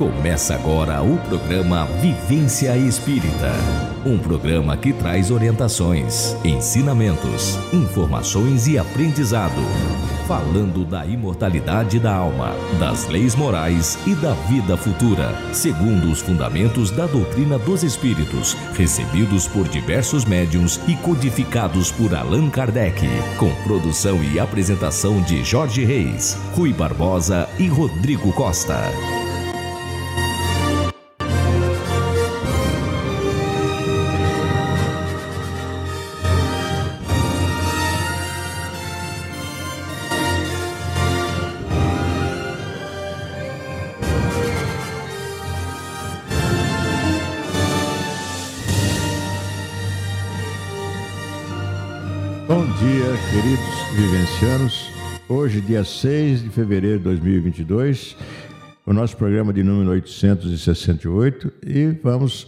Começa agora o programa Vivência Espírita. Um programa que traz orientações, ensinamentos, informações e aprendizado. Falando da imortalidade da alma, das leis morais e da vida futura, segundo os fundamentos da doutrina dos espíritos, recebidos por diversos médiums e codificados por Allan Kardec, com produção e apresentação de Jorge Reis, Rui Barbosa e Rodrigo Costa. Vivencianos. Hoje, dia 6 de fevereiro de 2022, o nosso programa de número 868 e vamos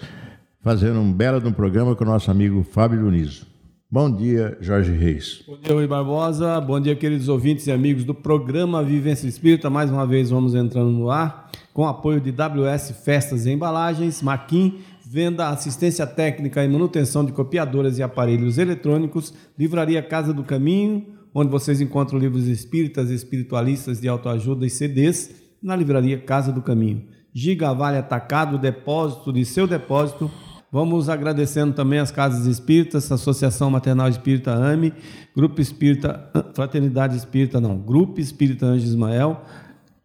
fazer um belo de um programa com o nosso amigo Fábio Lunizo. Bom dia, Jorge Reis. Bom dia, Rui Barbosa. Bom dia, queridos ouvintes e amigos do programa Vivência Espírita. Mais uma vez vamos entrando no ar com apoio de WS Festas e Embalagens, Maquin venda, assistência técnica e manutenção de copiadoras e aparelhos eletrônicos, Livraria Casa do Caminho, onde vocês encontram livros espíritas espiritualistas de autoajuda e CDs, na Livraria Casa do Caminho. Giga Vale Atacado, depósito de seu depósito. Vamos agradecendo também as Casas Espíritas, Associação Maternal Espírita AME, Grupo Espírita, Fraternidade Espírita, não, Grupo Espírita Anjo Ismael,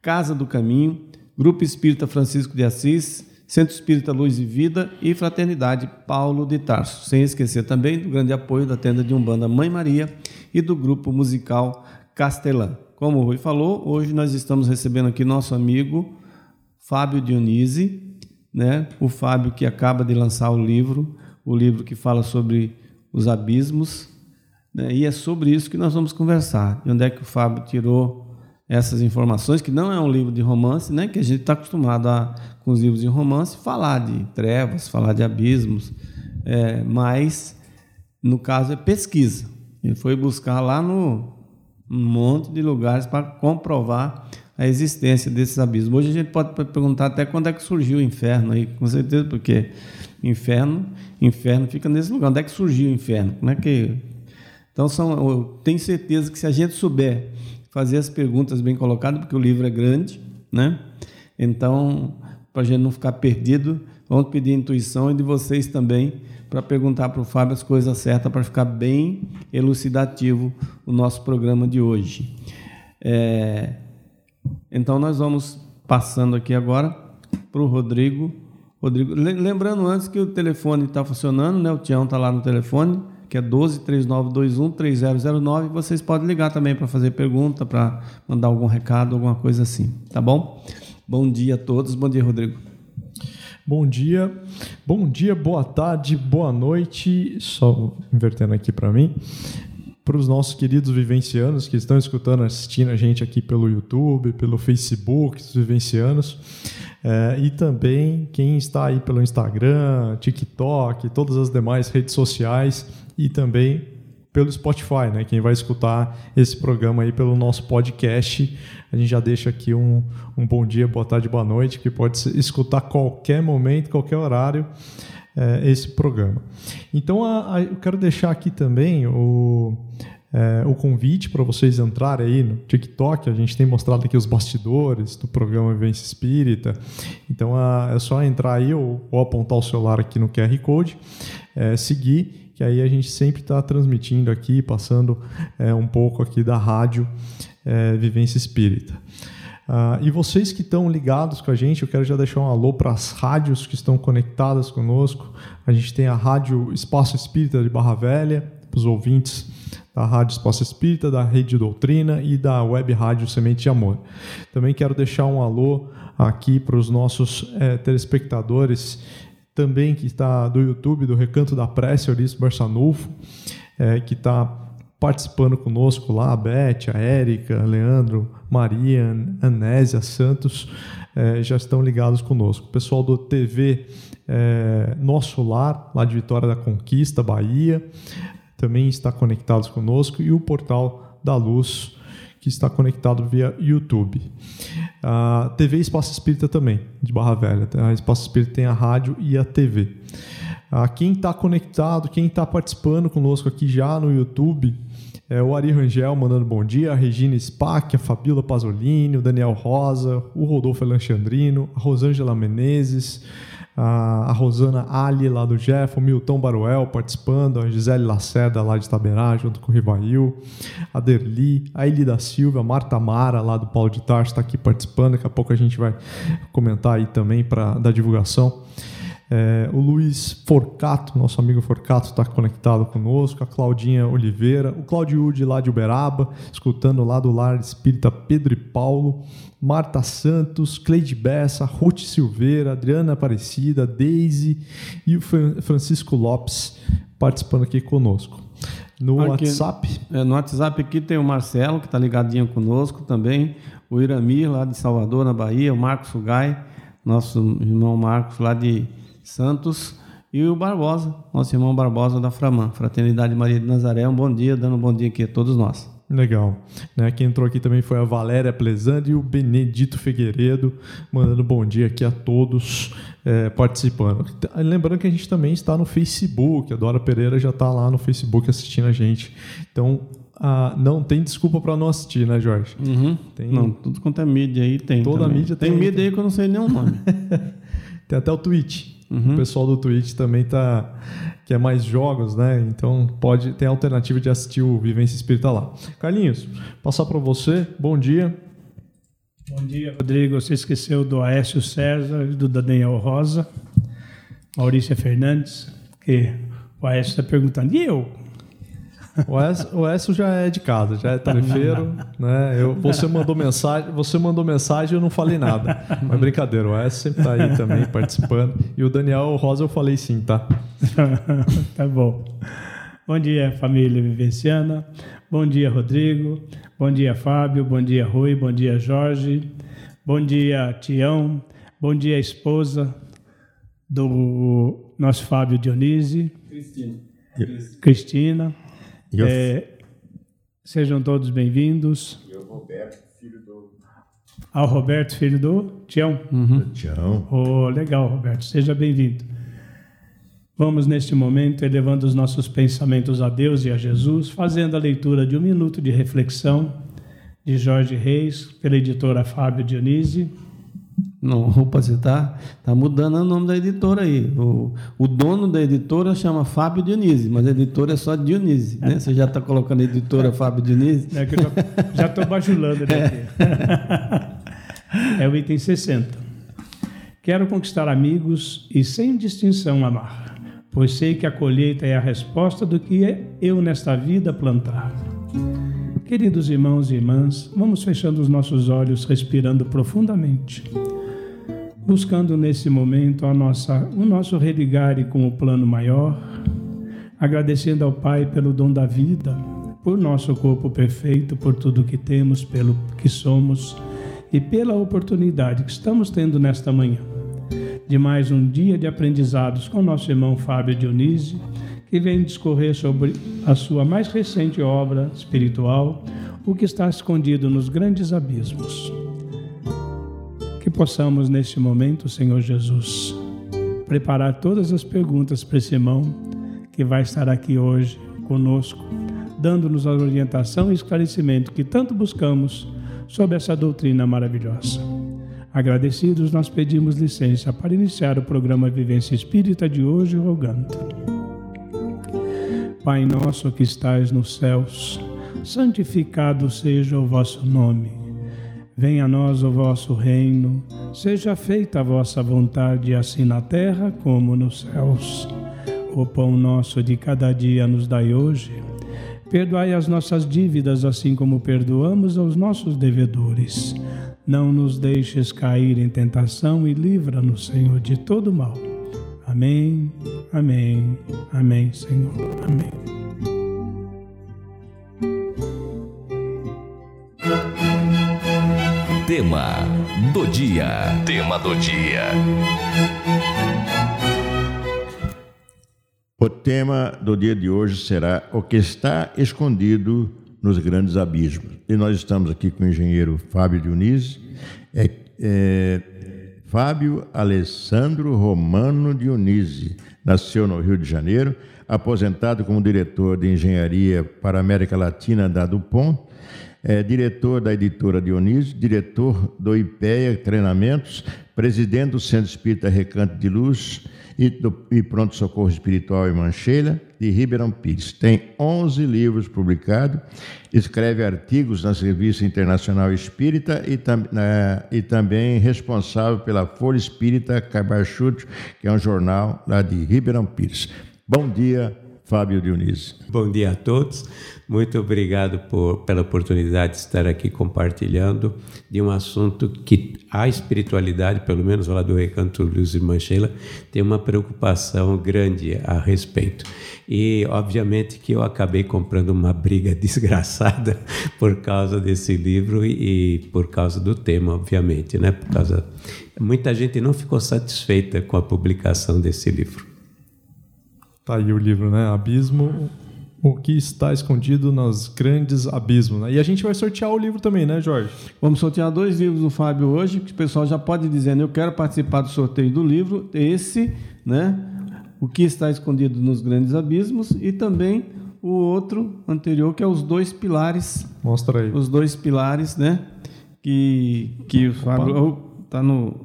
Casa do Caminho, Grupo Espírita Francisco de Assis, Centro Espírita Luz e Vida e Fraternidade Paulo de Tarso. Sem esquecer também do grande apoio da tenda de Umbanda Mãe Maria e do grupo musical Castelã. Como o Rui falou, hoje nós estamos recebendo aqui nosso amigo Fábio Dionise, né? o Fábio que acaba de lançar o livro, o livro que fala sobre os abismos, né? e é sobre isso que nós vamos conversar. E onde é que o Fábio tirou essas informações, que não é um livro de romance, né? que a gente está acostumado a, com os livros de romance, falar de trevas, falar de abismos, é, mas no caso é pesquisa. Ele foi buscar lá no um monte de lugares para comprovar a existência desses abismos. Hoje a gente pode perguntar até quando é que surgiu o inferno aí, com certeza, porque inferno, inferno fica nesse lugar. Onde é que surgiu o inferno? Como é que então são, eu tenho certeza que se a gente souber fazer as perguntas bem colocadas, porque o livro é grande, né? Então, para a gente não ficar perdido, vamos pedir intuição e de vocês também para perguntar para o Fábio as coisas certas para ficar bem elucidativo o nosso programa de hoje. É... Então, nós vamos passando aqui agora para o Rodrigo. Rodrigo, lembrando antes que o telefone está funcionando, né? O Tião está lá no telefone que é 12 3921 3009. Vocês podem ligar também para fazer pergunta, para mandar algum recado, alguma coisa assim, tá bom? Bom dia a todos. Bom dia, Rodrigo. Bom dia, bom dia, boa tarde, boa noite. Só invertendo aqui para mim. Para os nossos queridos vivencianos que estão escutando, assistindo a gente aqui pelo YouTube, pelo Facebook, os vivencianos. É, e também quem está aí pelo Instagram, TikTok, todas as demais redes sociais e também pelo Spotify, né? Quem vai escutar esse programa aí pelo nosso podcast, a gente já deixa aqui um, um bom dia, boa tarde, boa noite, que pode escutar qualquer momento, qualquer horário é, esse programa. Então, a, a, eu quero deixar aqui também o, é, o convite para vocês entrarem aí no TikTok. A gente tem mostrado aqui os bastidores do programa Vivência Espírita. Então, a, é só entrar aí ou, ou, apontar o celular aqui no QR Code, é, seguir que aí a gente sempre está transmitindo aqui, passando é, um pouco aqui da rádio é, Vivência Espírita. Uh, e vocês que estão ligados com a gente, eu quero já deixar um alô para as rádios que estão conectadas conosco. A gente tem a Rádio Espaço Espírita de Barra Velha, para os ouvintes da Rádio Espaço Espírita, da Rede Doutrina e da Web Rádio Semente de Amor. Também quero deixar um alô aqui para os nossos é, telespectadores também que está do YouTube, do Recanto da Prece, Eurício Barçanufo, é, que está participando conosco lá, a Beth, a Érica, Leandro, Maria, Anésia, Santos, é, já estão ligados conosco. O pessoal do TV é, Nosso Lar, lá de Vitória da Conquista, Bahia, também está conectados conosco, e o Portal da Luz, que está conectado via YouTube. A TV Espaço Espírita também, de Barra Velha. A Espaço Espírita tem a rádio e a TV. Ah, quem está conectado, quem está participando conosco aqui já no YouTube, é o Ari Rangel mandando bom dia, a Regina Spack, a Fabiola Pasolini, o Daniel Rosa, o Rodolfo Alexandrino, a Rosângela Menezes, a, Rosana Ali lá do Jeff, o Milton Baruel participando, a Gisele Lacerda lá de Taberá, junto com o Rivail, a Derli, a Eli da Silva, a Marta Mara lá do Paulo de Tarso está aqui participando, daqui a pouco a gente vai comentar aí também para da divulgação. É, o Luiz Forcato, nosso amigo Forcato, está conectado conosco. A Claudinha Oliveira, o Claudio de lá de Uberaba, escutando lá do Lar Espírita Pedro e Paulo. Marta Santos, Cleide Bessa, Ruth Silveira, Adriana Aparecida, Daisy e o Francisco Lopes participando aqui conosco. No aqui, WhatsApp? É, no WhatsApp aqui tem o Marcelo, que está ligadinho conosco também, o Iramir, lá de Salvador, na Bahia, o Marcos Fugai, nosso irmão Marcos, lá de Santos, e o Barbosa, nosso irmão Barbosa da Framã, Fraternidade Maria de Nazaré. Um bom dia, dando um bom dia aqui a todos nós. Legal. Né, quem entrou aqui também foi a Valéria Plesandi e o Benedito Figueiredo, mandando bom dia aqui a todos é, participando. Lembrando que a gente também está no Facebook, a Dora Pereira já está lá no Facebook assistindo a gente. Então, ah, não tem desculpa para não assistir, né, Jorge? Uhum. Tem... Não, tudo quanto é mídia aí tem. Toda também. mídia tem. Tem mídia aí que eu não sei nenhum nome. tem até o Twitch. Uhum. O pessoal do Twitch também tá que é mais jogos, né? Então pode ter a alternativa de assistir o Vivência Espírita lá. Carlinhos, passar para você. Bom dia. Bom dia, Rodrigo. Você esqueceu do Aécio César, do Daniel Rosa, Maurícia Fernandes, que o Aécio está perguntando, e eu? O Écio já é de casa, já é tarefeiro, né? Eu, você mandou mensagem, você mandou mensagem e eu não falei nada. Mas brincadeira, o Écio sempre está aí também participando. E o Daniel Rosa eu falei sim, tá? tá bom. Bom dia, família vivenciana. Bom dia, Rodrigo. Bom dia, Fábio. Bom dia, Rui. Bom dia, Jorge. Bom dia, Tião. Bom dia, esposa do nosso Fábio Dionísio. Cristina. Cristina. É, sejam todos bem-vindos. E o Roberto, filho do. Ao Roberto, filho do Tião. Uhum. Tião. Oh, legal, Roberto. Seja bem-vindo. Vamos, neste momento, elevando os nossos pensamentos a Deus e a Jesus, fazendo a leitura de um minuto de reflexão de Jorge Reis, pela editora Fábio Dionísio não, opa, você está tá mudando o nome da editora aí. O, o dono da editora chama Fábio Dionísio, mas a editora é só Dionísio, né? Você já está colocando a editora Fábio Dionísio? É que eu já estou bajulando ele aqui. É o item 60. Quero conquistar amigos e sem distinção amar, pois sei que a colheita é a resposta do que eu nesta vida plantar. Queridos irmãos e irmãs, vamos fechando os nossos olhos, respirando profundamente buscando nesse momento a nossa, o nosso religare com o plano maior, agradecendo ao Pai pelo dom da vida, por nosso corpo perfeito, por tudo que temos, pelo que somos e pela oportunidade que estamos tendo nesta manhã de mais um dia de aprendizados com nosso irmão Fábio Dionísio, que vem discorrer sobre a sua mais recente obra espiritual, O que está escondido nos grandes abismos. Que possamos, neste momento, Senhor Jesus, preparar todas as perguntas para esse irmão que vai estar aqui hoje conosco, dando-nos a orientação e esclarecimento que tanto buscamos sobre essa doutrina maravilhosa. Agradecidos, nós pedimos licença para iniciar o programa Vivência Espírita de hoje, rogando. Pai nosso que estais nos céus, santificado seja o vosso nome. Venha a nós o vosso reino, seja feita a vossa vontade, assim na terra como nos céus. O pão nosso de cada dia nos dai hoje. Perdoai as nossas dívidas, assim como perdoamos aos nossos devedores. Não nos deixes cair em tentação e livra-nos, Senhor, de todo mal. Amém, amém, amém, Senhor, amém. Tema do dia. Tema do dia. O tema do dia de hoje será o que está escondido nos grandes abismos. E nós estamos aqui com o engenheiro Fábio Dionísio, é, é, Fábio Alessandro Romano Dionísio, nasceu no Rio de Janeiro, aposentado como diretor de engenharia para a América Latina da Dupont, é diretor da editora Dionísio, diretor do IPEA Treinamentos, presidente do Centro Espírita Recanto de Luz e, do, e Pronto Socorro Espiritual em Mancheira, de Ribeirão Pires. Tem 11 livros publicados, escreve artigos na Revista Internacional Espírita e, tam, e também responsável pela Folha Espírita Cabarchute, que é um jornal lá de Ribeirão Pires. Bom dia, Fábio Dionísio. Bom dia a todos. Muito obrigado por, pela oportunidade de estar aqui compartilhando de um assunto que a espiritualidade, pelo menos lá do Recanto Luz e Manchela, tem uma preocupação grande a respeito. E, obviamente, que eu acabei comprando uma briga desgraçada por causa desse livro e, e por causa do tema, obviamente, né? Por causa... Muita gente não ficou satisfeita com a publicação desse livro. Tá aí o livro, né? Abismo, o que está escondido nos grandes abismos. Né? E a gente vai sortear o livro também, né, Jorge? Vamos sortear dois livros do Fábio hoje, que o pessoal já pode dizer, eu quero participar do sorteio do livro, esse, né? O que está escondido nos grandes abismos e também o outro anterior, que é os dois pilares. Mostra aí. Os dois pilares, né? Que, que o Fábio está no.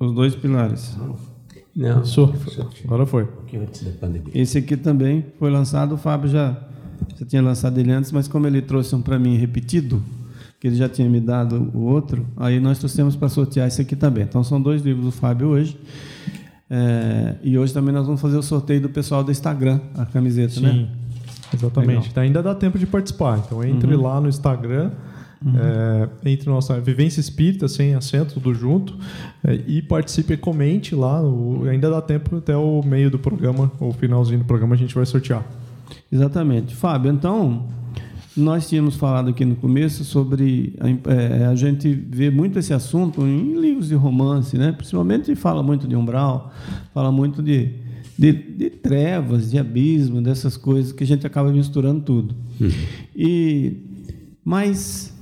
Os dois pilares. Não. Agora foi. antes da pandemia. Esse aqui também foi lançado, o Fábio já, já tinha lançado ele antes, mas como ele trouxe um para mim repetido, que ele já tinha me dado o outro, aí nós trouxemos para sortear esse aqui também. Então são dois livros do Fábio hoje. É, e hoje também nós vamos fazer o sorteio do pessoal do Instagram, a camiseta, Sim, né? exatamente. Então, ainda dá tempo de participar. Então entre lá no Instagram, é, entre nossa Vivência Espírita, sem acento, tudo junto, é, e participe, comente lá. no- ainda dá tempo até o meio do programa, ou finalzinho do programa, a gente vai sortear. Exatamente. Fábio, então, nós tínhamos falado aqui no começo sobre a, imp- é, a gente vê muito esse assunto em livros de romance, né? Principalmente fala muito de umbral, fala muito de, de, de trevas, de abismo, dessas coisas que a gente acaba misturando tudo. E, mas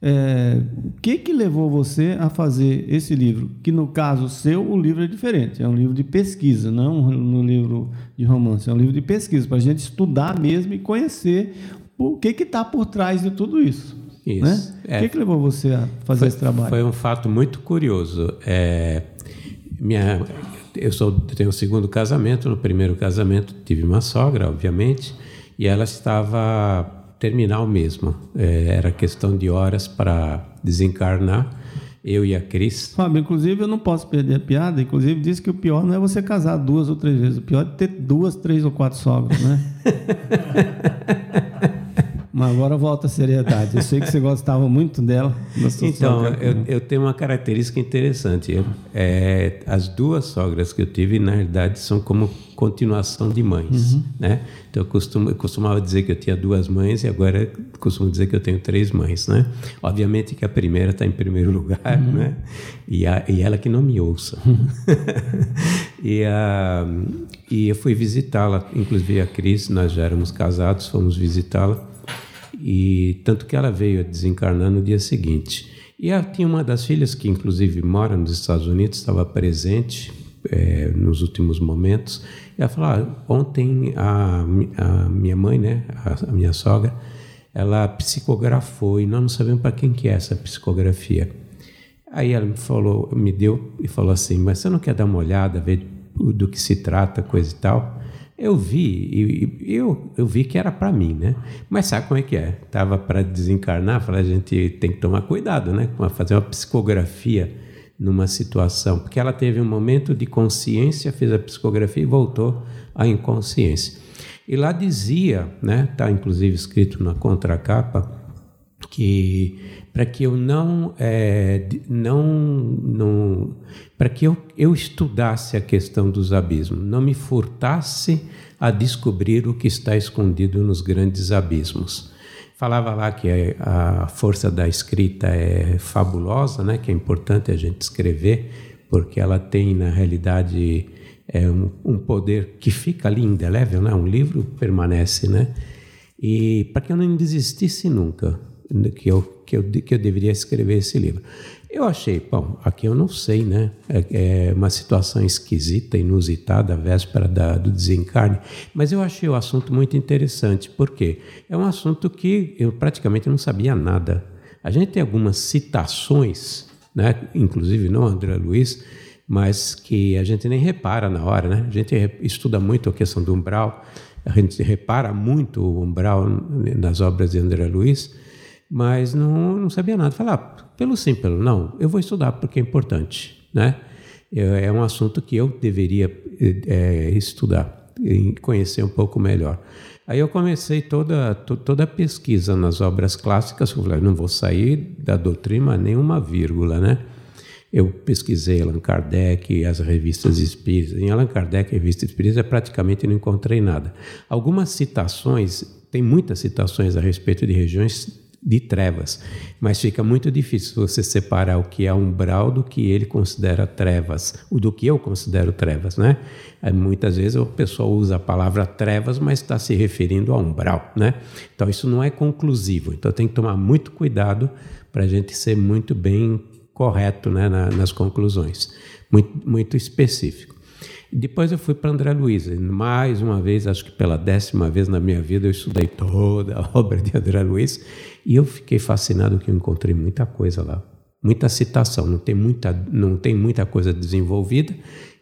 é, o que que levou você a fazer esse livro? Que no caso seu, o livro é diferente. É um livro de pesquisa, não um livro de romance. É um livro de pesquisa para a gente estudar mesmo e conhecer o que que está por trás de tudo isso. Isso, Né? é. O que que levou você a fazer esse trabalho? Foi um fato muito curioso. É, minha, eu sou, tenho o segundo casamento. No primeiro casamento tive uma sogra, obviamente, e ela estava terminal mesmo. É, era questão de horas para desencarnar. Eu e a Cris. Fábio, inclusive eu não posso perder a piada. Inclusive disse que o pior não é você casar duas ou três vezes. O pior é ter duas, três ou quatro sogros, né? Mas agora volta a seriedade. Eu sei que você gostava muito dela. Então, eu, eu tenho uma característica interessante. Eu- é, as duas sogras que eu tive, na realidade, são como continuação de mães. Né? Então, eu, costumo, eu costumava dizer que eu tinha duas mães e agora costumo dizer que eu tenho três mães. Né? Obviamente que a primeira está em primeiro lugar, né? e, a, e ela que não me ouça. e, a, e eu fui visitá-la, inclusive a Cris, nós já éramos casados, fomos visitá-la. E tanto que ela veio a desencarnar no dia seguinte. E ela tinha uma das filhas que, inclusive, mora nos Estados Unidos, estava presente eh, nos últimos momentos. E ela falou: ah, ontem a, a minha mãe, né, a, a minha sogra, ela psicografou e nós não sabemos para quem que é essa psicografia. Aí ela me falou, me deu e falou assim: mas você não quer dar uma olhada, ver do que se trata, coisa e tal? Eu vi, e, eu, eu vi que era para mim, né? Mas sabe como é que é? Tava para desencarnar, falei, a gente tem que tomar cuidado, né? Fazer uma psicografia numa situação, porque ela teve um momento de consciência, fez a psicografia e voltou à inconsciência. E lá dizia, né? Tá inclusive escrito na contracapa que para que eu não é, não não para que eu, eu estudasse a questão dos abismos, não me furtasse a descobrir o que está escondido nos grandes abismos. Falava lá que a força da escrita é fabulosa, né? Que é importante a gente escrever porque ela tem na realidade é um, um poder que fica ali indelével, né? Um livro permanece, né? e para que eu não desistisse nunca que eu, que eu, que eu deveria escrever esse livro. Eu achei, bom, aqui eu não sei, né? É, é uma situação esquisita, inusitada, véspera da, do desencarne, mas eu achei o assunto muito interessante, porque é um assunto que eu praticamente não sabia nada. A gente tem algumas citações, né? inclusive não André Luiz, mas que a gente nem repara na hora, né? A gente estuda muito a questão do umbral, a gente repara muito o umbral nas obras de André Luiz, mas não, não sabia nada. Falei, ah, pelo sim, pelo não, eu vou estudar porque é importante, né? É, é um assunto que eu deveria é, estudar e conhecer um pouco melhor. Aí eu comecei toda, toda a pesquisa nas obras clássicas, eu falei, não vou sair da doutrina nenhuma vírgula, né? Eu pesquisei Allan Kardec, as revistas espíritas. Em Allan Kardec, revista espírita, praticamente não encontrei nada. Algumas citações, tem muitas citações a respeito de regiões de trevas, mas fica muito difícil você separar o que é umbral do que ele considera trevas, o do que eu considero trevas, né? Muitas vezes o pessoal usa a palavra trevas, mas está se referindo a umbral, né? Então isso não é conclusivo, então tem que tomar muito cuidado para a gente ser muito bem correto né, nas conclusões, muito, muito específico. Depois eu fui para André Luiz. Mais uma vez, acho que pela décima vez na minha vida, eu estudei toda a obra de André Luiz e eu fiquei fascinado que eu encontrei muita coisa lá. Muita citação, não tem muita, não tem muita coisa desenvolvida.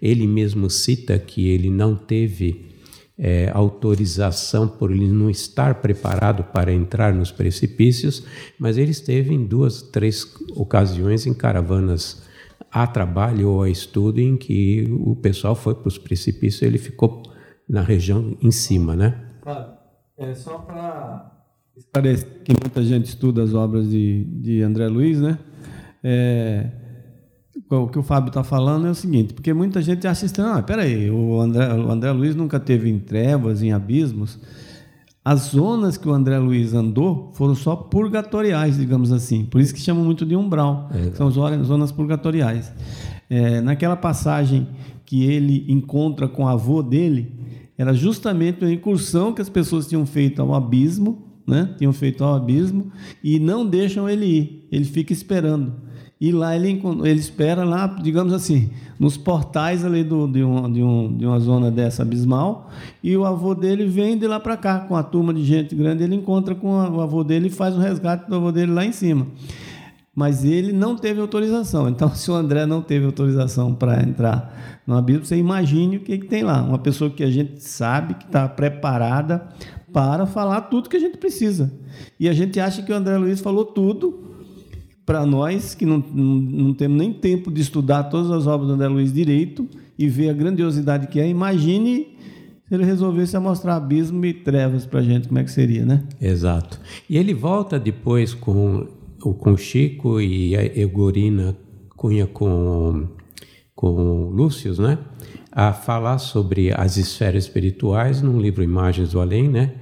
Ele mesmo cita que ele não teve é, autorização por ele não estar preparado para entrar nos precipícios, mas ele esteve em duas, três ocasiões em caravanas a trabalho ou a estudo em que o pessoal foi para os precipícios e ele ficou na região em cima, né? Claro. É só para esclarecer que muita gente estuda as obras de, de André Luiz, né? É, o que o Fábio está falando é o seguinte, porque muita gente acha estranho, ah, peraí, o André, o André Luiz nunca teve em trevas, em abismos. As zonas que o André Luiz andou foram só purgatoriais, digamos assim. Por isso que chamam muito de umbral. É. São zonas purgatoriais. É, naquela passagem que ele encontra com o avô dele, era justamente uma incursão que as pessoas tinham feito ao abismo, né? Tinham feito ao abismo e não deixam ele ir. Ele fica esperando. E lá ele, ele espera lá, digamos assim, nos portais ali do, de, um, de, um, de uma zona dessa abismal, e o avô dele vem de lá para cá, com a turma de gente grande, ele encontra com o avô dele e faz o resgate do avô dele lá em cima. Mas ele não teve autorização. Então, se o André não teve autorização para entrar no abismo, você imagine o que, que tem lá. Uma pessoa que a gente sabe que está preparada para falar tudo que a gente precisa. E a gente acha que o André Luiz falou tudo para nós que não, não, não, temos nem tempo de estudar todas as obras do André Luiz direito e ver a grandiosidade que é, imagine se ele resolvesse mostrar abismo e trevas para a gente, como é que seria, né? Exato. E ele volta depois com o com Chico e a Egorina Cunha com com Lúcio, né? A falar sobre as esferas espirituais num livro Imagens do Além, né?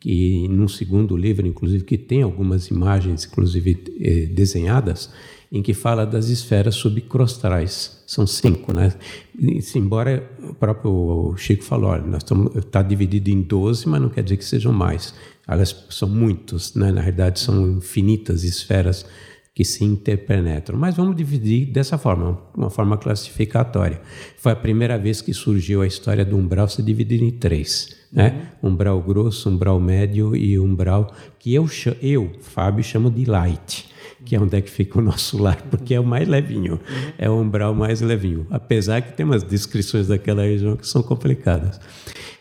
Que num segundo livro, inclusive, que tem algumas imagens, inclusive eh, desenhadas, em que fala das esferas subcrostrais. São cinco, né? E, embora o próprio Chico falou, olha, nós está dividido em 12, mas não quer dizer que sejam mais. Elas são muitos, né? Na realidade, são infinitas esferas que se interpenetram. Mas vamos dividir dessa forma, uma forma classificatória. Foi a primeira vez que surgiu a história do umbral se dividir em três. Né? Umbral grosso, umbral médio e umbral que eu, eu, Fábio, chamo de light, que é onde é que fica o nosso lar, porque é o mais levinho, é o umbral mais levinho. Apesar que tem umas descrições daquela região que são complicadas.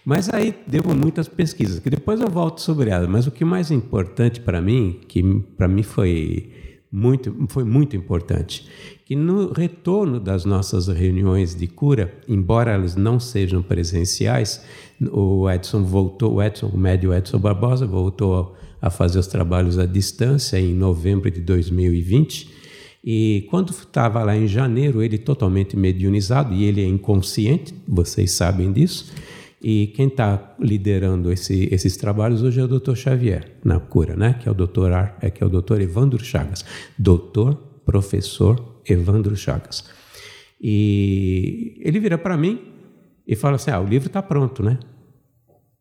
Mas aí deu muitas pesquisas, que depois eu volto sobre elas. Mas o que mais importante para mim, que para mim foi muito, foi muito importante. Que no retorno das nossas reuniões de cura, embora elas não sejam presenciais, o Edson voltou, o Edson, o médio Edson Barbosa voltou a fazer os trabalhos à distância em novembro de 2020. E quando estava lá em janeiro, ele totalmente mediunizado, e ele é inconsciente, vocês sabem disso, e quem está liderando esse, esses trabalhos hoje é o Dr. Xavier, na cura, né? que é o doutor, é, que é o doutor Evandro Chagas. Doutor, professor Evandro Chagas. E ele vira para mim e fala assim: ah, o livro está pronto, né?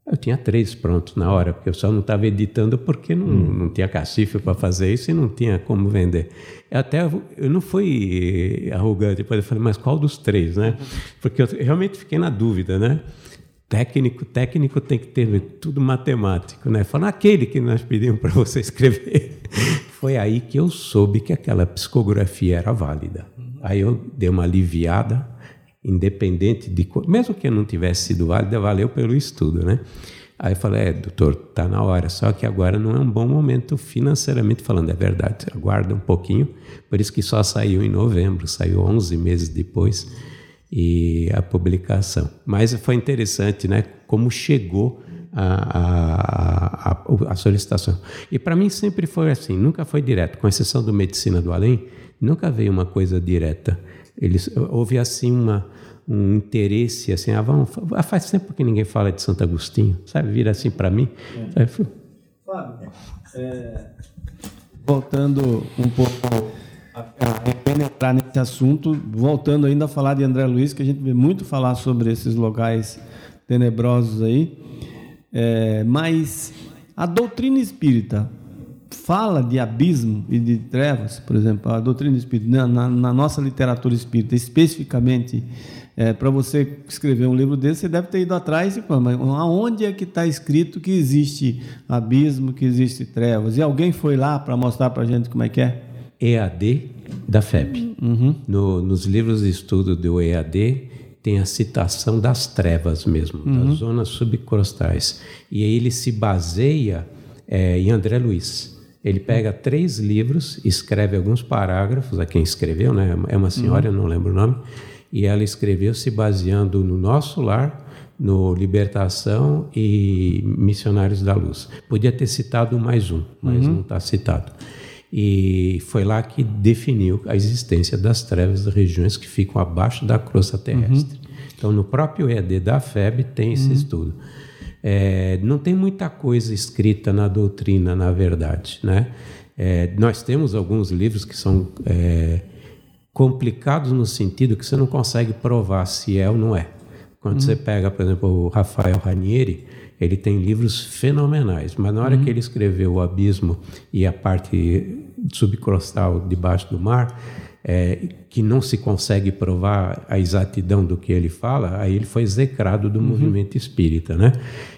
Eu tinha três prontos na hora, porque eu só não estava editando porque não, hum. não tinha cacife para fazer isso e não tinha como vender. Até eu não fui arrogante, depois eu falei, mas qual dos três, né? Porque eu realmente fiquei na dúvida, né? Técnico, técnico tem que ter tudo matemático, né? Falando aquele que nós pedimos para você escrever. Foi aí que eu soube que aquela psicografia era válida. Aí eu dei uma aliviada, independente de. Mesmo que não tivesse sido válida, valeu pelo estudo, né? Aí eu falei, é, doutor, tá na hora, só que agora não é um bom momento financeiramente falando, é verdade, aguarda um pouquinho, por isso que só saiu em novembro, saiu 11 meses depois e a publicação. Mas foi interessante, né, como chegou a, a, a, a solicitação. E para mim sempre foi assim, nunca foi direto, com exceção do Medicina do Além, nunca veio uma coisa direta. Eles, houve assim uma um interesse assim, ah, vamos, ah, faz tempo que ninguém fala de Santo Agostinho, sabe? Vira assim para mim. É. Fábio, é, voltando um pouco a, penetrar nesse assunto, voltando ainda a falar de André Luiz, que a gente vê muito falar sobre esses locais tenebrosos aí, é, mas a doutrina espírita fala de abismo e de trevas, por exemplo, a doutrina espírita, na, na, na nossa literatura espírita, especificamente, é, para você escrever um livro desse, você deve ter ido atrás e mas aonde é que está escrito que existe abismo, que existe trevas? E alguém foi lá para mostrar para a gente como é que é? EAD da FEB. Uhum. No, nos livros de estudo do EAD, tem a citação das trevas mesmo, uhum. das zonas subcrostais. E aí ele se baseia é, em André Luiz. Ele pega três livros, escreve alguns parágrafos, a quem escreveu, né? É uma senhora, uhum. não lembro o nome, e ela escreveu se baseando no nosso lar, no Libertação e Missionários da Luz. Podia ter citado mais um, mas uhum. não está citado. E foi lá que definiu a existência das trevas das regiões que ficam abaixo da crosta terrestre. Uhum. Então, no próprio ED da FEB tem esse uhum. estudo. É, não tem muita coisa escrita na doutrina, na verdade. Né? É, nós temos alguns livros que são é, complicados no sentido que você não consegue provar se é ou não é. Quando uhum. você pega, por exemplo, o Rafael Ranieri, ele tem livros fenomenais, mas na hora uhum. que ele escreveu O Abismo e a parte subcrostal debaixo do mar, é, que não se consegue provar a exatidão do que ele fala, aí ele foi execrado do uhum. movimento espírita, né?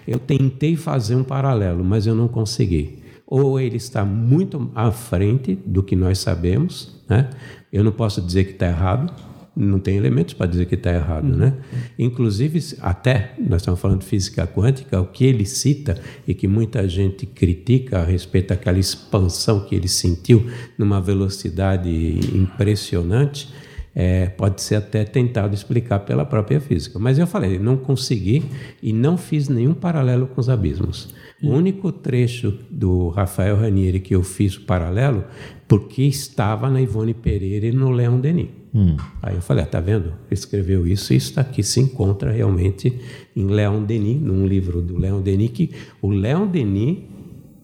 Eu tentei fazer um paralelo, mas eu não consegui. Ou ele está muito à frente do que nós sabemos, né? Eu não posso dizer que está errado, não tem elementos para dizer que está errado, uhum. né? Inclusive, até, nós estamos falando de física quântica, o que ele cita e que muita gente critica a respeito daquela expansão que ele sentiu numa velocidade impressionante, é, pode ser até tentado explicar pela própria física. Mas eu falei, não consegui e não fiz nenhum paralelo com os abismos. O único trecho do Rafael Ranieri que eu fiz paralelo, porque estava na Ivone Pereira e no Leão Denis. Hum. Aí eu falei, ah, tá vendo? Escreveu isso e isso aqui se encontra realmente em Leão Denis, num livro do Leão Denis, que o Leão Denis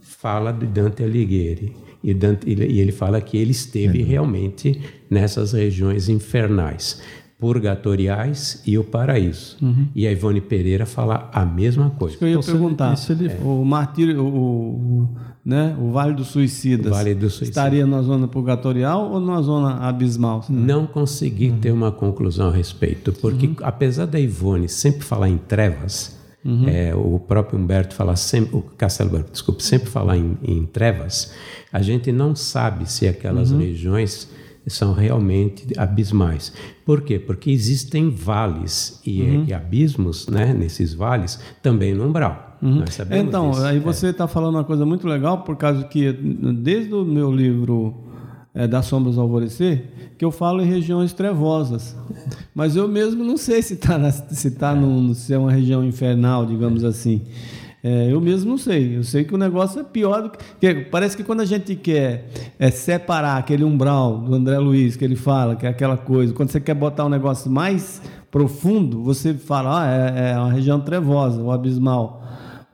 fala de Dante Alighieri. E, Dante, e ele fala que ele esteve uhum. realmente nessas regiões infernais purgatoriais e o paraíso. Uhum. E a Ivone Pereira fala a mesma coisa. Isso que eu ia então, perguntar. Ele, é. O martírio, o, o, né, o Vale dos Suicidas, vale do Suicida. estaria na zona purgatorial ou na zona abismal? Não consegui uhum. ter uma conclusão a respeito, porque uhum. apesar da Ivone sempre falar em trevas, uhum. é, o próprio Humberto fala sempre, o Castelo desculpe, sempre falar em, em, trevas, a gente não sabe se aquelas uhum. regiões são realmente abismais. Por quê? Porque existem vales e, uhum. e abismos né, nesses vales também no umbral. Uhum. Nós sabemos então, disso. aí você está é. falando uma coisa muito legal, por causa que desde o meu livro é, Das Sombras ao Alvorecer, que eu falo em regiões trevosas. Mas eu mesmo não sei se está se tá é. no, se é uma região infernal, digamos assim. É, eu mesmo não sei. Eu sei que o negócio é pior do que. Parece que quando a gente quer é, separar aquele umbral do André Luiz, que ele fala, que é aquela coisa, quando você quer botar um negócio mais profundo, você fala, ah, é, é uma região trevosa, ou abismal.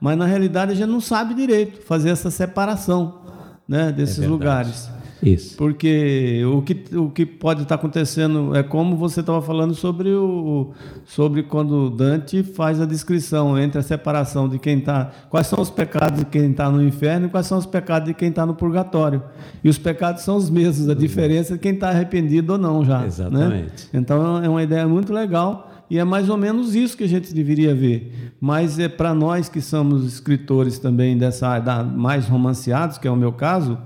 Mas na realidade a gente não sabe direito fazer essa separação né, desses é lugares. Isso. Porque o que, o que pode estar acontecendo é como você estava falando sobre o sobre quando Dante faz a descrição entre a separação de quem está. Quais são os pecados de quem está no inferno e quais são os pecados de quem está no purgatório. E os pecados são os mesmos, a diferença é quem está arrependido ou não já. Né? Exatamente. Né? Então é uma ideia muito legal. E é mais ou menos isso que a gente deveria ver. Mas é para nós que somos escritores também dessa área, mais romanceados, que é o meu caso,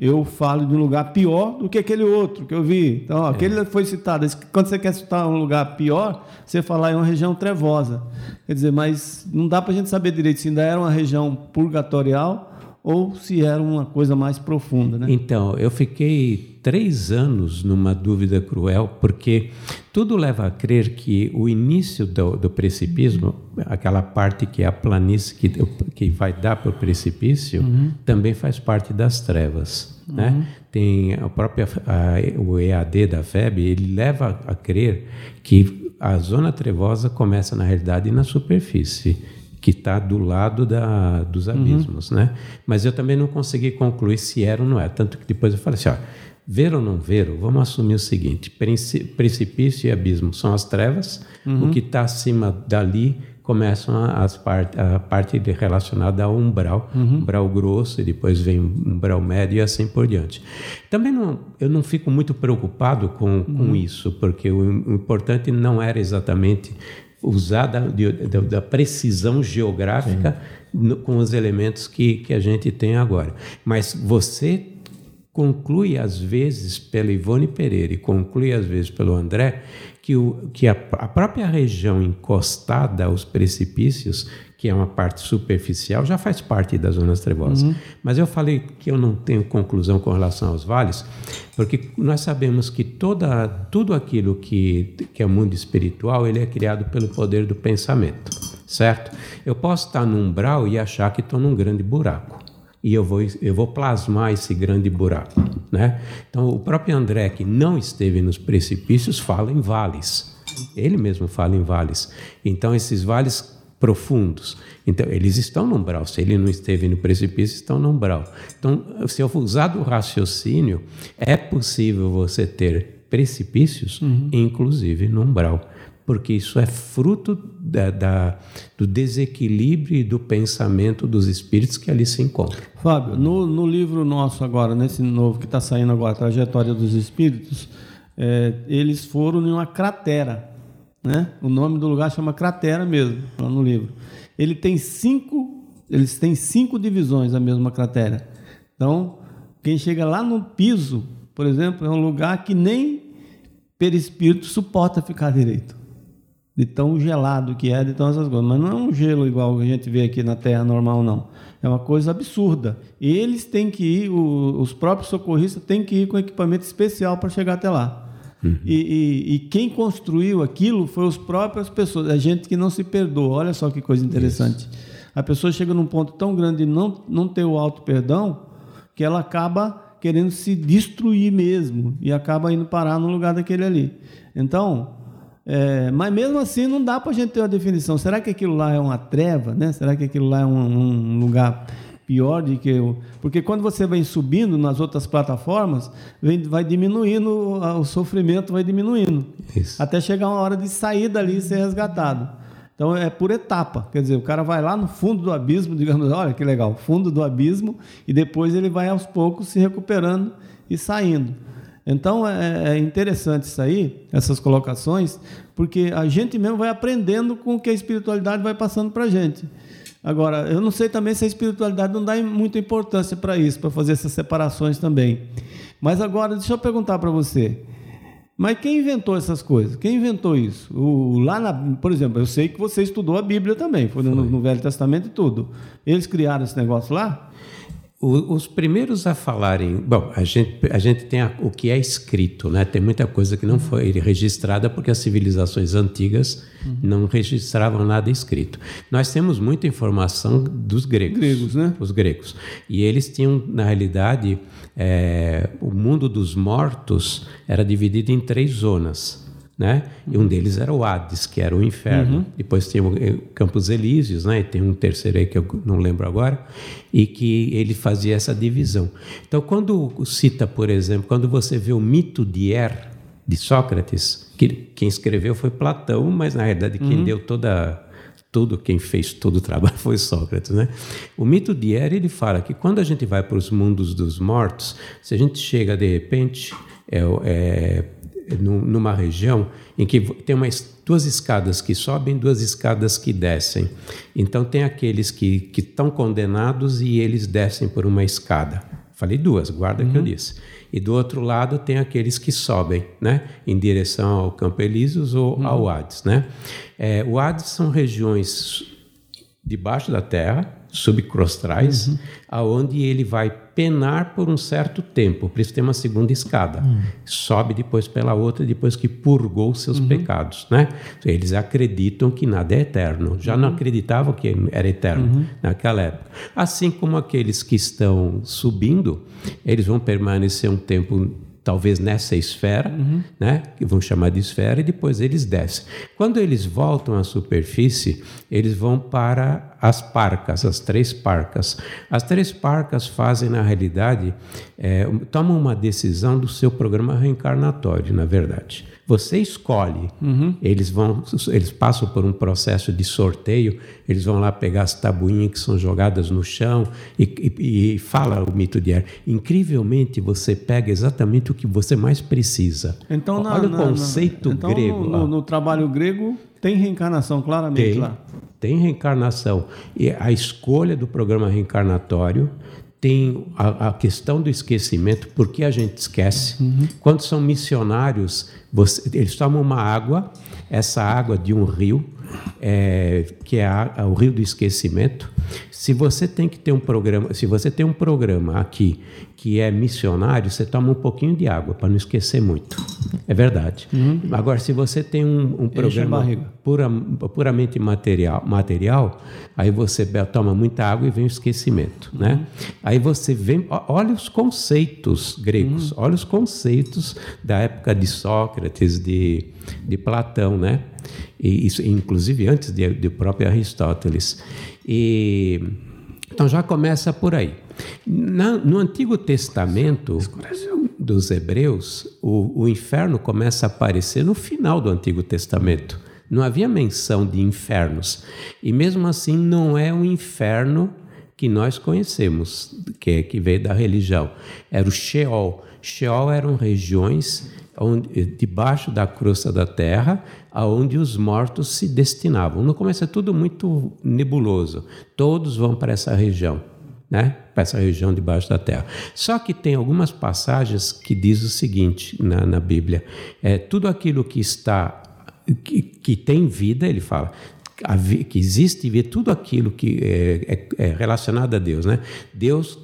eu falo de um lugar pior do que aquele outro que eu vi. Então, ó, é. aquele foi citado. Quando você quer citar um lugar pior, você falar em uma região trevosa. Quer dizer, mas não dá para a gente saber direito se ainda era uma região purgatorial ou se era uma coisa mais profunda. Né? Então, eu fiquei três anos numa dúvida cruel, porque tudo leva a crer que o início do, do precipismo, aquela parte que é a planície que, que vai dar para o precipício, uhum. também faz parte das trevas. Né? Uhum. Né? Tem a própria a, o EAD da FEB, ele leva a crer que a zona trevosa começa na realidade na superfície que está do lado da, dos uhum. abismos, uhum. né? Mas eu também não consegui concluir se era ou não é. Tanto que depois eu falei assim, ó, ver ou não ver, vamos assumir o seguinte: precipício e abismo são as trevas, uhum. o que está acima dali começam as part, a parte relacionada ao umbral, uhum. umbral grosso, e depois vem umbral médio e assim por diante. Também não, eu não fico muito preocupado com, com uhum. isso, porque o, o importante não era exatamente usar da, de, da precisão geográfica no, com os elementos que, que a gente tem agora. Mas você conclui às vezes pela Ivone Pereira e conclui às vezes pelo André que, o, que a, a própria região encostada aos precipícios que é uma parte superficial, já faz parte das zonas trevosas. Uhum. Mas eu falei que eu não tenho conclusão com relação aos vales, porque nós sabemos que toda, tudo aquilo que, que é mundo espiritual, ele é criado pelo poder do pensamento, certo? Eu posso estar num umbral e achar que estou num grande buraco. E eu vou, eu vou plasmar esse grande buraco. Né? Então, o próprio André, que não esteve nos precipícios, fala em vales. Ele mesmo fala em vales. Então, esses vales profundos. Então, eles estão no umbral. Se ele não esteve no precipício, estão no umbral. Então, se eu usar do raciocínio, é possível você ter precipícios, uhum. inclusive no umbral. Porque isso é fruto da, da, do desequilíbrio e do pensamento dos espíritos que ali se encontram. Fábio, no, no livro nosso agora, nesse novo que está saindo agora, Trajetória dos Espíritos, é, eles foram em uma cratera né? O nome do lugar chama Cratera mesmo, lá no livro. Ele tem cinco, eles têm cinco divisões a mesma cratera. Então, quem chega lá no piso, por exemplo, é um lugar que nem perispírito suporta ficar direito. De tão gelado que é, de tão essas coisas. Mas não é um gelo igual que a gente vê aqui na Terra normal, não. É uma coisa absurda. Eles têm que ir, os próprios socorristas têm que ir com equipamento especial para chegar até lá. Uhum. E, e, e, quem construiu aquilo foi as próprias pessoas, a gente que não se perdoa. Olha só que coisa interessante. Isso. A pessoa chega num ponto tão grande de não, não ter o auto perdão que ela acaba querendo se destruir mesmo e acaba indo parar no lugar daquele ali. Então, é, mas mesmo assim não dá para a gente ter uma definição. Será que aquilo lá é uma treva? Né? Será que aquilo lá é um, um lugar pior de que eu. Porque quando você vem subindo nas outras plataformas, vem, vai diminuindo, o sofrimento vai diminuindo. Isso. Até chegar uma hora de sair dali e ser resgatado. Então é por etapa. Quer dizer, o cara vai lá no fundo do abismo, digamos, olha que legal, fundo do abismo, e depois ele vai aos poucos se recuperando e saindo. Então é, é interessante isso aí, essas colocações, porque a gente mesmo vai aprendendo com o que a espiritualidade vai passando para a gente. Agora, eu não sei também se a espiritualidade não dá muita importância para isso, para fazer essas separações também. Mas agora, deixa eu perguntar para você. Mas quem inventou essas coisas? Quem inventou isso? O, lá na, por exemplo, eu sei que você estudou a Bíblia também, foi, foi. No, no Velho Testamento e tudo. Eles criaram esse negócio lá? Os primeiros a falarem, bom, a gente, a gente tem a, o que é escrito, né? Tem muita coisa que não foi registrada porque as civilizações antigas uhum. não registravam nada escrito. Nós temos muita informação dos gregos, gregos né? Os gregos e eles tinham na realidade é, o mundo dos mortos era dividido em três zonas. Né? E um deles era o Hades, que era o inferno. Uhum. Depois tinha o Campos Elíseos, né? E tem um terceiro aí que eu não lembro agora, e que ele fazia essa divisão. Então, quando cita, por exemplo, quando você vê o mito de Er, de Sócrates, que quem escreveu foi Platão, mas na verdade quem uhum. deu toda tudo quem fez todo o trabalho foi Sócrates, né? O mito de Er ele fala que quando a gente vai para os mundos dos mortos, se a gente chega de repente é, é numa região em que tem umas, duas escadas que sobem, duas escadas que descem. Então tem aqueles que estão condenados e eles descem por uma escada. Falei duas, guarda uhum. que eu uhum. disse. E do outro lado tem aqueles que sobem, né, em direção ao Campo Elíseos ou uhum. ao Hades, né? É, o Hades são regiões debaixo da terra, subcrostrais, uhum. aonde ele vai penar por um certo tempo. Por isso tem uma segunda escada. Uhum. Sobe depois pela outra, depois que purgou seus uhum. pecados. Né? Eles acreditam que nada é eterno. Já não uhum. acreditavam que era eterno uhum. naquela época. Assim como aqueles que estão subindo, eles vão permanecer um tempo talvez nessa esfera, uhum. né, que vão chamar de esfera, e depois eles descem. Quando eles voltam à superfície, eles vão para as parcas, as três parcas. As três parcas fazem, na realidade, é, tomam uma decisão do seu programa reencarnatório, na verdade. Você escolhe. Uhum. Eles vão, eles passam por um processo de sorteio. Eles vão lá pegar as tabuinhas que são jogadas no chão e, e, e fala o mito de Er. Incrivelmente, você pega exatamente o que você mais precisa. Então, na, olha o conceito na, então, grego. No, no, no, trabalho grego tem reencarnação claramente tem, lá. Tem reencarnação e a escolha do programa reencarnatório tem a, a, questão do esquecimento, porque a gente esquece. Uhum. Quando são missionários, você, eles tomam uma água, essa água de um rio, é, que é a, o rio do esquecimento. Se você tem que ter um programa, se você tem um programa aqui que é missionário, você toma um pouquinho de água para não esquecer muito. É verdade. Uhum. Agora, se você tem um, um programa pura, puramente material, material, aí você toma muita água e vem o esquecimento, uhum. né? Aí você vem, olha os conceitos gregos, uhum. olha os conceitos da época de Sócrates, de, de Platão, né? E isso, inclusive antes de, de próprio Aristóteles. E, então já começa por aí. Na, no Antigo Testamento dos Hebreus, o, o inferno começa a aparecer no final do Antigo Testamento. Não havia menção de infernos. E mesmo assim, não é o inferno que nós conhecemos, que, que veio da religião. Era o Sheol. Sheol eram regiões onde, debaixo da crosta da terra, aonde os mortos se destinavam. No começo é tudo muito nebuloso. Todos vão para essa região, né? Para essa região debaixo da terra. Só que tem algumas passagens que diz o seguinte na, na Bíblia: é tudo aquilo que está que, que tem vida, ele fala, que existe vida, tudo aquilo que é, é, é relacionado a Deus, né? Deus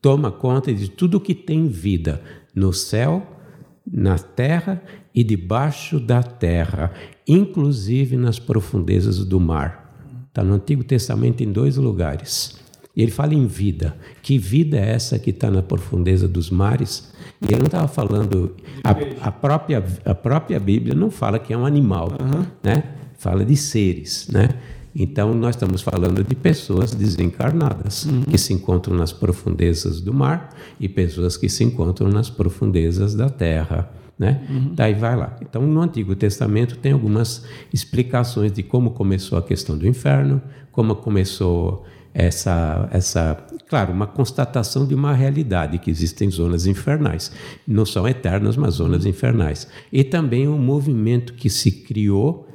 toma conta de tudo que tem vida no céu, na terra e debaixo da terra, inclusive nas profundezas do mar. Está no Antigo Testamento em dois lugares. E ele fala em vida. Que vida é essa que está na profundeza dos mares? E ele não estava falando. A, a, própria, a própria Bíblia não fala que é um animal, uhum. né? Fala de seres, né? Então, nós estamos falando de pessoas desencarnadas, uhum. que se encontram nas profundezas do mar e pessoas que se encontram nas profundezas da terra. Né? Uhum. Daí vai lá. Então, no Antigo Testamento tem algumas explicações de como começou a questão do inferno, como começou essa, essa, claro, uma constatação de uma realidade que existem zonas infernais, não são eternas, mas zonas infernais, e também o um movimento que se criou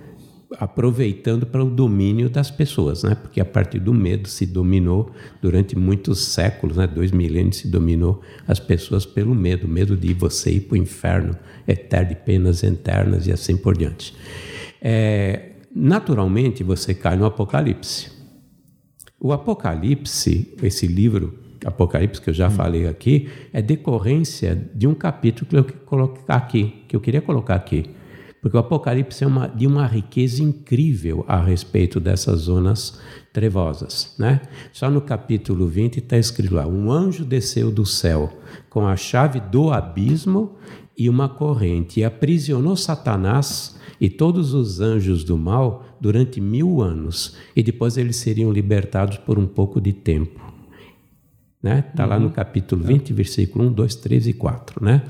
aproveitando para o domínio das pessoas, né? Porque a partir do medo se dominou durante muitos séculos, né? Dois milênios se dominou as pessoas pelo medo, medo de você ir para o inferno, eterno de penas eternas e assim por diante. É, naturalmente você cai no Apocalipse. O Apocalipse, esse livro Apocalipse que eu já hum. falei aqui, é decorrência de um capítulo que eu colocar aqui, que eu queria colocar aqui Porque o Apocalipse é uma, de uma riqueza incrível a respeito dessas zonas trevosas. Né? Só no capítulo 20 está escrito lá: um anjo desceu do céu com a chave do abismo e uma corrente, e aprisionou Satanás e todos os anjos do mal durante mil anos, e depois eles seriam libertados por um pouco de tempo. Está né? Tá uhum. lá no capítulo 20, versículo 1, 2, 3 e 4. Né?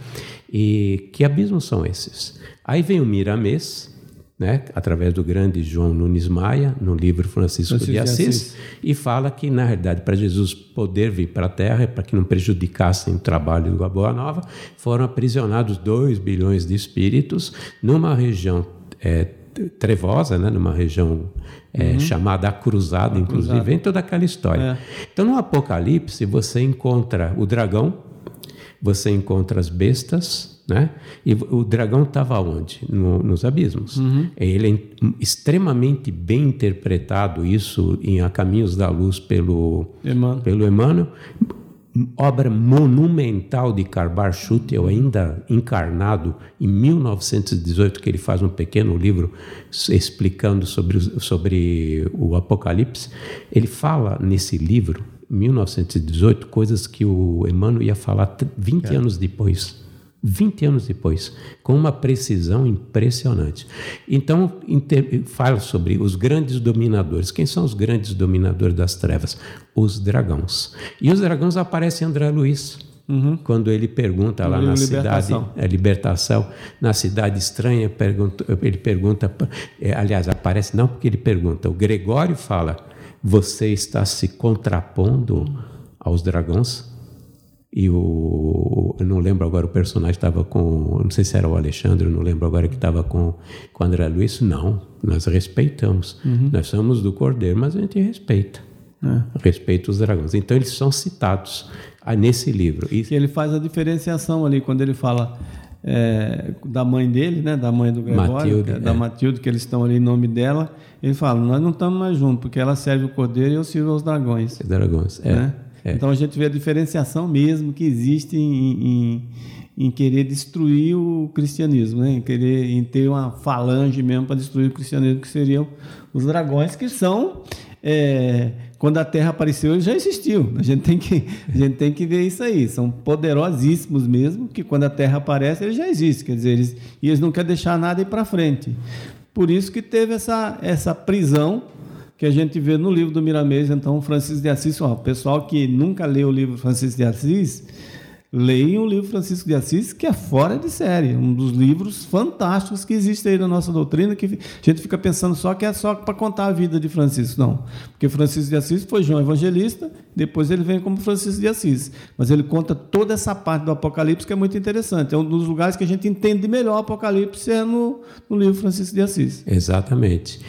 E que abismos são esses? Aí vem o Miramês, né, através do grande João Nunes Maia, no livro Francisco, Francisco de, Assis, de Assis, e fala que, na realidade, para Jesus poder vir para a Terra, para que não prejudicassem o trabalho do Boa Nova, foram aprisionados 2 bilhões de espíritos numa região é, trevosa, né, numa região é, uhum. chamada a Cruzada, inclusive, Cruzada. vem toda aquela história. É. Então, no Apocalipse, você encontra o dragão, você encontra as bestas, né? E o dragão estava onde? No, nos abismos. Uhum. Ele é extremamente bem interpretado, isso em A Caminhos da Luz pelo Emmanuel. Pelo Emmanuel. Obra monumental de Karbar Schutel, ainda encarnado em 1918, que ele faz um pequeno livro explicando sobre, sobre o Apocalipse. Ele fala nesse livro 1918, coisas que o Emmanuel ia falar 20 é. anos depois. 20 anos depois, com uma precisão impressionante. Então, fala sobre os grandes dominadores. Quem são os grandes dominadores das trevas? Os dragões. E os dragões aparecem em André Luiz. Uhum. Quando ele pergunta lá na libertação. cidade, é, libertação, na cidade estranha, pergunta, ele pergunta, é, aliás, aparece não porque ele pergunta, o Gregório fala, você está se contrapondo aos dragões? E o. Eu não lembro agora, o personagem estava com. Não sei se era o Alexandre, não lembro agora que estava com, com o André Luiz. Não, nós respeitamos. Uhum. Nós somos do Cordeiro, mas a gente respeita. É. Respeita os dragões. Então eles são citados nesse livro. E ele faz a diferenciação ali, quando ele fala. É, da mãe dele, né, da mãe do Gregório, Matilde, é, da é. Matilde, que eles estão ali em nome dela, ele fala: Nós não estamos mais juntos, porque ela serve o cordeiro e eu sirvo aos dragões. Dragões, é. Né? É. Então a gente vê a diferenciação mesmo que existe em, em, em, querer destruir o cristianismo, né? em querer em ter uma falange mesmo para destruir o cristianismo, que seriam os dragões, que são. É, quando a Terra apareceu, ele já existiu. A gente, tem que, a gente tem que ver isso aí. São poderosíssimos mesmo, que quando a Terra aparece, ele já existe. Quer dizer, eles, e eles não querem deixar nada ir para frente. Por isso que teve essa, essa prisão que a gente vê no livro do Miramês, então, Francisco de Assis, o pessoal que nunca leu o livro Francisco de Assis, Leiam o livro Francisco de Assis, que é fora de série, um dos livros fantásticos que existe aí na nossa doutrina, que a gente fica pensando só que é só para contar a vida de Francisco. Não, porque Francisco de Assis foi João Evangelista, depois ele vem como Francisco de Assis. Mas ele conta toda essa parte do Apocalipse que é muito interessante. É um dos lugares que a gente entende melhor o Apocalipse é no, no livro Francisco de Assis. Exatamente.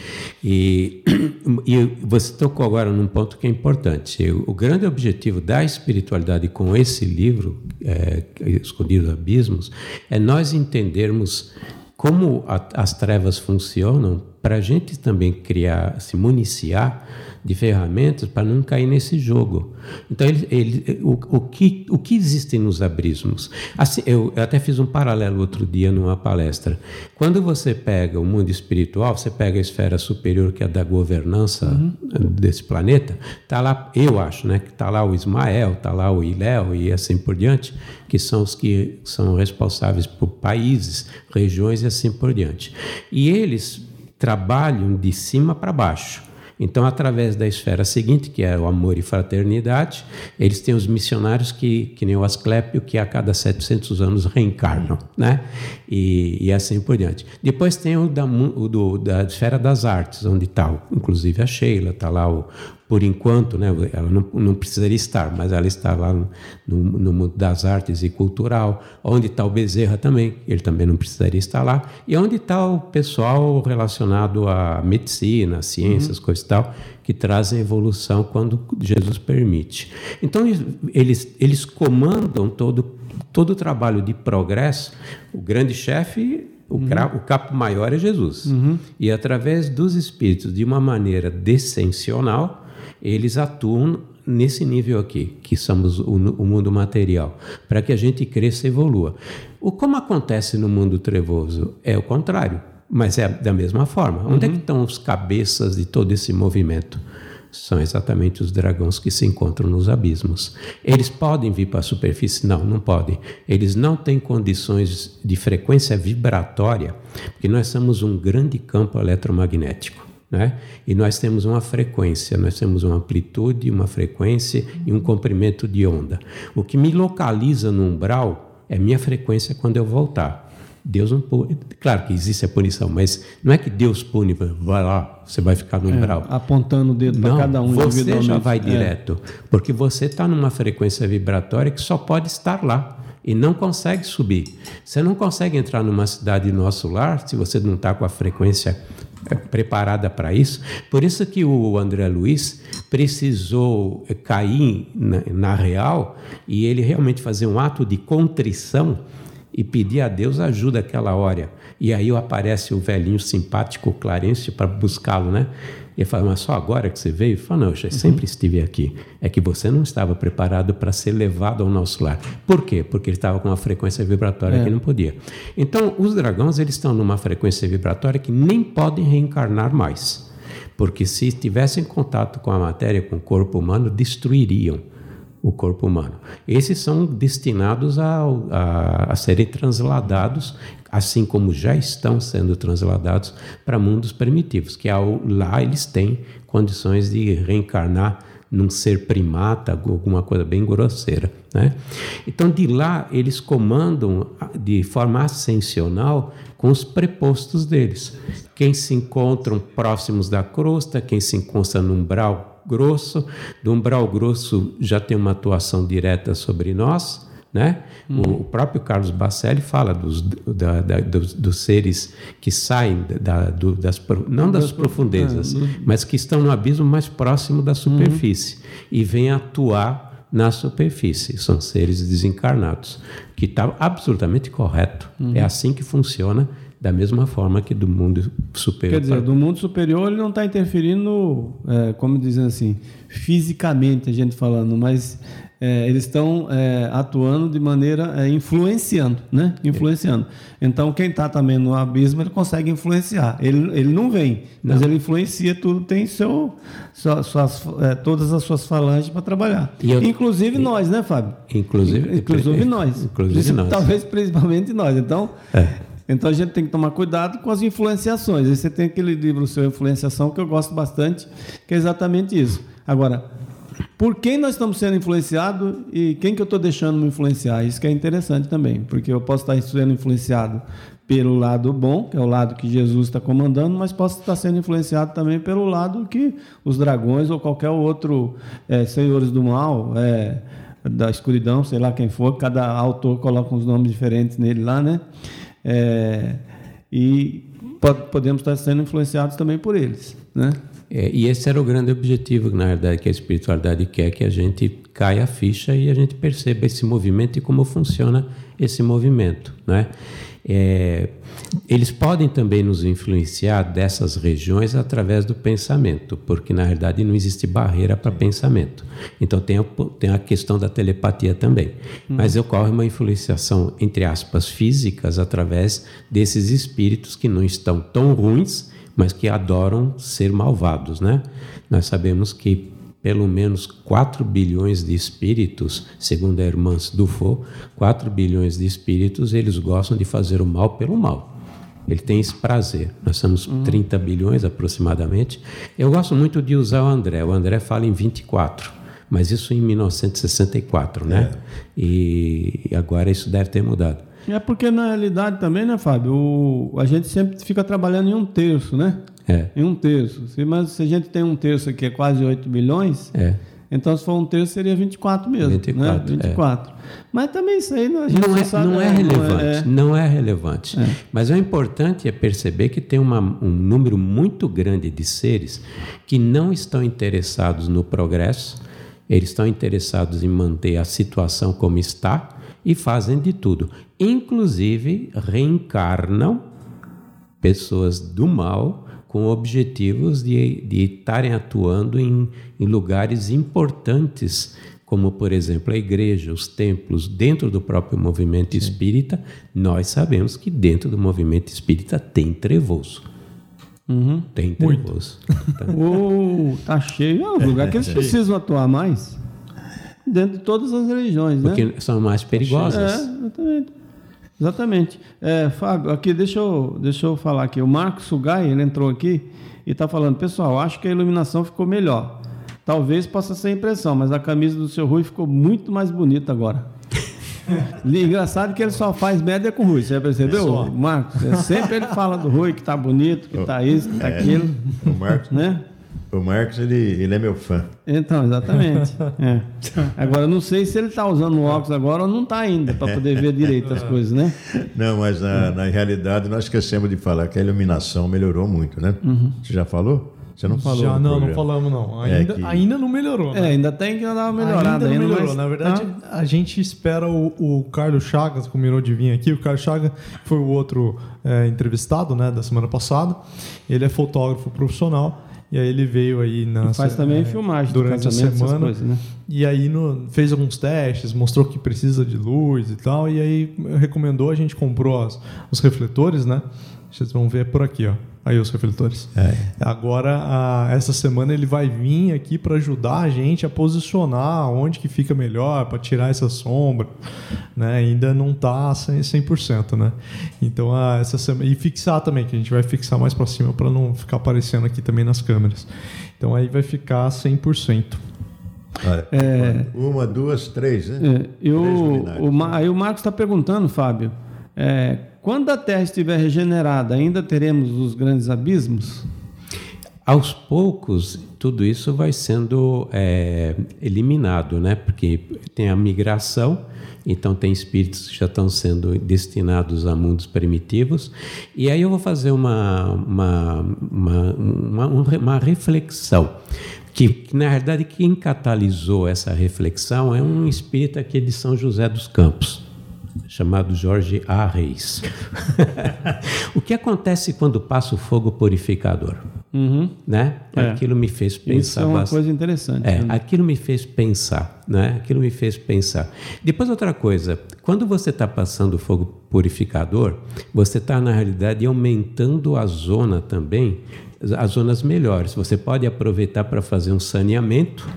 E, e você tocou agora num ponto que é importante. O grande objetivo da espiritualidade com esse livro é, Escondidos Abismos, é nós entendermos como a, as trevas funcionam para a gente também criar, se municiar de ferramentas para não cair nesse jogo. Então, ele, ele, o, o, que, o que existe nos abismos? Assim, eu, eu, até fiz um paralelo outro dia numa palestra. Quando você pega o mundo espiritual, você pega a esfera superior, que é da governança uhum. desse planeta, está lá, eu acho, né, que está lá o Ismael, está lá o Iléu e assim por diante, que são os que são responsáveis por países, regiões e assim por diante. E eles trabalham de cima para baixo. Então, através da esfera seguinte, que é o amor e fraternidade, eles têm os missionários que, que nem o Asclépio, que a cada 700 anos reencarnam, né? E, e assim por diante. Depois tem o da, o do, da esfera das artes, onde está, inclusive, a Sheila, está lá o, por enquanto, né, ela não, não precisaria estar, mas ela está lá no, no, mundo das artes e cultural, onde está o Bezerra também, ele também não precisaria estar lá, e onde está o pessoal relacionado à medicina, ciências, uhum. coisa e tal, que trazem evolução quando Jesus permite. Então, eles, eles comandam todo, todo o trabalho de progresso, o grande chefe o, uhum. o, capo maior é Jesus. Uhum. E através dos espíritos, de uma maneira descensional, eles atuam nesse nível aqui, que somos o, o mundo material, para que a gente cresça e evolua. O como acontece no mundo trevoso é o contrário, mas é da mesma forma. Onde é que estão os cabeças de todo esse movimento? São exatamente os dragões que se encontram nos abismos. Eles podem vir para a superfície? Não, não podem. Eles não têm condições de frequência vibratória, porque nós somos um grande campo eletromagnético. Né? E nós temos uma frequência, nós temos uma amplitude, uma frequência e um comprimento de onda. O que me localiza no umbral é minha frequência quando eu voltar. Deus não pune. Claro que existe a punição, mas não é que Deus pune, vai lá, você vai ficar no É, umbral. apontando o dedo para cada um Você já vai É. direto, porque você está numa frequência vibratória que só pode estar lá e não consegue subir. Você não consegue entrar numa cidade nosso lar se você não está com a frequência preparada para isso. Por isso que o André Luiz precisou eh, cair na, na real e ele realmente fazer um ato de contrição e pedir a Deus ajuda aquela hora. E aí aparece o velhinho simpático Clarence para buscá-lo, né? E ele fala, mas só agora que você veio? Ele fala, não, eu já sempre estive aqui. É que você não estava preparado para ser levado ao nosso lar. Por quê? Porque ele estava com uma frequência vibratória que não podia. Então, os dragões, eles estão numa frequência vibratória que nem podem reencarnar mais. Porque se estivessem em contato com a matéria, com o corpo humano, destruiriam o corpo humano. Esses são destinados ao- a, a serem transladados, assim como já estão sendo transladados para mundos primitivos, que ao, lá eles têm condições de reencarnar num ser primata, alguma coisa bem grosseira. Né? Então, de lá, eles comandam de forma ascensional com os prepostos deles. Quem se encontram próximos da crosta, quem se encontra no umbral grosso, do umbral grosso já tem uma atuação direta sobre nós. Né? O, o próprio Carlos Bacelli fala dos, da- da- dos, dos seres que saem da, do- das, não das profundezas, mas que estão no abismo mais próximo da superfície e vêm atuar na superfície. São seres desencarnados, que está absolutamente correto. É assim que funciona, da mesma forma que do mundo superior. Quer dizer, do mundo superior ele não está interferindo, é, como dizem assim, fisicamente a gente falando, mas é, eles estão é, atuando de maneira é, influenciando, né? Influenciando. Então quem está também no abismo ele consegue influenciar. Ele, ele não vem, mas ele influencia tudo, tem seu, sua- suas, é, todas as suas falanges para trabalhar. E eu- Inclusive nós, né, Fábio? Inclusive, Inclusive nós. Inclusive nós. Talvez principalmente nós. Então, então a gente tem que tomar cuidado com as influenciações. Aí você tem aquele livro seu Influenciação que eu gosto bastante, que é exatamente isso. Agora, por quem nós estamos sendo influenciados e quem que eu estou deixando me influenciar? Isso que é interessante também, porque eu posso estar sendo influenciado pelo lado bom, que é o lado que Jesus está comandando, mas posso estar sendo influenciado também pelo lado que os dragões ou qualquer outro eh, senhores do mal, eh, da escuridão, sei lá quem for, cada autor coloca uns nomes diferentes nele lá, né? É, e po- podemos estar sendo influenciados também por eles, né? É, e esse era o grande objetivo, na verdade, que a espiritualidade quer que a gente caia a ficha e a gente perceba esse movimento e como funciona esse movimento, né? É, eles podem também nos influenciar dessas regiões através do pensamento, porque na verdade não existe barreira para pensamento. Então tem a, tem a questão da telepatia também. Mas ocorre uma influenciação, entre aspas, físicas através desses espíritos que não estão tão ruins, mas que adoram ser malvados, né? Nós sabemos que pelo menos 4 bilhões de espíritos, segundo a irmã Dufo, 4 bilhões de espíritos, eles gostam de fazer o mal pelo mal. Ele tem esse prazer. Nós somos 30 bilhões aproximadamente. Eu gosto muito de usar o André. O André fala em 24, mas isso em 1964, né? E agora isso deve ter mudado. É porque na realidade também, né, Fábio? O, a gente sempre fica trabalhando em um terço, né? É. Em um terço. Se, mas se a gente tem um terço aqui, é quase 8 bilhões, É. então se for um terço seria 24 mesmo. 24, né? 24. Mas também isso aí a gente não é, sabe, não é né? relevante, não é, relevante. Mas o importante é perceber que tem uma, um número muito grande de seres que não estão interessados no progresso, eles estão interessados em manter a situação como está e fazem de tudo. Inclusive reencarnam pessoas do mal com objetivos de de estarem atuando em, em lugares importantes, como, por exemplo, a igreja, os templos, dentro do próprio movimento espírita. Nós sabemos que dentro do movimento espírita tem trevoso. Tem trevoso. Tá? Ô, tá cheio. É um lugar que eles precisam atuar mais. Dentro de todas as religiões, né? Porque são mais É, perigosas. exatamente. Exatamente. É, Fábio, aqui deixa eu, deixa eu falar aqui. O Marcos Sugai, ele entrou aqui e está falando, pessoal, acho que a iluminação ficou melhor. Talvez possa ser impressão, mas a camisa do seu Rui ficou muito mais bonita agora. Engraçado que ele só faz média com o Rui, você já percebeu, Marcos? É, sempre ele fala do Rui, que tá bonito, que tá isso, que tá aquilo, O Marcos, né? O Marcos ele, ele é meu fã. Então, exatamente. É. Agora, eu não sei se ele está usando o óculos agora ou não está ainda, para poder ver direito as coisas, né? Não, mas na, na realidade nós esquecemos de falar que a iluminação melhorou muito, né? Uhum. Você já falou? Você não falou. Já não, não falamos não. É Ainda, que- ainda não melhorou. É, né? ainda tem que dar uma melhorada ainda não ainda, melhorou. mas- Na verdade, tá. a gente espera o, o Carlos Chagas, combinou de vir aqui. O Carlos Chagas foi o outro é, entrevistado né, da semana passada. Ele é fotógrafo profissional. E aí ele veio aí na faz também filmagem do durante a semana. coisas, né? E aí no- fez alguns testes, mostrou que precisa de luz e tal. E aí recomendou, a gente comprou as- os refletores, né? Vocês vão ver por aqui, ó. Aí os refletores. É. Agora, a- essa semana ele vai vir aqui para ajudar a gente a posicionar onde que fica melhor, para tirar essa sombra, né? Ainda não tá 100%, 100% né? Então, a- essa semana e fixar também, que a gente vai fixar mais para cima para não ficar aparecendo aqui também nas câmeras. Então aí vai ficar 100%. Olha, É. Uma, duas, três, né? É, Três eu, luminares. o, aí o Marcos está perguntando, Fábio, é, quando a Terra estiver regenerada, ainda teremos os grandes abismos? Aos poucos, tudo isso vai sendo é, eliminado, né? Porque tem a migração, então tem espíritos que já estão sendo destinados a mundos primitivos. E aí eu vou fazer uma, uma, uma, uma, uma reflexão. Que, que, na verdade, quem catalisou essa reflexão é um espírita aqui de São José dos Campos chamado Jorge A. Reis. o que acontece quando passa o fogo purificador? Uhum. Né? É. Aquilo me fez pensar Isso é uma bastante. coisa interessante. É, né? aquilo me fez pensar, né? Aquilo me fez pensar. Depois outra coisa, quando você está passando o fogo purificador, você está na realidade aumentando a zona também, as zonas melhores. Você pode aproveitar para fazer um saneamento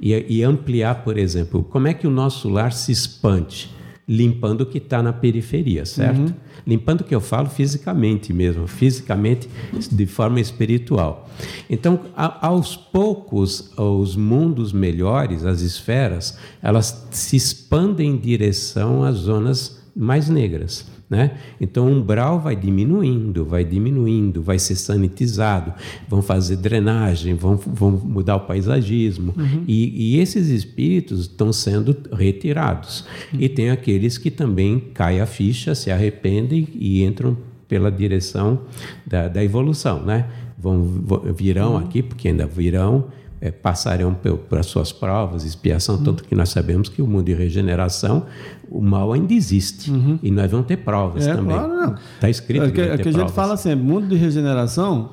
e, e ampliar, por exemplo, como é que o nosso lar se expande, limpando o que está na periferia, certo? Limpando o que eu falo fisicamente mesmo, fisicamente de forma espiritual. Então, a, aos poucos, os mundos melhores, as esferas, elas se expandem em direção às zonas mais negras. Né? Então, o umbral vai diminuindo, vai diminuindo, vai ser sanitizado, vão fazer drenagem, vão, vão mudar o paisagismo. E, e esses espíritos estão sendo retirados. E tem aqueles que também caem a ficha, se arrependem e entram pela direção da, da evolução. Né? Vão, virão aqui, porque ainda virão, é, passarão pe- por as suas provas, expiação, tanto que nós sabemos que o mundo de regeneração, o mal ainda existe. E nós vamos ter provas É, também. claro, não. Está escrito É que, é que a gente fala sempre, mundo de regeneração,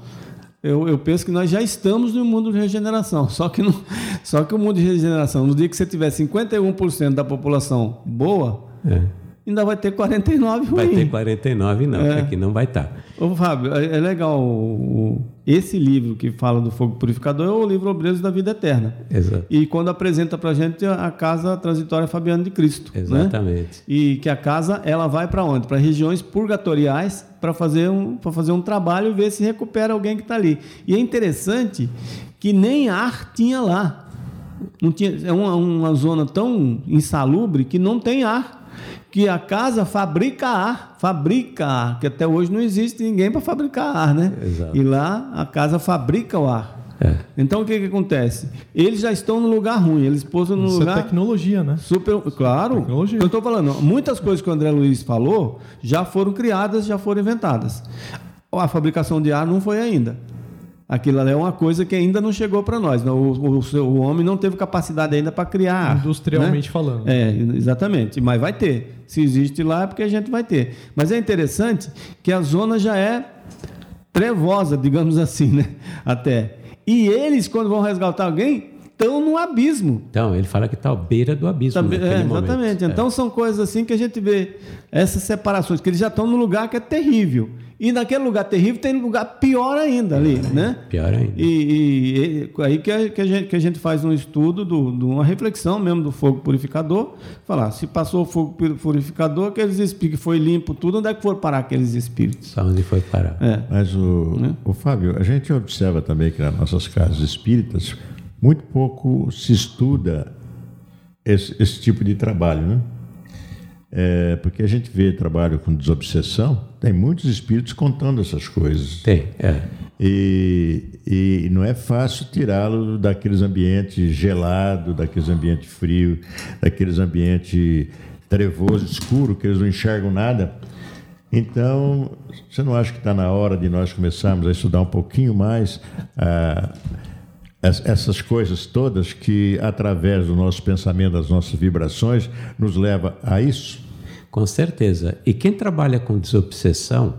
eu, eu penso que nós já estamos no mundo de regeneração. Só que, não, só que o mundo de regeneração, no dia que você tiver 51% da população boa, É. ainda vai ter 49 ruim. Vai ter 49, não, É. aqui não vai tá. estar. Ô, Fábio, é, é legal. o- esse livro que fala do fogo purificador é o livro Obreiros da Vida Eterna. Exato. E quando apresenta para gente a casa transitória Fabiana de Cristo. né? Exatamente. E que a casa ela vai para onde? Para regiões purgatoriais para fazer, um, fazer um trabalho e ver se recupera alguém que está ali. E é interessante que nem ar tinha lá. Não tinha, é uma, uma zona tão insalubre que não tem ar. Que a casa fabrica ar, fabrica ar, que até hoje não existe ninguém para fabricar ar, né? Exato. E lá a casa fabrica o ar. É. Então o que, que acontece? Eles já estão no lugar ruim, eles posam no Isso lugar. é tecnologia, né? Super, claro. Tecnologia. Eu estou falando, muitas coisas que o André Luiz falou já foram criadas, já foram inventadas. A fabricação de ar não foi ainda. Aquilo ali é uma coisa que ainda não chegou para nós. não. O, o, seu- o homem não teve capacidade ainda para criar. ar, Industrialmente né? falando. É, exatamente. Mas vai ter. Se existe lá é porque a gente vai ter. Mas é interessante que a zona já é trevosa, digamos assim, né? Até. E eles, quando vão resgatar alguém, estão no abismo. Então, ele fala que está à beira do abismo. Tá, naquele é, momento. exatamente. Então são coisas assim que a gente vê essas separações, que eles já estão no lugar que é terrível. E naquele lugar terrível tem lugar pior ainda ali, né? Pior ainda. E, e- e aí que a, que a gente, que a gente faz um estudo, do, uma reflexão mesmo do fogo purificador. Falar, se passou o fogo puri- purificador, aqueles espíritos foi limpo tudo, onde é que foram parar aqueles espíritos? Só onde foi parar. É. Mas, o, o Fábio, a gente observa também que nas nossas casas espíritas, muito pouco se estuda esse, esse tipo de trabalho, né? É, porque a gente vê trabalho com desobsessão, tem muitos espíritos contando essas coisas. Tem, é. E, e não é fácil tirá-lo daqueles ambientes gelados, daqueles ambientes frios, daqueles ambientes trevoso, escuro, que eles não enxergam nada. Então, você não acha que está na hora de nós começarmos a estudar um pouquinho mais ah, es- essas coisas todas que, através do nosso pensamento, das nossas vibrações, nos leva a isso? Com certeza. E quem trabalha com desobsessão,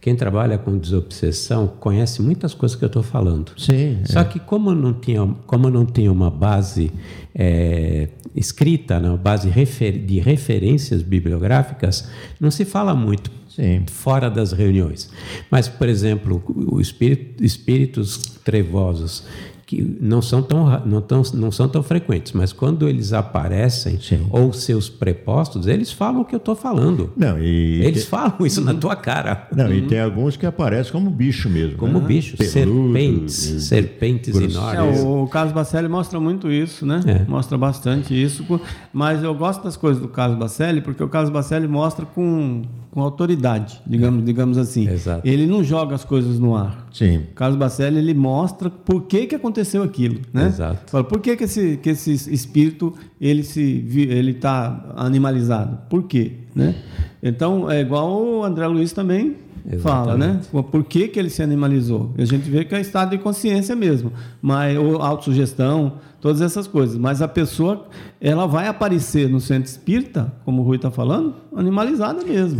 quem trabalha com desobsessão conhece muitas coisas que eu estou falando. Sim. Só que como não tinha, como não tinha uma base é, escrita, né, uma base refer- de referências bibliográficas, não se fala muito Sim. fora das reuniões. Mas, por exemplo, o espírito, espíritos trevosos que não são tão não, tão, não são tão frequentes, mas quando eles aparecem Sim. ou seus prepostos, eles falam o que eu estou falando. Não, e Eles falam isso na tua cara. Não, e tem alguns que aparecem como bicho mesmo. Como né? bichos, Peludo, serpentes, e- serpentes grosso. É, enormes. o, o Carlos Bacelli mostra muito isso, né? É. Mostra bastante isso. Mas eu gosto das coisas do Carlos Bacelli porque o Carlos Bacelli mostra com, com autoridade, digamos, digamos assim. Exato. Ele não joga as coisas no ar. Sim. Carlos Bacelli ele mostra por que, que aconteceu aquilo, né? Exato. Fala, por que, que, esse, que esse espírito ele se ele está animalizado? Por quê, né? Então é igual o André Luiz também fala, né? Por que, que ele se animalizou? A gente vê que é estado de consciência mesmo, mas ou autossugestão, todas essas coisas. Mas a pessoa ela vai aparecer no centro espírita, como o Rui está falando, animalizada mesmo.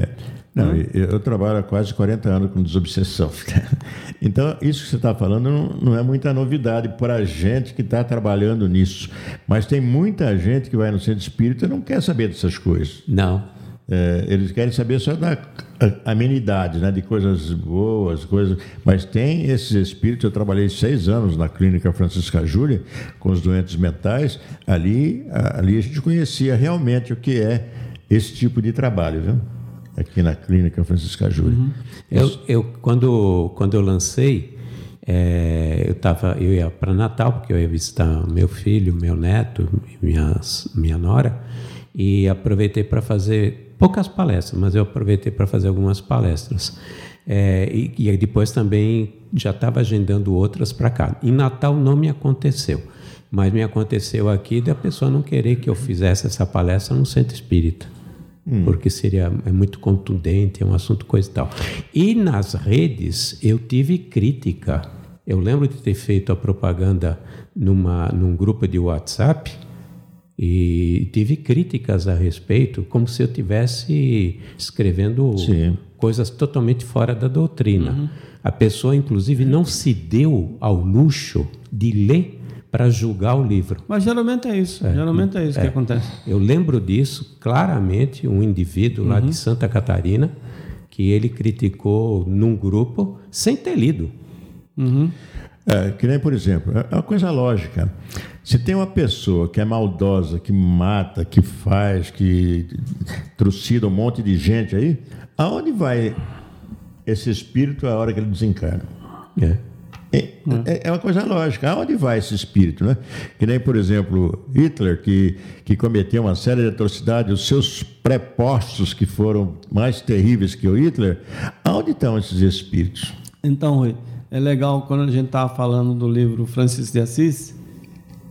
Não, e- eu trabalho há quase 40 anos com desobsessão. Então, isso que você está falando não, não é muita novidade para a gente que está trabalhando nisso. Mas tem muita gente que vai no centro espírita e não quer saber dessas coisas. Não. É, eles querem saber só da amenidade, né, de coisas boas, coisas. Mas tem esses espíritos. Eu trabalhei seis anos na clínica Francisca Júlia com os doentes mentais. Ali, ali a gente conhecia realmente o que é esse tipo de trabalho, viu? Aqui na clínica Francisca Júlia. Eu, eu quando quando eu lancei, é, eu tava eu ia para Natal porque eu ia visitar meu filho, meu neto, e minha minha nora e aproveitei para fazer poucas palestras, mas eu aproveitei para fazer algumas palestras. É, e, e depois também já estava agendando outras para cá. Em Natal não me aconteceu, mas me aconteceu aqui da pessoa não querer que eu fizesse essa palestra no centro espírita porque seria é muito contundente, é um assunto coisa e tal. E nas redes eu tive crítica. Eu lembro de ter feito a propaganda numa, num grupo de WhatsApp e tive críticas a respeito, como se eu tivesse escrevendo Sim. coisas totalmente fora da doutrina. A pessoa, inclusive, não se deu ao luxo de ler para julgar o livro. Mas geralmente é isso. Geralmente é isso que acontece. Eu lembro disso claramente, um indivíduo lá de Santa Catarina, que ele criticou num grupo sem ter lido. É, que nem, por exemplo, é uma coisa lógica. Se tem uma pessoa que é maldosa, que mata, que faz, que trucida um monte de gente aí, aonde vai esse espírito a hora que ele desencarna? É. É, é- é uma coisa lógica. Aonde vai esse espírito, né? Que nem, por exemplo, Hitler, que, que cometeu uma série de atrocidades, os seus prepostos que foram mais terríveis que o Hitler, aonde estão esses espíritos? Então, Rui, é legal quando a gente estava falando do livro Francisco de Assis,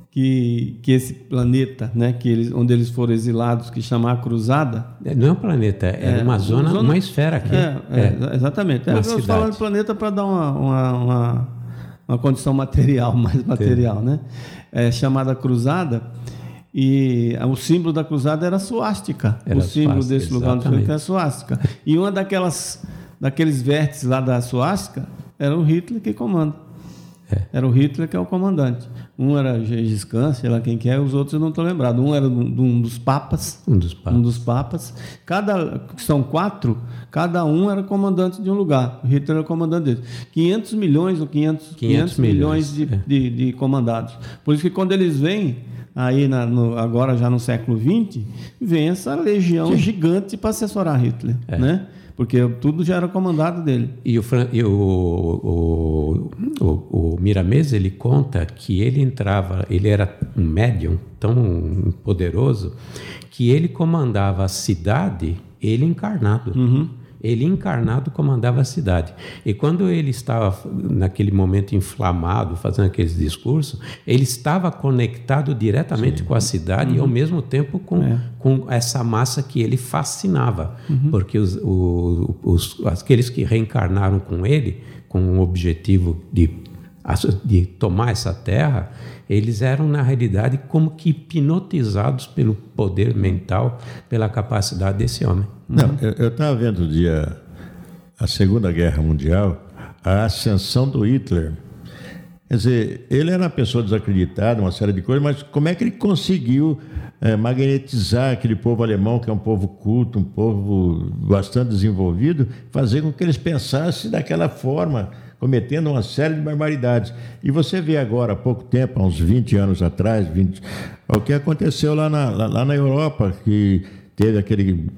que, que esse planeta, né, que eles, onde eles foram exilados, que chama a Cruzada. É, Não é um planeta, é, uma zona, zona- uma esfera aqui. É, é, exatamente. É, Uma eu estou cidade. falando de planeta para dar uma, uma, uma, uma condição material, mais material, né? É, chamada Cruzada. E o símbolo da cruzada era a suástica. Era o símbolo suástica, desse lugar exatamente. é a suástica. E uma daquelas, daqueles vértices lá da suástica era o Hitler que comanda. É. Era o Hitler que é o comandante. Um era Gengis Khan, sei lá quem que é, os outros eu não estou lembrado. Um era um, um, dos papas. Um dos papas. Um dos papas. Cada, são quatro, cada um era comandante de um lugar. Hitler era comandante dele. 500 milhões ou 500, 500, 500 milhões, de, é. de, de, comandados. Por isso que quando eles vêm, aí na, no, agora já no século XX, vem essa legião Sim. gigante para assessorar Hitler. É. Né? Porque tudo já era comandado dele. E o, e o, o, o, o Miramês, ele conta que ele entrava, ele era um médium tão poderoso que ele comandava a cidade, ele encarnado. Uhum ele encarnado comandava a cidade. E quando ele estava naquele momento inflamado, fazendo aqueles discursos, ele estava conectado diretamente Sim. com a cidade uhum. e ao mesmo tempo com, é. com essa massa que ele fascinava, uhum. porque os, os, aqueles que reencarnaram com ele, com o objetivo de, de tomar essa terra, eles eram, na realidade, como que hipnotizados pelo poder mental, pela capacidade desse homem. Não, eu estava vendo o dia, a Segunda Guerra Mundial, a ascensão do Hitler. Quer dizer, ele era uma pessoa desacreditada, uma série de coisas, mas como é que ele conseguiu é, magnetizar aquele povo alemão, que é um povo culto, um povo bastante desenvolvido, fazer com que eles pensassem daquela forma? Cometendo uma série de barbaridades. E você vê agora, há pouco tempo, há uns 20 anos atrás, 20, o que aconteceu lá na, lá na Europa, que teve aquele,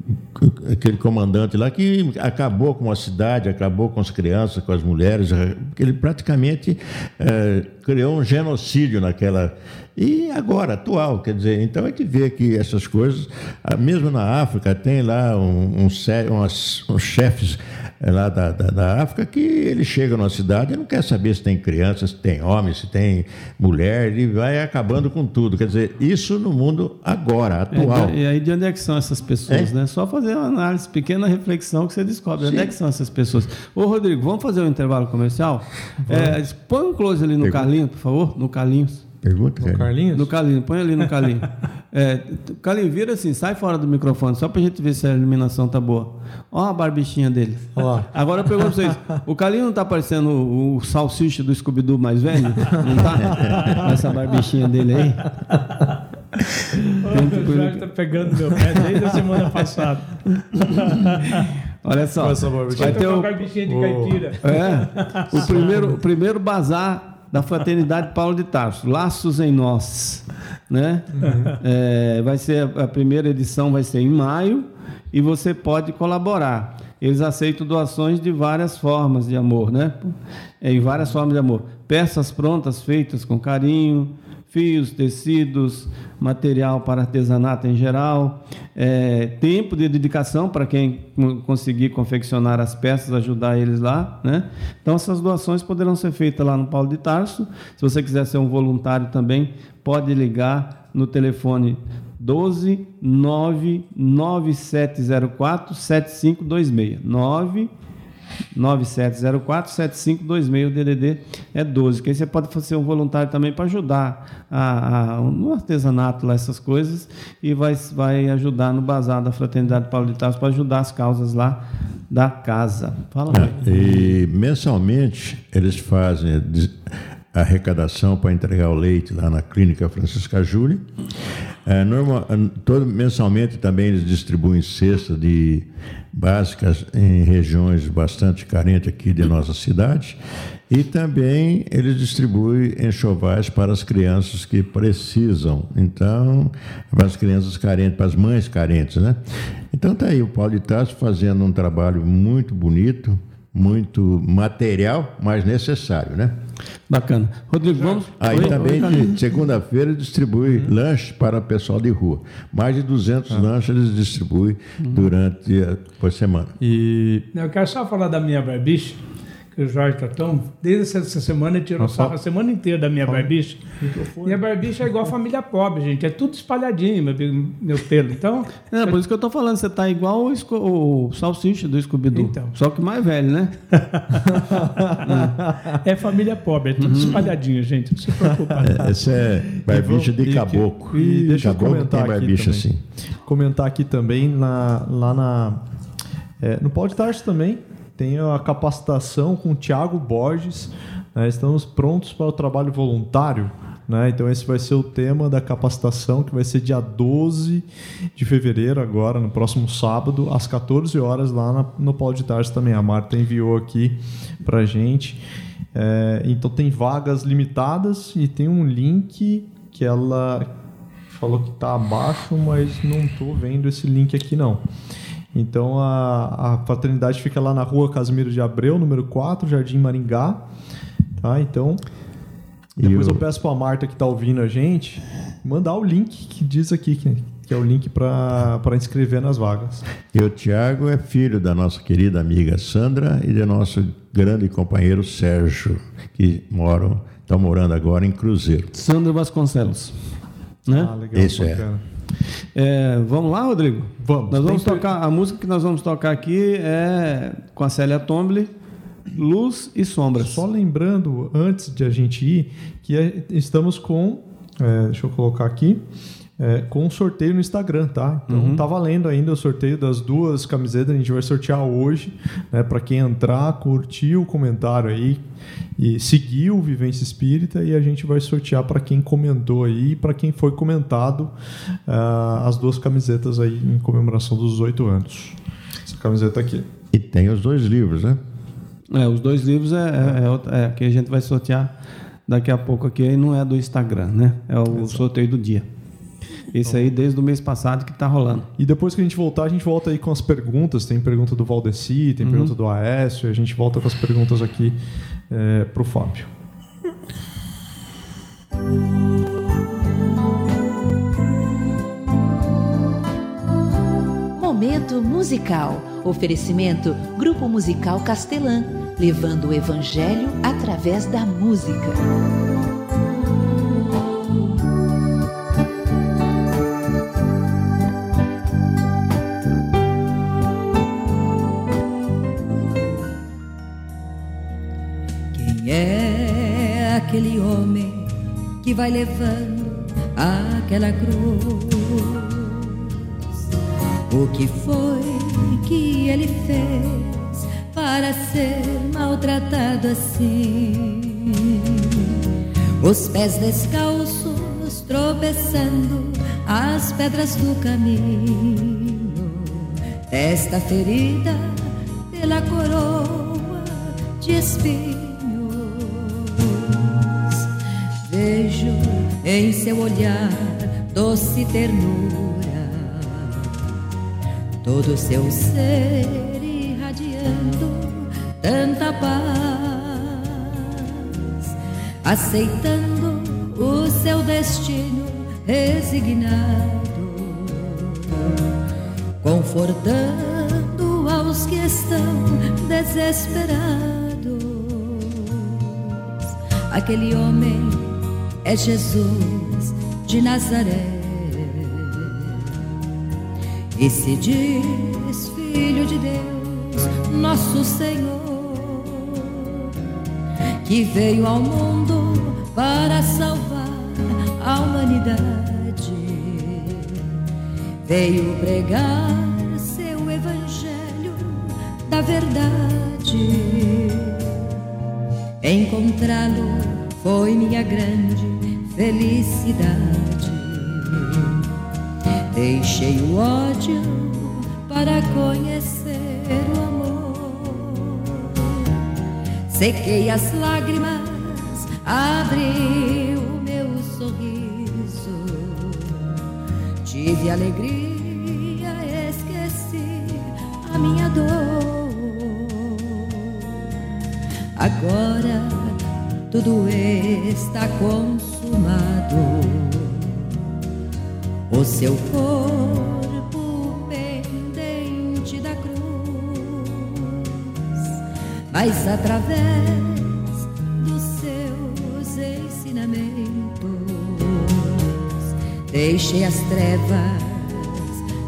aquele comandante lá que acabou com a cidade, acabou com as crianças, com as mulheres, ele praticamente é, criou um genocídio naquela. E agora, atual, quer dizer, então a gente vê que essas coisas, ah, mesmo na África, tem lá um, um, uns, uns chefes é lá da, da, da, África que ele chega numa cidade e não quer saber se tem crianças, se tem homens, se tem mulher, ele vai acabando com tudo. Quer dizer, isso no mundo agora, atual. É, e aí de onde é que são essas pessoas, é? né? Só fazer uma análise, pequena reflexão que você descobre. Sim. Onde é que são essas pessoas? Ô, Rodrigo, vamos fazer um intervalo comercial? É, põe um close ali no. Carlinhos, por favor, no Carlinhos. Pergunta, No Carlinhos? No Carlinhos, põe ali no Carlinhos. é, Carlinhos, vira assim, sai fora do microfone, só pra gente ver se a iluminação tá boa. Ó a barbichinha dele. Olá. Agora eu pergunto pra vocês, o Carlinhos não tá parecendo o, o salsicha do Scooby-Doo mais velho? Não tá? Com essa barbichinha dele aí? Ô, o Jorge tá pegando meu pé desde a semana passada. Olha só, vai ter o, barbichinha de caipira. É, o primeiro, o primeiro bazar da Fraternidade Paulo de Tarso, Laços em Nós. Né? É, vai ser a primeira edição vai ser em maio e você pode colaborar. Eles aceitam doações de várias formas de amor, né? Em várias formas de amor. Peças prontas feitas com carinho, fios, tecidos, material para artesanato em geral, é, tempo de dedicação para quem conseguir confeccionar as peças, ajudar eles lá. Né? Então, essas doações poderão ser feitas lá no Paulo de Tarso. Se você quiser ser um voluntário também, pode ligar no telefone 12 99704 7526. 9 9704-7526, o DDD é 12. Que aí você pode fazer um voluntário também para ajudar a, a, no artesanato, lá, essas coisas, e vai, vai ajudar no bazar da Fraternidade Paulo de Tarso para ajudar as causas lá da casa. Fala, é, E mensalmente eles fazem arrecadação para entregar o leite lá na clínica Francisca Júlia. É, normal, todo, mensalmente também eles distribuem cestas de básicas em regiões bastante carentes aqui de nossa cidade. E também eles distribuem enxovais para as crianças que precisam. Então, para as crianças carentes, para as mães carentes, né? Então tá aí o Paulo Tarso fazendo um trabalho muito bonito, muito material, mas necessário, né? Bacana. Rodrigo, vamos. Aí Oi? também, segunda-feira, distribui uhum. lanche para o pessoal de rua. Mais de 200 ah. lanches eles distribuem uhum. durante a por semana. E eu quero só falar da minha barbicha que o Jorge Tratão, desde essa semana, tirou sarro a semana inteira da minha Fala. barbicha. Minha barbicha é igual a família pobre, gente. É tudo espalhadinho, meu, meu pelo. Então. É, por isso que eu tô falando, você tá igual o, o salsicha do Scooby-Doo. Então. Só que mais velho, né? é família pobre, é tudo uhum. espalhadinho, gente. Não se preocupe. É, essa é barbicha de caboclo. E, e deixa caboclo eu comentar aqui também. assim. Comentar aqui também, na, lá na, é, no Pau de Tarso também, tem a capacitação com o Tiago Borges. Né? Estamos prontos para o trabalho voluntário. Né? Então, esse vai ser o tema da capacitação, que vai ser dia 12 de fevereiro, agora, no próximo sábado, às 14 horas, lá na, no Paulo de Tarso também. A Marta enviou aqui para gente. É, então, tem vagas limitadas e tem um link que ela falou que está abaixo, mas não estou vendo esse link aqui não. Então a, a fraternidade fica lá na rua Casimiro de Abreu, número 4, Jardim Maringá. Tá? Então, depois eu, eu peço para a Marta que está ouvindo a gente mandar o link que diz aqui que, que é o link para inscrever nas vagas. E o Tiago é filho da nossa querida amiga Sandra e do nosso grande companheiro Sérgio, que moram, estão morando agora em Cruzeiro. Sandra Vasconcelos. Né? Ah, legal, Isso é. É. Vamos lá, Rodrigo? Vamos. Nós vamos tocar. A música que nós vamos tocar aqui é com a Célia Tomble, Luz e Sombras. Só lembrando, antes de a gente ir, que é, estamos com. É, deixa eu colocar aqui é, com um sorteio no Instagram, tá? Então uhum. tá valendo ainda o sorteio das duas camisetas, a gente vai sortear hoje, né? Para quem entrar, curtir o comentário aí e seguir o Vivência Espírita e a gente vai sortear para quem comentou aí, para quem foi comentado uh, as duas camisetas aí em comemoração dos oito anos. Essa camiseta aqui. E tem os dois livros, né? É, os dois livros é, é, é, é que a gente vai sortear daqui a pouco aqui, não é do Instagram, né? É o Exato. sorteio do dia. Esse aí desde o mês passado que está rolando. E depois que a gente voltar, a gente volta aí com as perguntas. Tem pergunta do Valdeci, tem uhum. pergunta do Aécio. A gente volta com as perguntas aqui é, para o Fábio. Momento musical. Oferecimento Grupo Musical Castelã, levando o evangelho através da música. Que vai levando aquela cruz. O que foi que ele fez para ser maltratado assim? Os pés descalços tropeçando as pedras do caminho, esta ferida pela coroa de espinhos vejo em seu olhar doce ternura, todo seu ser irradiando tanta paz, aceitando o seu destino resignado, confortando aos que estão desesperados. Aquele homem é Jesus de Nazaré. E se diz Filho de Deus, nosso Senhor, que veio ao mundo para salvar a humanidade, veio pregar seu evangelho da verdade. Encontrá-lo foi minha grande felicidade. Deixei o ódio para conhecer o amor. Sequei as lágrimas, abri o meu sorriso. Tive alegria, esqueci a minha dor. Agora tudo está consumado. Seu corpo pendente da cruz, mas através dos seus ensinamentos, deixei as trevas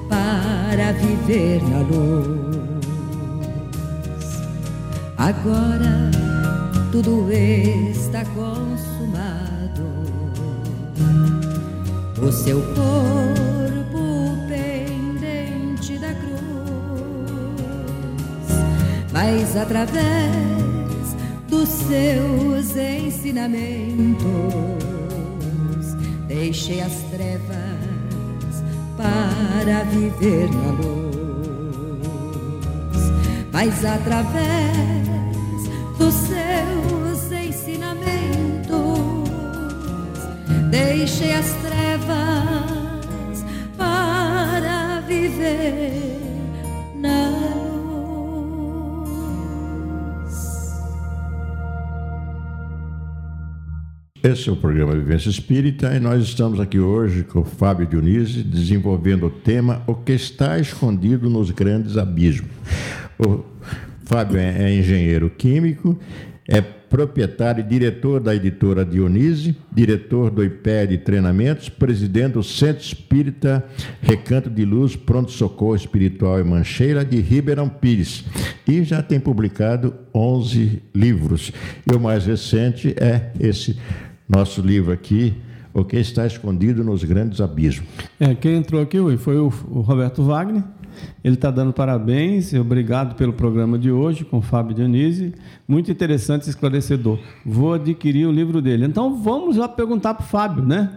para viver na luz. Agora tudo está consumado. O seu corpo mas através dos seus ensinamentos deixei as trevas para viver na luz, mas através dos seus ensinamentos deixei as trevas para viver Esse é o programa Vivência Espírita e nós estamos aqui hoje com o Fábio Dionísio desenvolvendo o tema O que está escondido nos grandes abismos. O Fábio é, é engenheiro químico, é proprietário e diretor da editora Dionise, diretor do IPE de Treinamentos, presidente do Centro Espírita Recanto de Luz, Pronto Socorro Espiritual e Mancheira de Ribeirão Pires. E já tem publicado 11 livros. E o mais recente é esse nosso livro aqui, O que está escondido nos grandes abismos. É, quem entrou aqui foi o, o Roberto Wagner, ele está dando parabéns, obrigado pelo programa de hoje com o Fábio Dionísio. Muito interessante e esclarecedor. Vou adquirir o livro dele. Então vamos lá perguntar para o Fábio, né?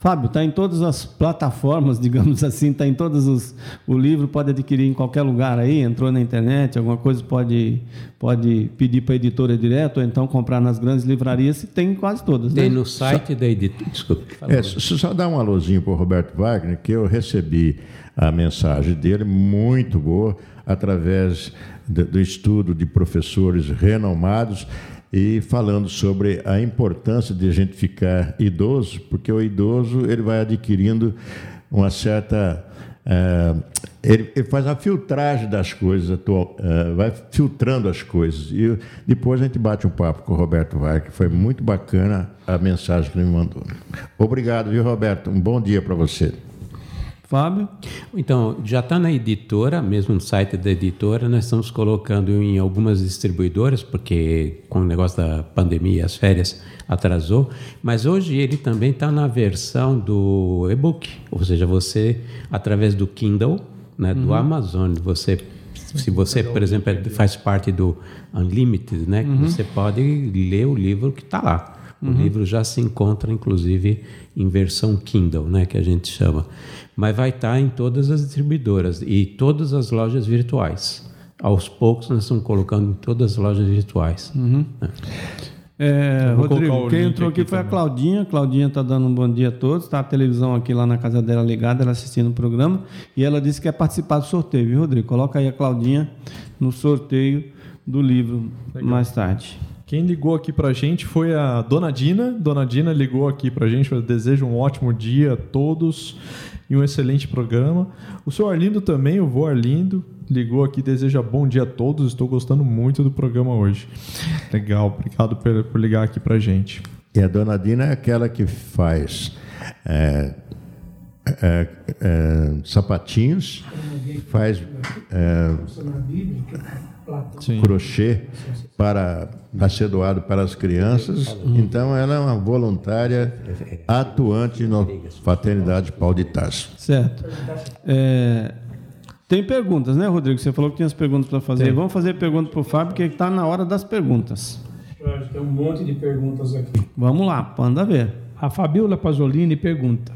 Fábio, está em todas as plataformas, digamos assim, está em todos os. O livro pode adquirir em qualquer lugar aí, entrou na internet, alguma coisa pode, pode pedir para a editora direto, ou então comprar nas grandes livrarias, tem quase todas. Tem né? no site da editora. Desculpa. É, só dar um alôzinho para o Roberto Wagner, que eu recebi a mensagem dele, muito boa, através do, do estudo de professores renomados e falando sobre a importância de a gente ficar idoso, porque o idoso ele vai adquirindo uma certa é, ele, ele, faz a filtragem das coisas, atual, é, vai filtrando as coisas. E depois a gente bate um papo com o Roberto Vai, que foi muito bacana a mensagem que ele me mandou. Obrigado, viu, Roberto? Um bom dia para você. Fábio? Então, já está na editora, mesmo no site da editora, nós estamos colocando em algumas distribuidoras, porque com o negócio da pandemia, as férias atrasou, mas hoje ele também está na versão do e-book, ou seja, você, através do Kindle, né, do uhum. Amazon, você se você, por exemplo, faz parte do Unlimited, né, uhum. você pode ler o livro que está lá. O uhum. livro já se encontra, inclusive, em versão Kindle, né, que a gente chama mas vai estar em todas as distribuidoras e todas as lojas virtuais. Aos poucos nós estamos colocando em todas as lojas virtuais. Uhum. É. É, Rodrigo, quem entrou aqui, aqui foi também. a Claudinha. Claudinha está dando um bom dia a todos. Está a televisão aqui lá na casa dela ligada, ela assistindo o programa. E ela disse que quer participar do sorteio, viu, Rodrigo? Coloca aí a Claudinha no sorteio do livro Legal. mais tarde. Quem ligou aqui para a gente foi a Dona Dina. Dona Dina ligou aqui para a gente. Eu desejo um ótimo dia a todos e um excelente programa. O senhor Arlindo também, o vô Arlindo, ligou aqui, deseja bom dia a todos. Estou gostando muito do programa hoje. Legal, obrigado por, por ligar aqui para gente. E a dona Dina é aquela que faz é, é, é, sapatinhos, faz é, Sim. crochê para a ser doado para as crianças. Então, ela é uma voluntária atuante na Fraternidade Paulo de Tarso. Certo. É, tem perguntas, né, Rodrigo? Você falou que tinha as perguntas para fazer. Tem. Vamos fazer pergunta para o Fábio, que está na hora das perguntas. Tem um monte de perguntas aqui. Vamos lá, manda ver. A Fabiola Pasolini pergunta: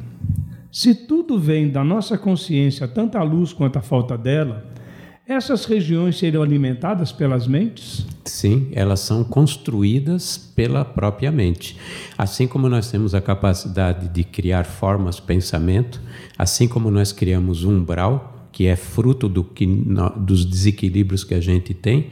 Se tudo vem da nossa consciência, tanto a luz quanto a falta dela, essas regiões seriam alimentadas pelas mentes? Sim, elas são construídas pela própria mente. Assim como nós temos a capacidade de criar formas, pensamento, assim como nós criamos um umbral, que é fruto do que, dos desequilíbrios que a gente tem,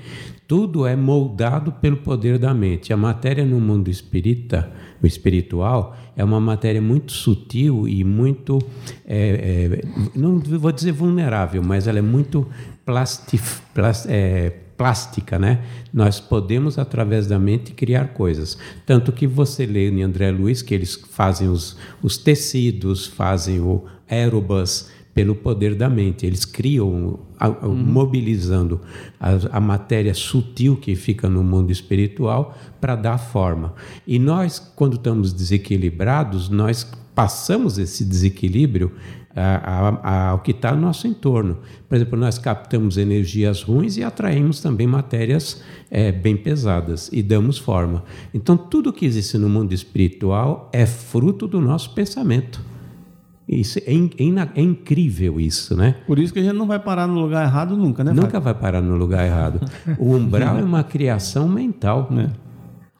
tudo é moldado pelo poder da mente. A matéria no mundo espírita, o espiritual, é uma matéria muito sutil e muito, é, é, não vou dizer vulnerável, mas ela é muito plastif, plast, é, plástica, né? Nós podemos, através da mente, criar coisas. Tanto que você lê em André Luiz que eles fazem os, os tecidos, fazem o aerobus pelo poder da mente. Eles criam, a, uhum. mobilizando a, a, matéria sutil que fica no mundo espiritual para dar forma. E nós, quando estamos desequilibrados, nós passamos esse desequilíbrio ao que está no nosso entorno. Por exemplo, nós captamos energias ruins e atraímos também matérias é, bem pesadas e damos forma. Então, tudo que existe no mundo espiritual é fruto do nosso pensamento. Isso é, é, é, incrível isso, né? Por isso que a gente não vai parar no lugar errado nunca, né? Nunca Fábio? vai parar no lugar errado. O umbral é uma criação mental. É.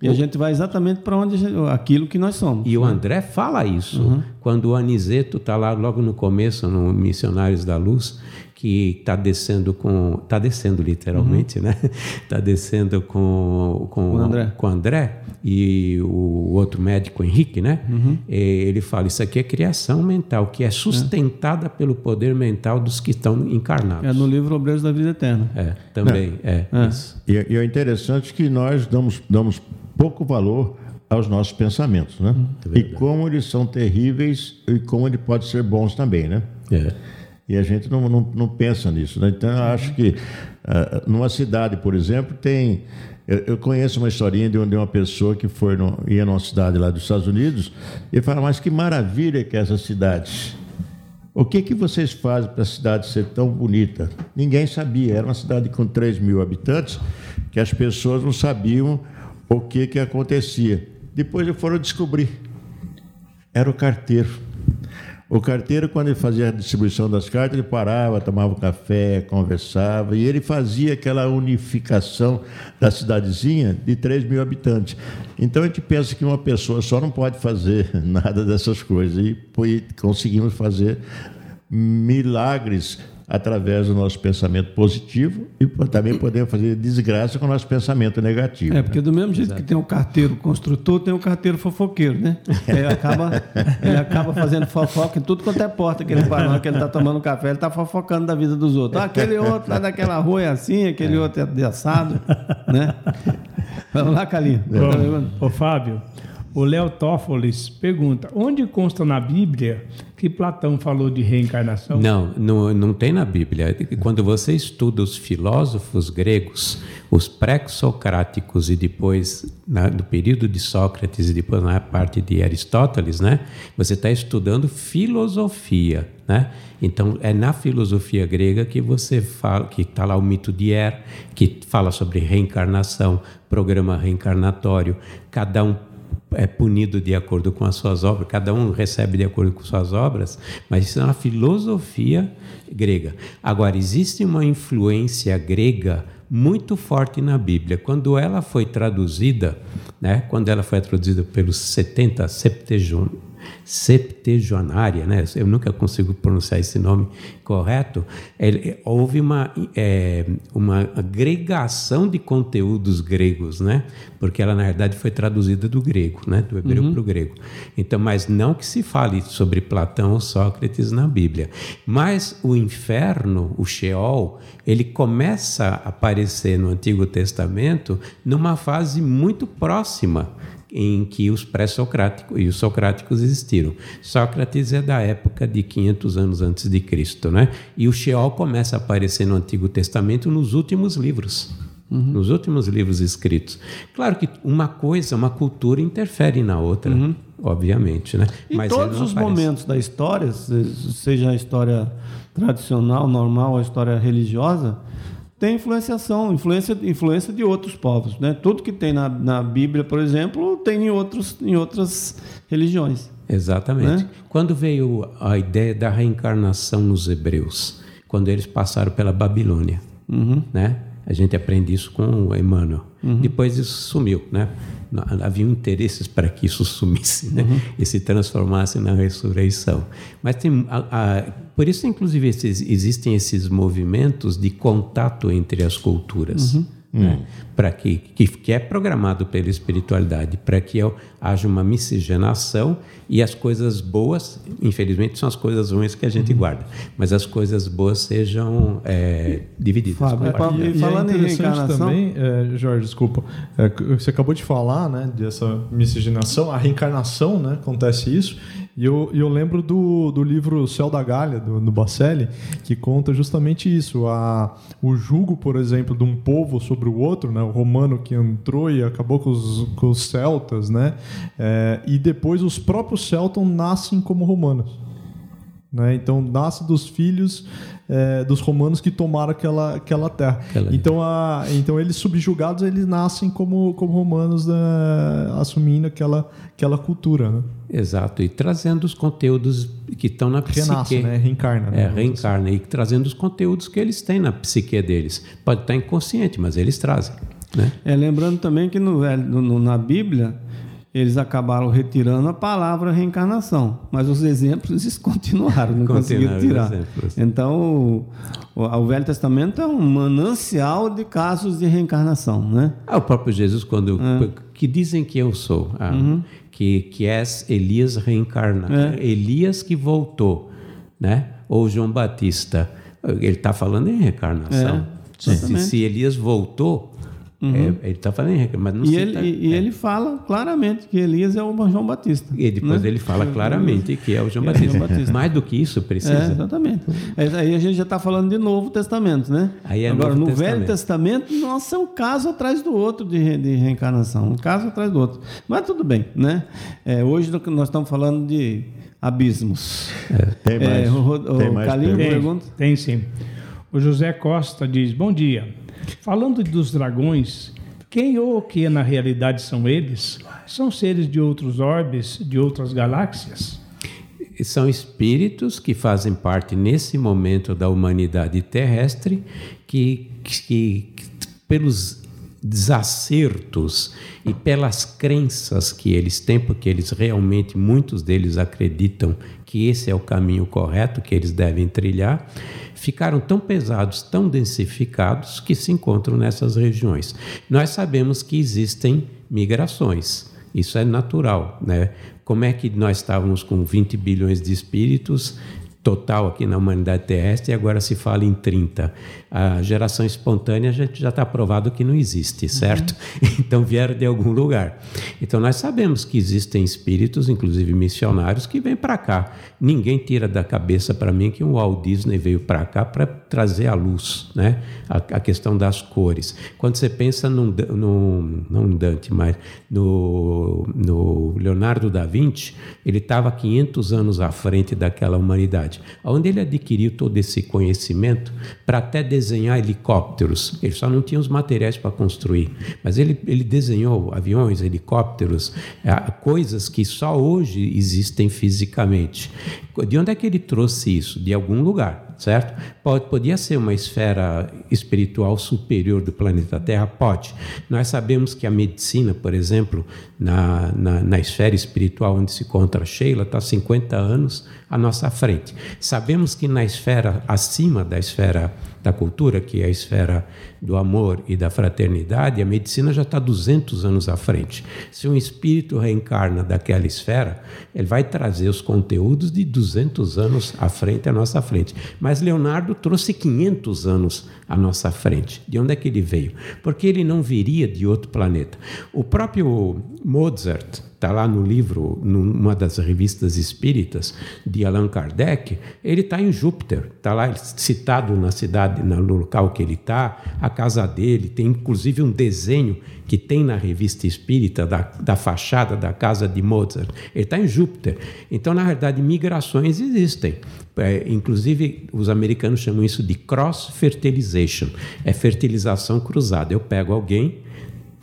E a gente vai exatamente para onde gente, aquilo que nós somos. E né? o André fala isso uhum. quando o Aniceto está lá logo no começo no Missionários da Luz que está descendo com está descendo literalmente uhum. né está descendo com com, o André. com André e o outro médico Henrique né uhum. ele fala isso aqui é criação mental que é sustentada é. pelo poder mental dos que estão encarnados é no livro Obreiros da Vida Eterna é também é, é, é. isso e, e é interessante que nós damos damos pouco valor aos nossos pensamentos, né? Hum, é e como eles são terríveis e como eles podem ser bons também, né? É. E a gente não, não, não pensa nisso. Né? Então, eu acho que uh, numa cidade, por exemplo, tem. Eu, eu, conheço uma historinha de uma pessoa que foi no, ia numa cidade lá dos Estados Unidos e fala: Mas que maravilha que é essa cidade. O que, que vocês fazem para a cidade ser tão bonita? Ninguém sabia. Era uma cidade com 3 mil habitantes que as pessoas não sabiam o que, que acontecia. Depois foram descobrir. Era o carteiro. O carteiro, quando ele fazia a distribuição das cartas, ele parava, tomava um café, conversava, e ele fazia aquela unificação da cidadezinha de 3 mil habitantes. Então a gente pensa que uma pessoa só não pode fazer nada dessas coisas, e conseguimos fazer milagres através do nosso pensamento positivo e também podemos fazer desgraça com o nosso pensamento negativo. É, porque do mesmo jeito Exato. que tem o carteiro construtor, tem o carteiro fofoqueiro, né? Ele acaba, ele acaba fazendo fofoca em tudo quanto é porta que ele para, que ele está tomando café, ele está fofocando da vida dos outros. Ah, aquele outro lá daquela rua é assim, aquele é. outro é de assado, né? Vamos lá, Calinho. Ô, ô Fábio, o Léo Toffoli pergunta: onde consta na Bíblia que Platão falou de reencarnação? Não, não, não tem na Bíblia. Quando você estuda os filósofos gregos, os pré-socráticos e depois na, do período de Sócrates e depois na parte de Aristóteles, né? Você está estudando filosofia, né? Então é na filosofia grega que você fala que está lá o mito de Er, que fala sobre reencarnação, programa reencarnatório. Cada um é punido de acordo com as suas obras, cada um recebe de acordo com suas obras, mas isso é uma filosofia grega. Agora, existe uma influência grega muito forte na Bíblia. Quando ela foi traduzida, né, quando ela foi traduzida pelos 70 septejunos, septesionária, né? eu nunca consigo pronunciar esse nome correto, ele, houve uma, é, uma agregação de conteúdos gregos, né? porque ela na verdade foi traduzida do grego, né? do hebreu uhum. para o grego. Então, mas não que se fale sobre Platão ou Sócrates na Bíblia. Mas o inferno, o Sheol, ele começa a aparecer no Antigo Testamento numa fase muito próxima em que os pré-socráticos e os socráticos existiram. Sócrates é da época de 500 anos antes de Cristo, né? E o Sheol começa a aparecer no Antigo Testamento nos últimos livros. Uhum. Nos últimos livros escritos. Claro que uma coisa, uma cultura interfere na outra, uhum. obviamente, né? Em Mas todos os aparece. momentos da história, seja a história tradicional, normal, a história religiosa, tem influenciação, influência, influência de outros povos. Né? Tudo que tem na, na Bíblia, por exemplo, tem em, outros, em outras religiões. Exatamente. Né? Quando veio a ideia da reencarnação nos hebreus, quando eles passaram pela Babilônia, uhum. né? A gente aprende isso com o Emmanuel. Uhum. Depois isso sumiu, né? Havia interesses para que isso sumisse né? Uhum. e se transformasse na ressurreição. Mas tem, a, a, por isso, inclusive, esses, existem esses movimentos de contato entre as culturas. Uhum né? Hum. para que, que, que é programado pela espiritualidade, para que haja uma miscigenação e as coisas boas, infelizmente, são as coisas ruins que a gente uhum. guarda, mas as coisas boas sejam é, divididas. Fábio, e, e falando é interessante também, é, Jorge, desculpa, é, você acabou de falar, né, dessa miscigenação, a reencarnação, né, acontece isso. E eu, eu lembro do, do livro Céu da Galha, do, do Bacelli, que conta justamente isso. A, o jugo, por exemplo, de um povo sobre o outro, né? o romano que entrou e acabou com os, com os celtas, né? É, e depois os próprios celtas nascem como romanos. Né? Então, nasce dos filhos é, dos romanos que tomaram aquela, aquela terra. Aquela- Então, a, então, eles subjugados, eles nascem como, como romanos, né, assumindo aquela, aquela cultura. Né? Exato, e trazendo os conteúdos que estão na Renasce, psique. né? Reencarna. né? É, reencarna e trazendo os conteúdos que eles têm na psique deles. Pode estar inconsciente, mas eles trazem. Né? É, lembrando também que no, velho- no- no- na Bíblia eles acabaram retirando a palavra reencarnação, mas os exemplos eles continuaram, não conseguiram tirar. Então o, o- Velho Testamento é um manancial de casos de reencarnação, né? Ah, o próprio Jesus, quando. Que dizem que eu sou, ah, que, que és Elias reencarnado. É. Elias que voltou, né? Ou João Batista. Ele está falando em reencarnação. É, se, se Elias voltou, é, ele está falando em reencarnação. Mas não E cita- ele, e, e é. ele fala claramente que Elias é o João Batista. E depois né? ele fala claramente que é o João É o Batista. João Batista. Mais do que isso, É, precisa. exatamente. É, Aí a gente já está falando de Novo Testamento, né? Aí é Agora, Novo no Testamento. Velho Testamento, nossa, é um caso atrás do outro de, re- de reencarnação. Um caso atrás do outro. Mas tudo bem, né? É, hoje nós estamos falando de abismos. Tem mais, É, o o tem mais Calil-? Tem, pergunta? tem sim. O José Costa diz: Bom dia. Falando dos dragões, quem ou o que na realidade são eles? São seres de outros orbes, de outras galáxias? São espíritos que fazem parte nesse momento da humanidade terrestre que, que, que pelos desacertos e pelas crenças que eles têm, porque eles realmente, muitos deles acreditam que esse é o caminho correto que eles devem trilhar, ficaram tão pesados, tão densificados que se encontram nessas regiões. Nós sabemos que existem migrações. Isso é natural, né? Como é que nós estávamos com 20 bilhões de espíritos total aqui na humanidade terrestre e agora se fala em 30. A geração espontânea a gente já está provado que não existe, certo? Então vieram de algum lugar. Então nós sabemos que existem espíritos, inclusive missionários, que vêm para cá. Ninguém tira da cabeça para mim que um Walt Disney veio para cá para trazer a luz, né? A, a questão das cores. Quando você pensa num, num não Dante, mas no, no Leonardo da Vinci, ele estava 500 anos à frente daquela humanidade. Onde ele adquiriu todo esse conhecimento para até desenhar helicópteros. Ele só não tinha os materiais para construir, mas ele, ele desenhou aviões, helicópteros, ah, coisas que só hoje existem fisicamente. De onde é que ele trouxe isso? De algum lugar, certo? Pode, podia ser uma esfera espiritual superior do planeta Terra? Pode. Nós sabemos que a medicina, por exemplo, na, na, na esfera espiritual onde se encontra Sheila, está 50 anos à nossa frente. Sabemos que na esfera acima da esfera da cultura, que é a esfera do amor e da fraternidade, a medicina já está 200 anos à frente. Se um espírito reencarna daquela esfera, ele vai trazer os conteúdos de 200 anos à frente, à nossa frente. Mas Leonardo trouxe 500 anos à nossa frente. De onde é que ele veio? Porque ele não viria de outro planeta. O próprio Mozart, está lá no livro, numa das revistas espíritas de Allan Kardec, ele está em Júpiter, está lá citado na cidade, no local que ele está, a casa dele, tem inclusive um desenho que tem na revista espírita da, da fachada da casa de Mozart. Ele está em Júpiter. Então, na verdade, migrações existem. É, inclusive, os americanos chamam isso de cross-fertilization, é fertilização cruzada. Eu pego alguém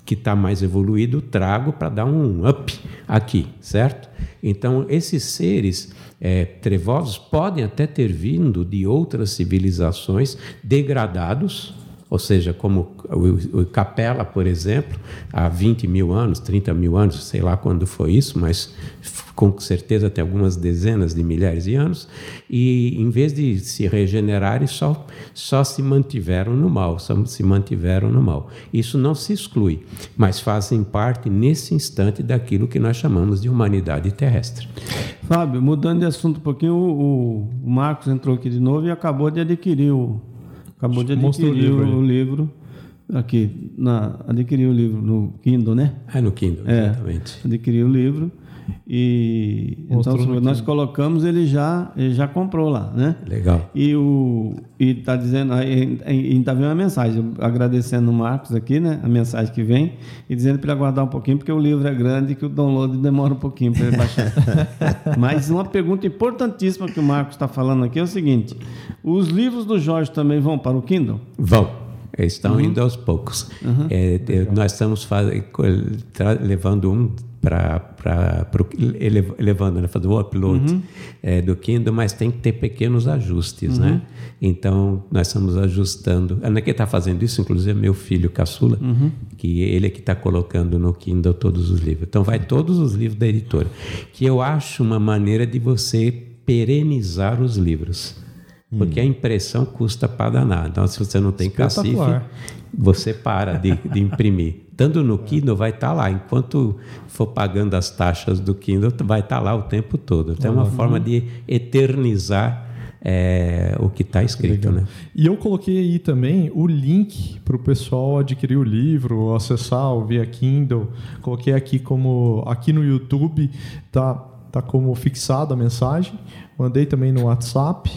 que está mais evoluído, trago para dar um up aqui, certo? Então, esses seres é, trevosos podem até ter vindo de outras civilizações degradados, ou seja, como o, Capela, por exemplo, há 20 mil anos, 30 mil anos, sei lá quando foi isso, mas com certeza tem algumas dezenas de milhares de anos, e em vez de se regenerarem, só, só se mantiveram no mal, só se mantiveram no mal. Isso não se exclui, mas fazem parte nesse instante daquilo que nós chamamos de humanidade terrestre. Fábio, mudando de assunto um pouquinho, o, o Marcos entrou aqui de novo e acabou de adquirir o. Acabou de Mostrou o adquirir livro o livro. Aqui, na, adquiriu o livro no Kindle, né? É no Kindle, É. exatamente. Adquiriu o livro. E então Mostrou nós colocamos, ele já, ele já comprou lá, né? Legal. E o e tá dizendo, aí ainda vem uma mensagem, agradecendo o Marcos aqui, né? A mensagem que vem, e dizendo para ele aguardar um pouquinho, porque o livro é grande e que o download demora um pouquinho para ele baixar. Mas uma pergunta importantíssima que o Marcos está falando aqui é o seguinte: os livros do Jorge também vão para o Kindle? Vão. Estão Uhum. indo aos poucos. É, é, nós estamos faz- levando um para levando, né, fazendo o upload Uhum. é, do Kindle, mas tem que ter pequenos ajustes, Uhum. né? Então nós estamos ajustando. A quem está fazendo isso, inclusive, é meu filho caçula, Uhum. que ele é que está colocando no Kindle todos os livros. Então vai todos os livros da editora, que eu acho uma maneira de você perenizar os livros. Porque a impressão custa para danar. Então, se você não tem cacife, você para de, de imprimir. Estando no Kindle, vai estar lá. Enquanto for pagando as taxas do Kindle, vai estar lá o tempo todo. Então, é uma forma de eternizar é, o que está escrito. Né? E eu coloquei aí também o link para o pessoal adquirir o livro, acessar via Kindle. Coloquei aqui como aqui no YouTube tá tá como fixada a mensagem. Mandei também no WhatsApp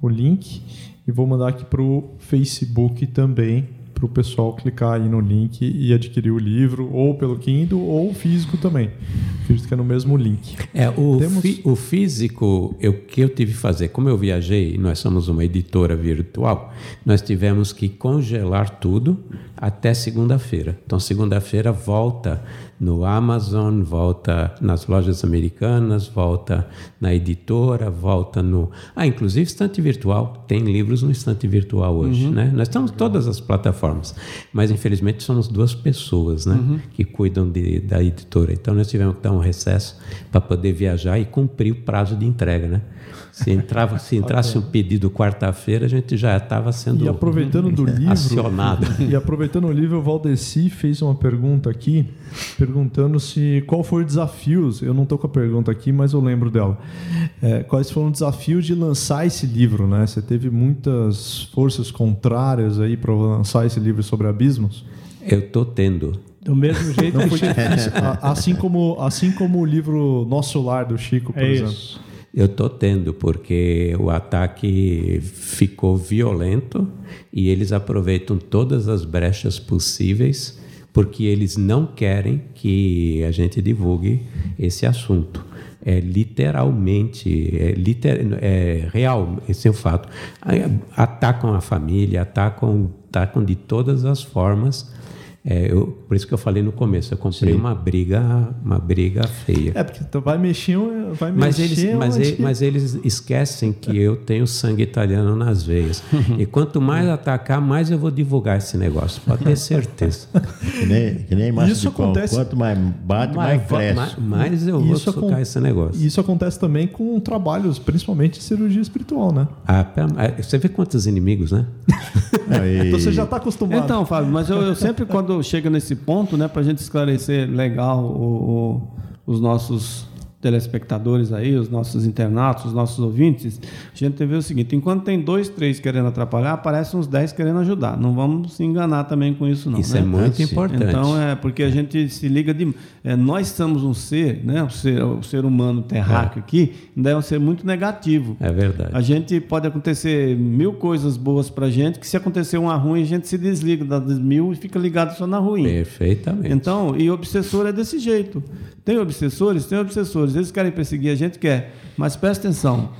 o link e vou mandar aqui para o Facebook também para o pessoal clicar aí no link e adquirir o livro ou pelo Kindle ou físico também. Acredito que é no mesmo link. É, o, Temos- fi- o físico, o que eu tive que fazer, como eu viajei, nós somos uma editora virtual, nós tivemos que congelar tudo até segunda-feira. Então, segunda-feira volta no Amazon, volta nas lojas americanas, volta na editora, volta no. Ah, inclusive estante virtual. Tem livros no estante virtual hoje, né? Nós estamos em todas as plataformas, mas infelizmente somos duas pessoas, né? Que cuidam de, da editora. Então nós tivemos que dar um recesso para poder viajar e cumprir o prazo de entrega, né? Se, entrava, se entrasse um pedido quarta-feira, a gente já estava sendo E aproveitando do livro, acionado. E aproveitando o livro, o Valdeci fez uma pergunta aqui, perguntando se qual foram os desafios. Eu não estou com a pergunta aqui, mas eu lembro dela. É, quais foram os desafios de lançar esse livro, né? Você teve muitas forças contrárias aí para lançar esse livro sobre abismos. Eu estou tendo. Do mesmo jeito Não que foi difícil. Assim como assim como o livro Nosso Lar do Chico, por é exemplo. isso. Eu estou tendo, porque o ataque ficou violento e eles aproveitam todas as brechas possíveis, porque eles não querem que a gente divulgue esse assunto. É literalmente, é, liter, é real, esse é o fato. Atacam a família, atacam, atacam de todas as formas. É, eu- por isso que eu falei no começo, eu comprei uma briga, uma briga feia. É porque tu vai mexer, um- vai Mas mexer eles, mas, onde- e- mas eles esquecem que eu tenho sangue italiano nas veias. E quanto mais atacar, mais eu vou divulgar esse negócio. Pode ter certeza. Que nem, que nem Isso acontece- Quanto mais bate, mais, va- cresce. ma- mais eu vou Isso acon- socar esse negócio. Isso acontece também com trabalhos, principalmente de cirurgia espiritual, né? Ah, ah, você vê quantos inimigos, né? Não, e- Então você já está acostumado. Então, Fábio, mas eu, eu sempre, quando chega nesse ponto, né, para a gente esclarecer legal o- o- os nossos telespectadores aí, os nossos internatos, os nossos ouvintes, a gente tem que ver o seguinte: enquanto tem dois, três querendo atrapalhar, aparecem uns dez querendo ajudar. Não vamos se enganar também com isso, não. Isso né? é muito importante. Então é porque a gente se liga de. é, nós somos um ser, né? O ser, o ser humano terráqueo aqui, ainda é um ser muito negativo. É verdade. A gente pode acontecer mil coisas boas pra gente, que se acontecer uma ruim, a gente se desliga das mil e fica ligado só na ruim. Perfeitamente. Então, e obsessor é desse jeito. Tem obsessores? Tem obsessores. Eles querem perseguir a gente, quer. Mas presta atenção.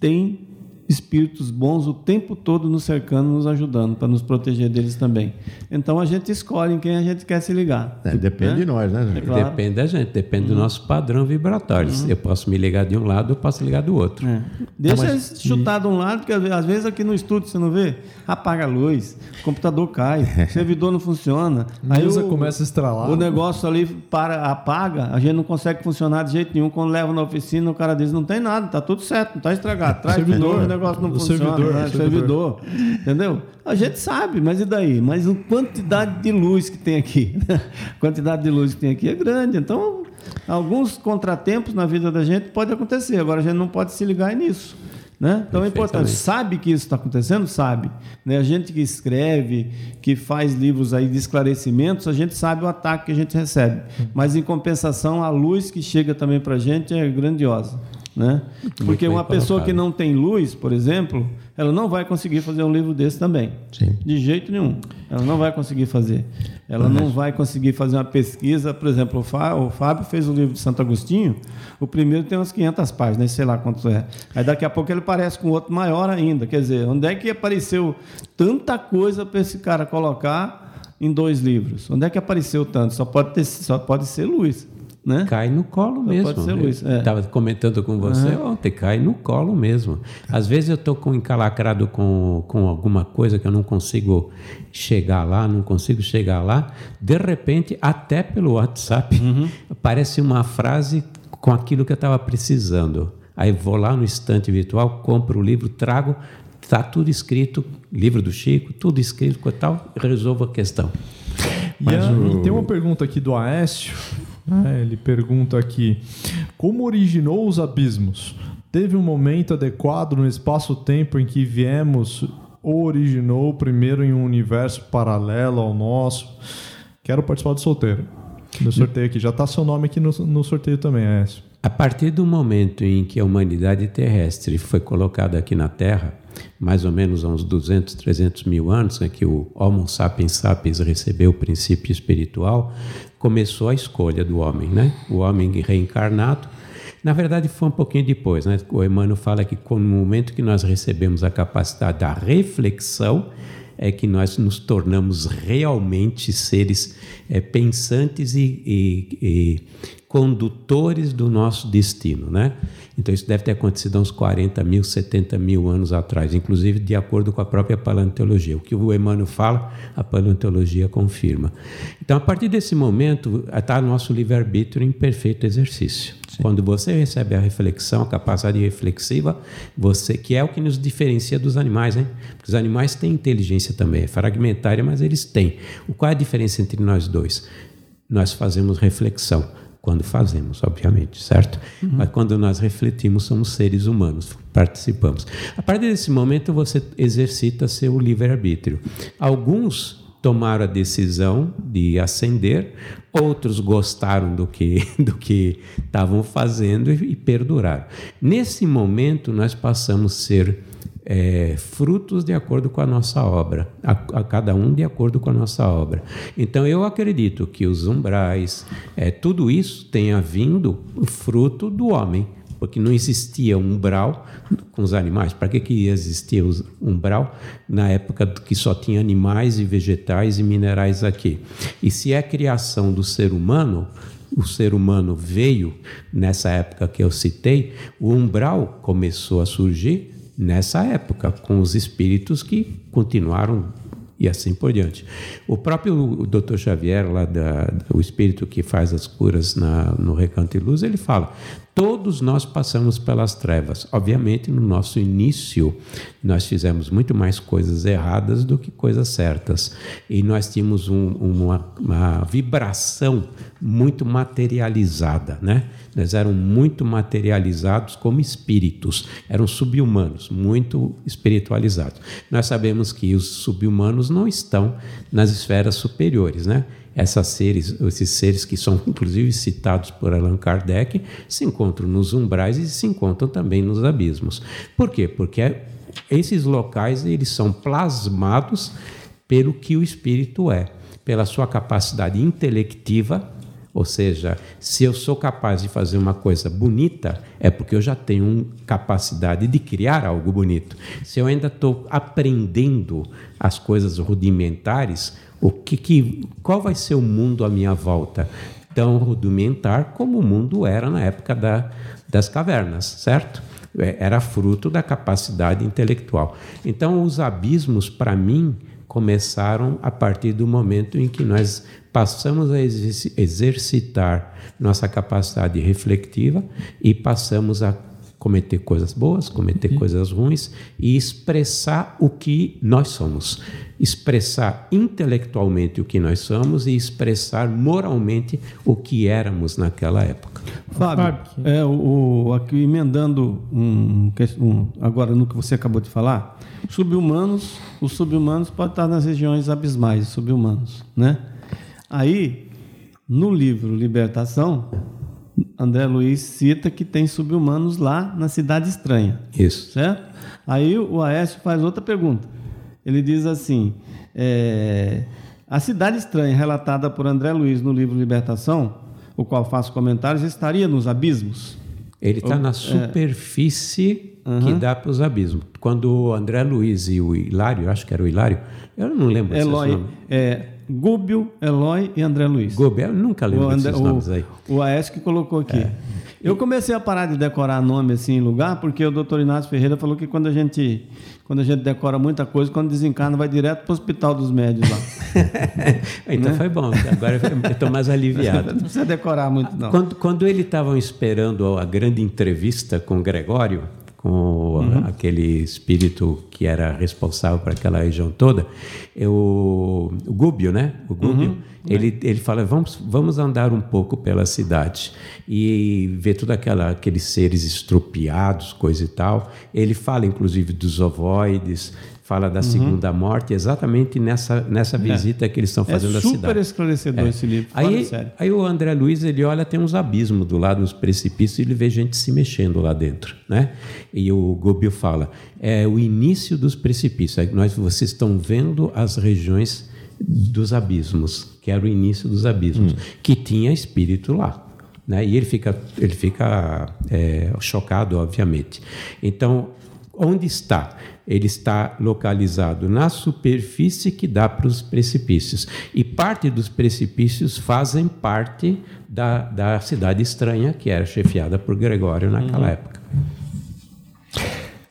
Tem espíritos bons o tempo todo nos cercando, nos ajudando, para nos proteger deles também. Então a gente escolhe em quem a gente quer se ligar. É, depende né? de nós, né? É claro. Depende da gente, depende do nosso padrão vibratório. Eu posso me ligar de um lado, eu posso ligar do outro. É. Deixa Não, eles mas- chutar de um lado, porque às ve- às vezes aqui no estúdio você não vê, apaga a luz, o computador cai, o servidor não funciona. Aí o, começa a estralar. o negócio ali para, apaga, a gente não consegue funcionar de jeito nenhum. Quando leva na oficina, o cara diz: não tem nada, tá tudo certo, não tá estragado. Traz de Servidor. novo, o negócio não O funciona. servidor, né? o servidor. Entendeu? A gente sabe, mas e daí? Mas a quantidade de luz que tem aqui, a quantidade de luz que tem aqui é grande. Então, alguns contratempos na vida da gente pode acontecer. Agora, a gente não pode se ligar nisso. Né? Então é importante. Sabe que isso está acontecendo? Sabe. Né? A gente que escreve, que faz livros aí de esclarecimentos, a gente sabe o ataque que a gente recebe. Mas, em compensação, a luz que chega também para a gente é grandiosa. Né? Porque uma pessoa colocado. que não tem luz, por exemplo, ela não vai conseguir fazer um livro desse também. Sim. De jeito nenhum. Ela não vai conseguir fazer. Ela não vai conseguir fazer uma pesquisa. Por exemplo, o, Fá- o Fábio fez o livro de Santo Agostinho. O primeiro tem umas 500 páginas, sei lá quanto é. Aí daqui a pouco ele parece com outro maior ainda. Quer dizer, onde é que apareceu tanta coisa para esse cara colocar em dois livros? Onde é que apareceu tanto? Só pode, ter, só pode ser luz. Né? Cai no colo Só mesmo. pode ser luz, é. Estava comentando com você ontem, cai no colo mesmo. Às vezes eu estou encalacrado com, com alguma coisa que eu não consigo chegar lá, não consigo chegar lá. De repente, até pelo WhatsApp, Uhum. aparece uma frase com aquilo que eu estava precisando. Aí vou lá no estante virtual, compro o livro, trago, está tudo escrito, livro do Chico, tudo escrito e tal, resolvo a questão. E, a- e tem uma pergunta aqui do Aécio. Né? Ele pergunta aqui: Como originou os abismos? Teve um momento adequado no espaço-tempo em que viemos ou originou primeiro em um universo paralelo ao nosso? Quero participar do sorteio. Do sorteio aqui. Já está seu nome aqui no, no sorteio também, Aécio. A partir do momento em que a humanidade terrestre foi colocada aqui na Terra, mais ou menos há uns 200, 300 mil anos, né, que o Homo sapiens sapiens recebeu o princípio espiritual, começou a escolha do homem, né? O homem reencarnado. Na verdade, foi um pouquinho depois, né? O Emmanuel fala que no momento que nós recebemos a capacidade da reflexão, é que nós nos tornamos realmente seres eh, pensantes e, e- e condutores do nosso destino, né? Então isso deve ter acontecido há uns 40 mil, 70 mil anos atrás, inclusive de acordo com a própria paleontologia. O que o Emmanuel fala, a paleontologia confirma. Então, a partir desse momento, está nosso livre-arbítrio em perfeito exercício. Quando você recebe a reflexão, a capacidade reflexiva, você que é o que nos diferencia dos animais, né? Porque os animais têm inteligência também, é fragmentária, mas eles têm. Qual é a diferença entre nós dois? Nós fazemos reflexão quando fazemos, obviamente, certo? Mas quando nós refletimos, somos seres humanos, participamos. A partir desse momento, você exercita seu livre-arbítrio. Alguns tomaram a decisão de ascender, outros gostaram do que do que estavam fazendo e, e perduraram. Nesse momento, nós passamos a ser é, frutos de acordo com a nossa obra, a, a cada um de acordo com a nossa obra. Então eu acredito que os umbrais, é, tudo isso tenha vindo fruto do homem, porque não existia umbral com os animais. Para que, que ia existir o umbral na época que só tinha animais e vegetais e minerais aqui? E se é criação do ser humano, o ser humano veio nessa época que eu citei, o umbral começou a surgir nessa época, com os espíritos que continuaram e assim por diante. O próprio Dr. Xavier, lá da, o espírito que faz as curas na, no Recanto e Luz, ele fala: todos nós passamos pelas trevas. Obviamente, no nosso início, nós fizemos muito mais coisas erradas do que coisas certas. E nós tínhamos um, uma, uma vibração muito materializada, né? Nós éramos muito materializados como espíritos, eram subhumanos, muito espiritualizados. Nós sabemos que os subhumanos não estão nas esferas superiores, né? Essas seres, esses seres que são inclusive citados por Allan Kardec se encontram nos umbrais e se encontram também nos abismos. Por quê? Porque esses locais eles são plasmados pelo que o espírito é, pela sua capacidade intelectiva ou seja, se eu sou capaz de fazer uma coisa bonita, é porque eu já tenho capacidade de criar algo bonito. Se eu ainda estou aprendendo as coisas rudimentares, o que, que, qual vai ser o mundo à minha volta? Tão rudimentar como o mundo era na época da, das cavernas, certo? É, Era fruto da capacidade intelectual. Então, os abismos, para mim, começaram a partir do momento em que nós passamos a exerci- exercitar nossa capacidade reflexiva e passamos a cometer coisas boas, cometer uhum. coisas ruins e expressar o que nós somos. Expressar intelectualmente o que nós somos e expressar moralmente o que éramos naquela época. Fábio. É, o, aqui emendando um, um, agora no que você acabou de falar, subhumanos, os subhumanos podem estar nas regiões abismais, subhumanos, né? Aí, no livro Libertação, André Luiz cita que tem subhumanos lá na cidade estranha. Isso. Certo? Aí o Aécio faz outra pergunta. Ele diz assim: é, a cidade estranha relatada por André Luiz no livro Libertação, o qual faço comentários, estaria nos abismos? Ele está na é. superfície é, que dá para os abismos. Quando o André Luiz e o Hilário, acho que era o Hilário, eu não lembro Eloy, nome. É, Gúbio, Eloy e André Luiz. Gúbio, eu nunca lembro André, desses nomes aí. O Aécio que colocou aqui. É. Eu comecei a parar de decorar nome assim em lugar, porque o doutor Inácio Ferreira falou que quando a gente, quando a gente decora muita coisa, quando desencarna, vai direto para o hospital dos médios lá. então né? foi bom, agora eu estou mais aliviado. Não precisa decorar muito, não. Quando, quando ele estava esperando a grande entrevista com o Gregório, com uhum. aquele espírito que era responsável por aquela região toda, eu, o Gúbio, né? O Gúbio, uhum. ele, ele fala, vamos, vamos andar um pouco pela cidade e ver tudo aquela, aqueles seres estrupiados, coisa e tal. Ele fala, inclusive, dos ovoides, fala da uhum. segunda morte, exatamente nessa, nessa é. visita é. que eles estão fazendo é à cidade. É super esclarecedor esse livro. Aí, aí o André Luiz ele olha, tem uns abismos do lado, uns precipícios, e ele vê gente se mexendo lá dentro. Né? E o Gobio fala: é o início dos precipícios. Nós, vocês estão vendo as regiões dos abismos, que era o início dos abismos, hum. que tinha espírito lá. Né? E ele fica, ele fica é, chocado, obviamente. Então, onde está? Ele está localizado na superfície que dá para os precipícios. E parte dos precipícios fazem parte da, da cidade estranha, que era chefiada por Gregório naquela uhum. época.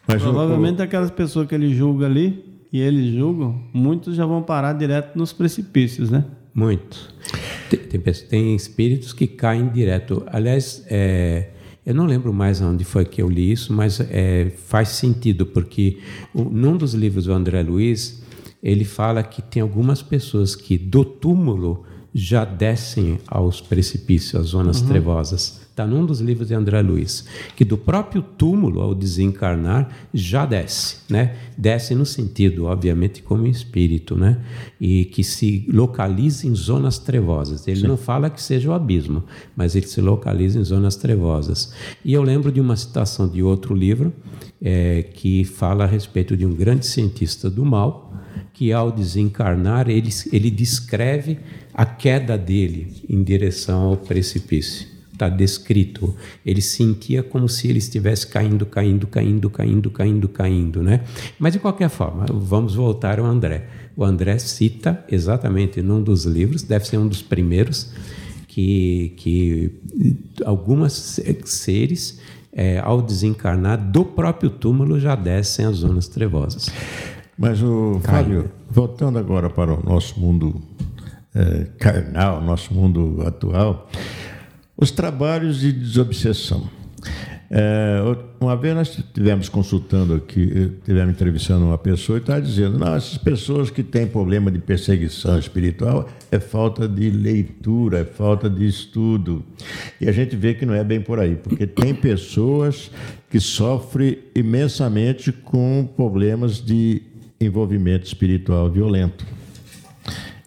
Mas Provavelmente o... aquelas pessoas que ele julga ali, e eles julgam, muitos já vão parar direto nos precipícios, né? Muito. Tem, tem, tem espíritos que caem direto. Aliás, é, eu não lembro mais onde foi que eu li isso, mas é, faz sentido, porque num dos livros do André Luiz, ele fala que tem algumas pessoas que do túmulo já descem aos precipícios, às zonas uhum. trevosas. Está num dos livros de André Luiz, que do próprio túmulo, ao desencarnar, já desce. Né? Desce no sentido, obviamente, como espírito, né? e que se localiza em zonas trevosas. Ele Sim. não fala que seja o abismo, mas ele se localiza em zonas trevosas. E eu lembro de uma citação de outro livro, é, que fala a respeito de um grande cientista do mal, que ao desencarnar, ele, ele descreve a queda dele em direção ao precipício está descrito. Ele sentia como se ele estivesse caindo, caindo, caindo, caindo, caindo, caindo, né? Mas de qualquer forma, vamos voltar ao André. O André cita exatamente num dos livros, deve ser um dos primeiros, que, que algumas seres, é, ao desencarnar do próprio túmulo, já descem às zonas trevosas. Mas o Fábio, voltando agora para o nosso mundo é, carnal, nosso mundo atual, os trabalhos de desobsessão. É, uma vez nós estivemos consultando aqui, estivemos entrevistando uma pessoa e estava dizendo: não, essas pessoas que têm problema de perseguição espiritual é falta de leitura, é falta de estudo. E a gente vê que não é bem por aí, porque tem pessoas que sofrem imensamente com problemas de envolvimento espiritual violento.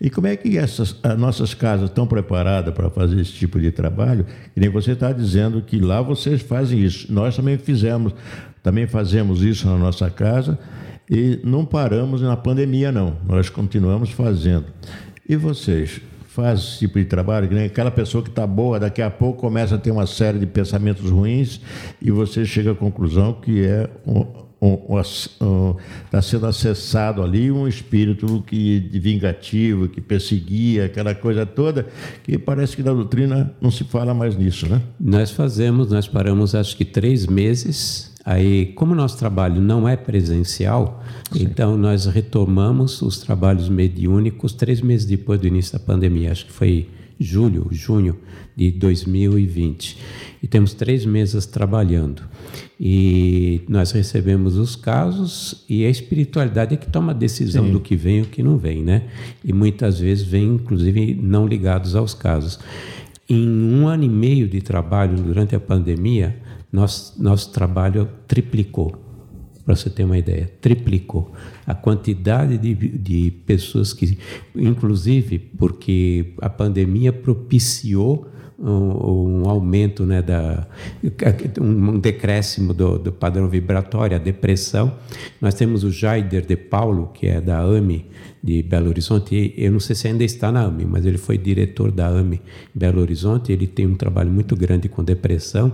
E como é que essas as nossas casas estão preparadas para fazer esse tipo de trabalho? E nem você está dizendo que lá vocês fazem isso. Nós também fizemos, também fazemos isso na nossa casa e não paramos na pandemia não. Nós continuamos fazendo. E vocês fazem esse tipo de trabalho? Que nem aquela pessoa que está boa, daqui a pouco começa a ter uma série de pensamentos ruins e você chega à conclusão que é está sendo acessado ali um espírito que de vingativo, que perseguia, aquela coisa toda, que parece que na doutrina não se fala mais nisso, né? Nós fazemos, nós paramos acho que três meses. Aí, como nosso trabalho não é presencial, Sim. então nós retomamos os trabalhos mediúnicos três meses depois do início da pandemia. Acho que foi julho, junho de 2020. E temos três meses trabalhando. E nós recebemos os casos e a espiritualidade é que toma a decisão Sim. do que vem e o que não vem, né? E muitas vezes vem, inclusive, não ligados aos casos. Em um ano e meio de trabalho durante a pandemia, nosso, nosso trabalho triplicou para você ter uma ideia, triplicou a quantidade de, de pessoas que, inclusive porque a pandemia propiciou um, um aumento, né, da, um decréscimo do, do padrão vibratório, a depressão. Nós temos o Jaider de Paulo, que é da AME de Belo Horizonte. Eu não sei se ainda está na AME, mas ele foi diretor da AME Belo Horizonte. Ele tem um trabalho muito grande com depressão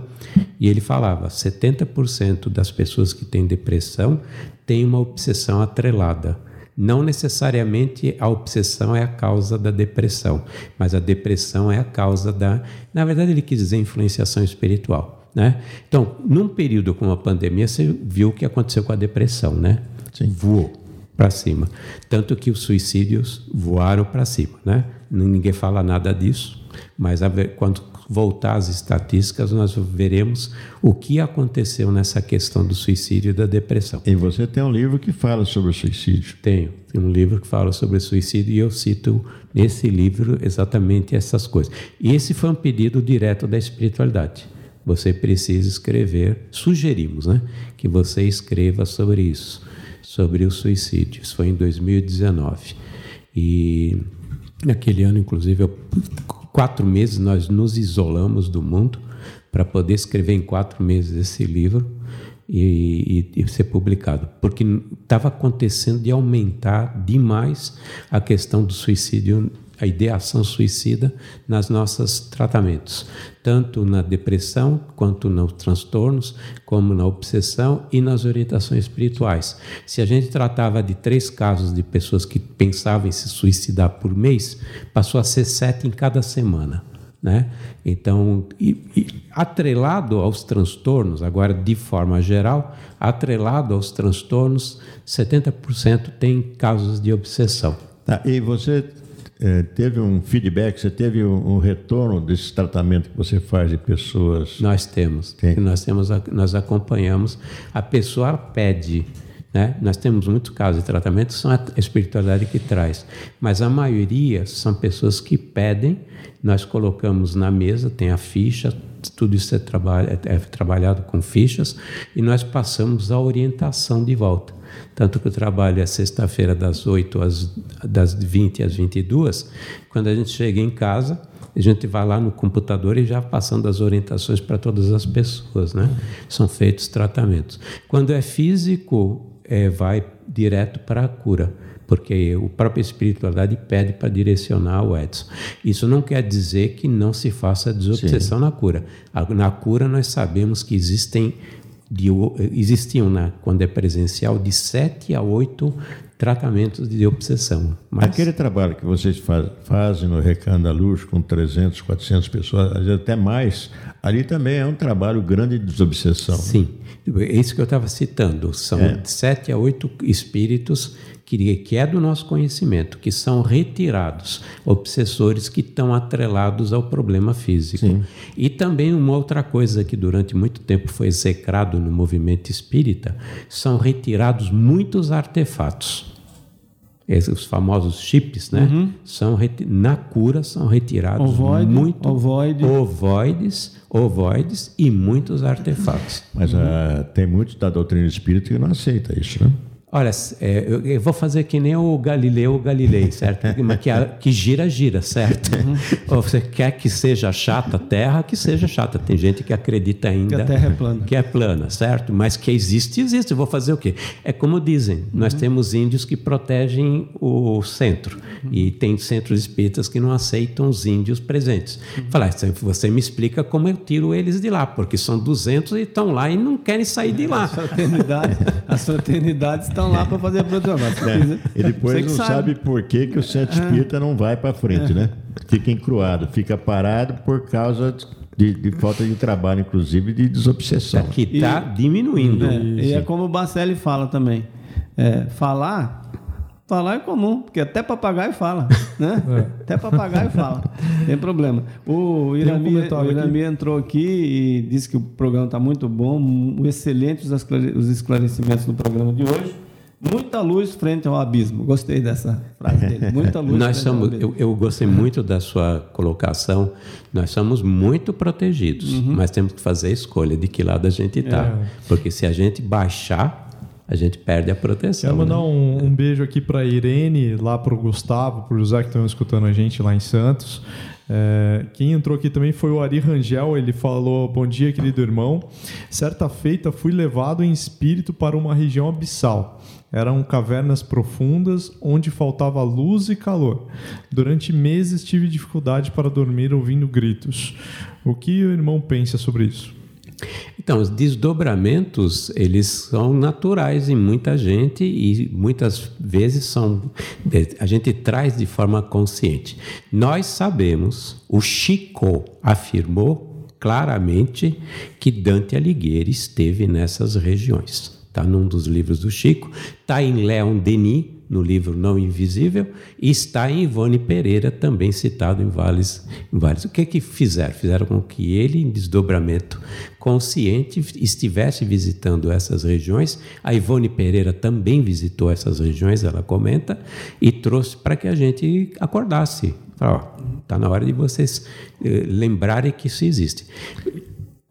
e ele falava: 70% das pessoas que têm depressão têm uma obsessão atrelada. Não necessariamente a obsessão é a causa da depressão, mas a depressão é a causa da. Na verdade, ele quis dizer influenciação espiritual. Né? Então, num período como a pandemia, você viu o que aconteceu com a depressão, né? Sim. Voou para cima. Tanto que os suicídios voaram para cima, né? Ninguém fala nada disso, mas quando voltar às estatísticas, nós veremos o que aconteceu nessa questão do suicídio e da depressão. E você tem um livro que fala sobre o suicídio. Tenho. Tem um livro que fala sobre suicídio e eu cito nesse livro exatamente essas coisas. E esse foi um pedido direto da espiritualidade. Você precisa escrever, sugerimos, né, que você escreva sobre isso, sobre o suicídio. Isso foi em 2019. E naquele ano, inclusive, eu quatro meses nós nos isolamos do mundo para poder escrever em quatro meses esse livro e, e, e ser publicado, porque estava acontecendo de aumentar demais a questão do suicídio, a ideação suicida nas nossos tratamentos, tanto na depressão quanto nos transtornos, como na obsessão e nas orientações espirituais. Se a gente tratava de três casos de pessoas que pensavam em se suicidar por mês, passou a ser sete em cada semana. Né? Então, e, e, atrelado aos transtornos, agora de forma geral, atrelado aos transtornos, 70% tem casos de obsessão. Tá, e você teve um feedback, você teve um, retorno desse tratamento que você faz de pessoas? Nós temos. Tem. Nós temos, nós acompanhamos. A pessoa pede. Né? Nós temos muitos casos de tratamento são a espiritualidade que traz, mas a maioria são pessoas que pedem, nós colocamos na mesa, tem a ficha, tudo isso é, trabalha, é trabalhado com fichas, e nós passamos a orientação de volta. Tanto que o trabalho é sexta-feira das 8 às das 20 às 22, quando a gente chega em casa, a gente vai lá no computador e já passando as orientações para todas as pessoas, né? São feitos tratamentos. Quando é físico, é, vai direto para a cura, porque o próprio espiritualidade pede para direcionar o Edson. Isso não quer dizer que não se faça desobsessão Sim. na cura. Na cura nós sabemos que existem de, existiam na, quando é presencial de sete a oito tratamentos de obsessão. Mas... Aquele trabalho que vocês faz, fazem no Recanto da Luz com 300, 400 pessoas, às vezes até mais, ali também é um trabalho grande de desobsessão. Sim, é isso que eu estava citando. São é. sete a oito espíritos que, que é do nosso conhecimento, que são retirados, obsessores que estão atrelados ao problema físico. Sim. E também uma outra coisa que durante muito tempo foi execrado no movimento espírita, são retirados muitos artefatos. Esses, famosos chips, né? Uhum. São na cura são retirados Ovoide, muito ovoide. ovoides, ovoides e muitos artefatos. Mas uhum. uh, tem muitos da doutrina espírita que não aceita isso, né? Olha, é, eu, vou fazer que nem o Galileu Galilei, certo? que, que gira, gira, certo? Ou você quer que seja chata a Terra, que seja chata. Tem gente que acredita ainda que a Terra é plana. Que é plana, certo? Mas que existe, existe. Eu vou fazer o quê? É como dizem, nós uhum. temos índios que protegem o centro. Uhum. E tem centros espíritas que não aceitam os índios presentes. Uhum. Falar, você me explica como eu tiro eles de lá, porque são 200 e estão lá e não querem sair de lá. As fraternidades, as fraternidades estão estão lá para fazer a produção. É. E depois não sabe. sabe por que, que o centro espírita não vai para frente, é. né? Fica encruado, fica parado por causa de, de, falta de trabalho, inclusive de desobsessão. Que está diminuindo. É, e é como o Bacelli fala também. É, falar Falar é comum, porque até papagaio fala, né? É. Até papagaio fala. Tem problema. O Irami, um o Irami aqui. entrou aqui e disse que o programa está muito bom, excelentes os esclarecimentos do programa de hoje. Muita luz frente ao abismo. Gostei dessa frase dele. Muita luz Nós frente ao somos, abismo. eu, eu gostei muito da sua colocação. Nós somos muito protegidos, Uhum. mas temos que fazer a escolha de que lado a gente está. É. Porque se a gente baixar, a gente perde a proteção. Quero mandar né? um, um beijo aqui para Irene, lá para o Gustavo, para o José que estão escutando a gente lá em Santos. É, quem entrou aqui também foi o Ari Rangel. Ele falou: Bom dia, querido irmão. Certa feita fui levado em espírito para uma região abissal. Eram cavernas profundas onde faltava luz e calor. Durante meses tive dificuldade para dormir ouvindo gritos. O que o irmão pensa sobre isso? Então, os desdobramentos, eles são naturais em muita gente e muitas vezes são a gente traz de forma consciente. Nós sabemos, o Chico afirmou claramente que Dante Alighieri esteve nessas regiões. Está num dos livros do Chico, está em Léon Denis, no livro Não Invisível, e está em Ivone Pereira, também citado em vários. Em. O que que fizeram? Fizeram com que ele, em desdobramento consciente, estivesse visitando essas regiões. A Ivone Pereira também visitou essas regiões, ela comenta, e trouxe para que a gente acordasse. Está na hora de vocês eh, lembrarem que isso existe.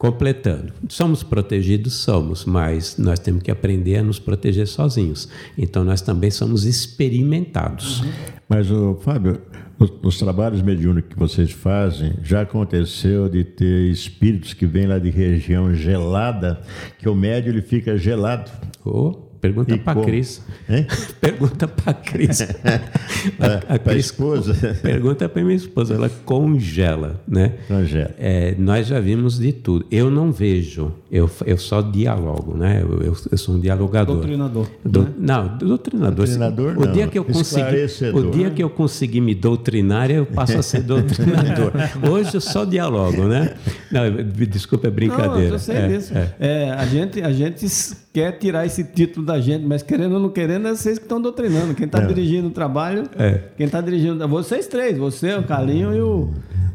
Completando, somos protegidos? Somos, mas nós temos que aprender a nos proteger sozinhos. Então, nós também somos experimentados. Mas, ô, Fábio, nos, nos trabalhos mediúnicos que vocês fazem, já aconteceu de ter espíritos que vêm lá de região gelada, que o médio ele fica gelado. Ô, pergunta para como? Cris. Pergunta para Cris. Pra- pra esposa? Pergunta para minha esposa. Ela congela, né? Congela. É, nós já vimos de tudo. Eu não vejo, eu, eu só dialogo, né? Eu, eu, eu sou um dialogador. Doutrinador, Do- né? Não, doutrinador. Doutrinador, o não. dia que eu consegui, o dia que eu conseguir me doutrinar, eu passo a ser doutrinador. Hoje eu só dialogo, né? Não, desculpa, é brincadeira. Não, eu sei É, disso. é. É, a, gente, a gente quer tirar esse título da gente, mas querendo ou não querendo, é vocês que estão doutrinando. Quem está dirigindo o trabalho, É. quem está dirigindo. Vocês três, você, o Carlinho e o.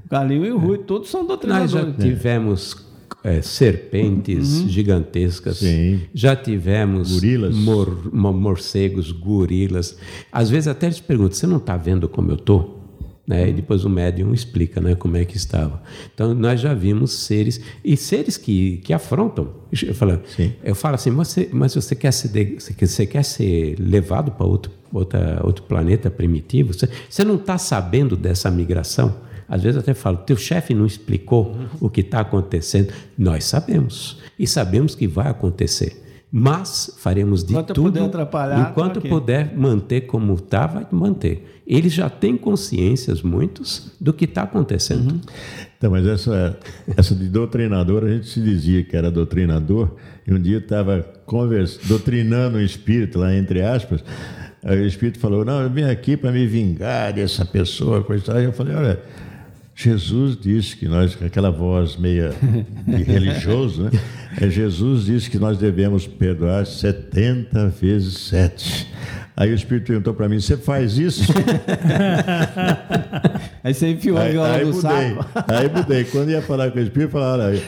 o Carlinho e o Rui, todos são Nós doutrinadores. já tivemos é, serpentes gigantescas, Sim. já tivemos Gorilas. mor- mo- morcegos, gorilas. Às vezes até eles perguntam: você não está vendo como eu estou? Né? E depois o médium explica né, como é que estava. Então nós já vimos seres, e seres que, que afrontam. Eu falo, Sim. eu falo assim, você, mas você quer de- você quer, ser levado para outro, outra, outro planeta primitivo? Você, você não está sabendo dessa migração? Às vezes eu até falo, teu chefe não explicou o que está acontecendo. Nós sabemos. E sabemos que vai acontecer. Mas faremos de Enquanto tudo. enquanto tá ok. puder manter como está, vai manter. Eles já têm consciências, muitos, do que está acontecendo. Uhum. Então, mas essa, essa de doutrinador, a gente se dizia que era doutrinador, e um dia estava doutrinando um espírito, lá entre aspas, aí o espírito falou, não, eu vim aqui para me vingar dessa pessoa, coisa e tal. Aí eu falei, olha, Jesus disse que nós, com aquela voz meia de religioso, né? É, Jesus disse que nós devemos perdoar 70 vezes 7. Aí o Espírito perguntou para mim: Você faz isso? Aí você enfiou a Aí, viola aí no mudei. saco. Aí mudei. Quando ia falar com o Espírito, falava: olha,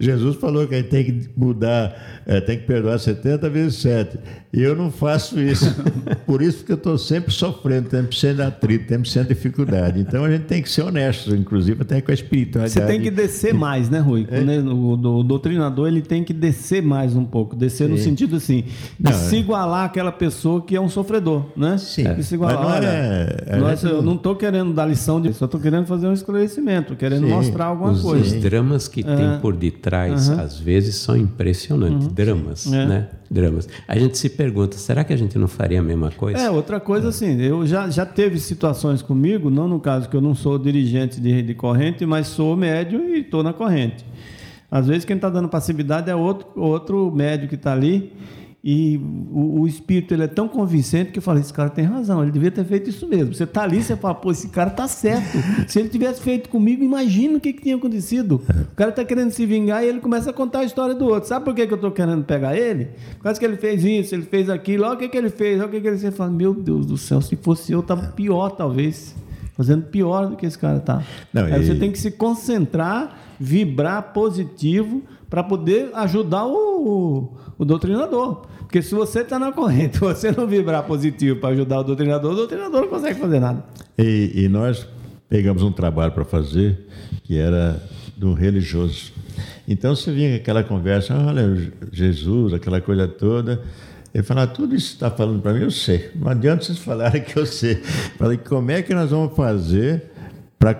Jesus falou que a gente tem que mudar, eh, tem que perdoar 70 vezes 7. E eu não faço isso. Por isso que eu estou sempre sofrendo, sempre sendo atrito, sempre sendo dificuldade. Então a gente tem que ser honesto, inclusive até com a espiritualidade. Você tem que descer mais, né, Rui? É. O, do- o doutrinador ele tem que descer mais um pouco. Descer no sentido assim, de Não, é. se igualar àquela pessoa que é um sofredor, né? Sim. De se igualar. Mas não Olha, é- é- nós- é- eu não estou querendo dar lição de. Só estou querendo fazer um esclarecimento, querendo Sim. mostrar alguma Os, coisa. os dramas que tem por detrás, às vezes, são impressionantes. Dramas, É. né? Dramas. A gente se pergunta, será que a gente não faria a mesma coisa? É, outra coisa assim, eu já, já teve situações comigo, não no caso que eu não sou dirigente de, de corrente, mas sou médio e estou na corrente. Às vezes quem está dando passividade é outro, outro médio que está ali e o, o espírito ele é tão convincente que eu falei, esse cara tem razão, ele devia ter feito isso mesmo. Você está ali, você fala, pô, esse cara tá certo. Se ele tivesse feito comigo, imagina o que, que tinha acontecido. O cara está querendo se vingar e ele começa a contar a história do outro. Sabe por que, que eu estou querendo pegar ele? Por causa que ele fez isso, ele fez aquilo, olha o que, que ele fez, olha o que, que ele fez. Você fala, meu Deus do céu, se fosse eu, estava pior, talvez. fazendo pior do que esse cara tá. Não, Aí e- você tem que se concentrar, vibrar positivo para poder ajudar o, o doutrinador. Porque se você está na corrente, você não vibrar positivo para ajudar o doutrinador, o doutrinador não consegue fazer nada. E, e nós pegamos um trabalho para fazer que era do religioso. Então você vinha aquela conversa, olha, Jesus, aquela coisa toda. Ele falava, tudo isso está falando para mim, eu sei. Não adianta vocês falarem que eu sei. Falei, como é que nós vamos fazer para